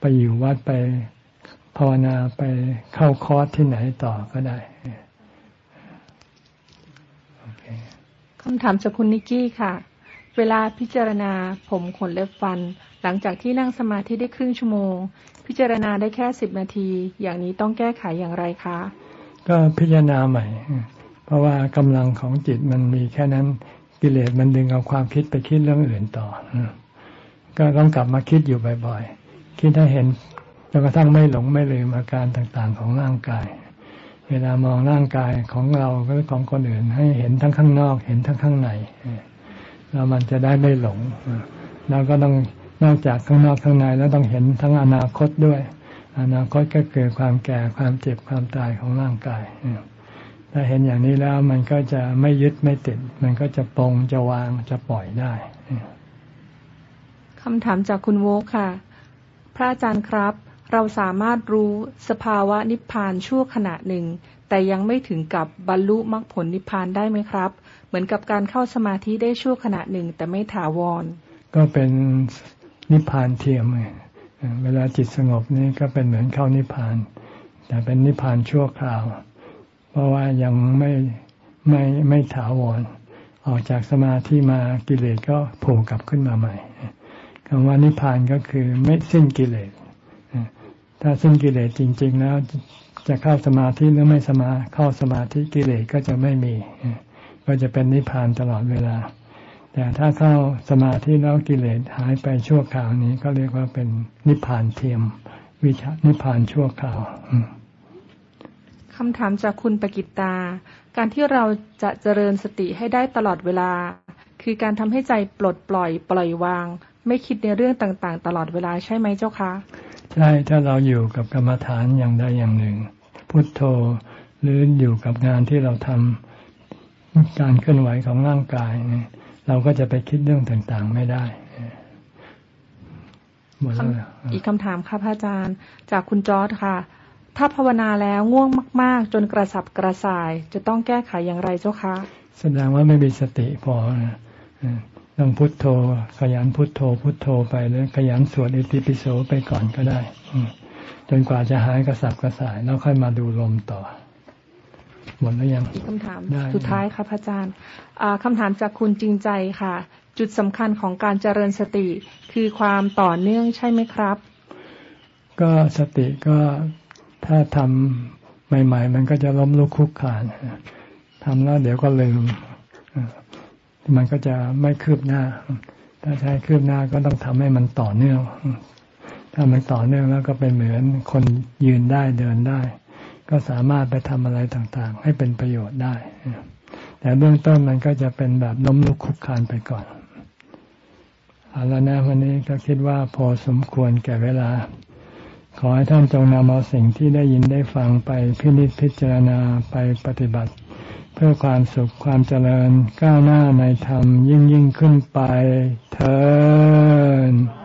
ไปอยู่วัดไปภาวนาไปเข้าคอร์สที่ไหนต่อก็ได้คำถามจากคุณนิกกี้ค่ะ เวลาพิจารณาผมขนเล็บฟัน หลังจากที่นั่งสมาธิได้ครึ่งชั่วโมง พิจารณาได้แค่สิบนาที อย่างนี้ต้องแก้ไขอย่างไรคะ ก็พิจารณาใหม่ เพราะว่ากำลังของจิตมันมีแค่นั้นกิเลสมันดึงเอาความคิดไปคิดเรื่องอื่นต่อ ก็ต้องกลับมาคิดอยู่บ่อยๆ คิดให้เห็นจนกระทั่งไม่หลงไม่ลืมอาการต่างๆของร่างกาย เวลามองร่างกายของเราหรือของคนอื่น ให้เห็นทั้งข้างนอก เห็นทั้งข้างใน แล้วมันจะได้ไม่หลง แล้วก็ต้อง นอกจากข้างนอกข้างในแล้วต้องเห็นทั้งอนาคตด้วย อนาคตก็เกิดความแก่ความเจ็บความตายของร่างกายถ้าเห็นอย่างนี้แล้วมันก็จะไม่ยึดไม่ติด มันก็จะปรงจะวางจะปล่อยได้คำถามจากคุณโวค่ะ พระอาจารย์ครับ เราสามารถรู้สภาวะนิพพานชั่วขณะหนึ่ง แต่ยังไม่ถึงกับบรรลุมรรคผลนิพพานได้ไหมครับ เหมือนกับการเข้าสมาธิได้ชั่วขณะหนึ่งแต่ไม่ถาวร ก็เป็น นิพพานเทียมเวลาจิตสงบนี่ก็เป็นเหมือนเข้านิพพาน แต่เป็นนิพพานชั่วคราว เพราะว่ายังไม่ไม่ไม่ถาวร ออกจากสมาธิมากิเลสก็โผล่กลับขึ้นมาใหม่คำว่านิพพานก็คือไม่สิ้นกิเลสถ้าสิ้นกิเลสจริง ๆ แล้วจะเข้าสมาธิหรือไม่สมาเข้าสมาธิกิเลสก็จะไม่มี ก็จะเป็นนิพพานตลอดเวลา แต่ถ้าเข้าสมาธิแล้วกิเลสหายไปชั่วคราวนี้ก็เรียกว่าเป็นนิพพานเทียม วิชานิพพานชั่วคราวคำถามจากคุณปกิตตา การที่เราจะเจริญสติให้ได้ตลอดเวลา คือการทำให้ใจปลดปล่อยปล่อยวาง ไม่คิดในเรื่องต่างๆ ตลอดเวลาใช่ไหมเจ้าคะ ใช่ถ้าเราอยู่กับกรรมฐานอย่างใดอย่างหนึ่ง พุทโธหรืออยู่กับงานที่เราทำการเคลื่อนไหวของร่างกายเราก็จะไปคิดเรื่องต่างๆไม่ได้หมดแล้วอีกคำถามค่ะพระอาจารย์ จากคุณจอร์ดค่ะ ถ้าภาวนาแล้วง่วงมาก ๆ จนกระสับกระส่าย จะต้องแก้ไขอย่างไรเจ้าคะแสดงว่าไม่มีสติพอต้องพุโทโธ ขยันพุโทโธ พุโทโธไปหรือขยันสวดอิติปิโสไปก่อนก็ได้จนกว่าจะหายกระสับกระส่ายแล้วค่อยมาดูลมต่อห มดแล้วยังอีกคำถาม สุดท้ายค่ะพระอาจารย์คำถามจากคุณจริงใจค่ะ จุดสำคัญของการเจริญสติคือความต่อเนื่องใช่ไหมครับ ก็สติก็ถ้าทำใหม่ ๆ มันก็จะล้มลุกคุกขานทำแล้วเดี๋ยวก็ลืม มันก็จะไม่คืบหน้า ถ้าใช้คืบหน้าก็ต้องทำให้มันต่อเนื่อง ถ้ามันต่อเนื่องแล้วก็เป็นเหมือนคนยืนได้เดินได้ ก็สามารถไปทำอะไรต่างๆ ให้เป็นประโยชน์ได้ แต่เบื้องต้นมันก็จะเป็นแบบล้มลุกคุกคานไปก่อนเอาล้วนะวันนี้ก็คิดว่าพอสมควรแก่เวลา ขอให้ท่านจงนำเอาสิ่งที่ได้ยินได้ฟังไปพินิจพิจารณาไปปฏิบัติ เพื่อความสุขความเจริญก้าวหน้าในธรรมยิ่งยิ่งขึ้นไปเถิด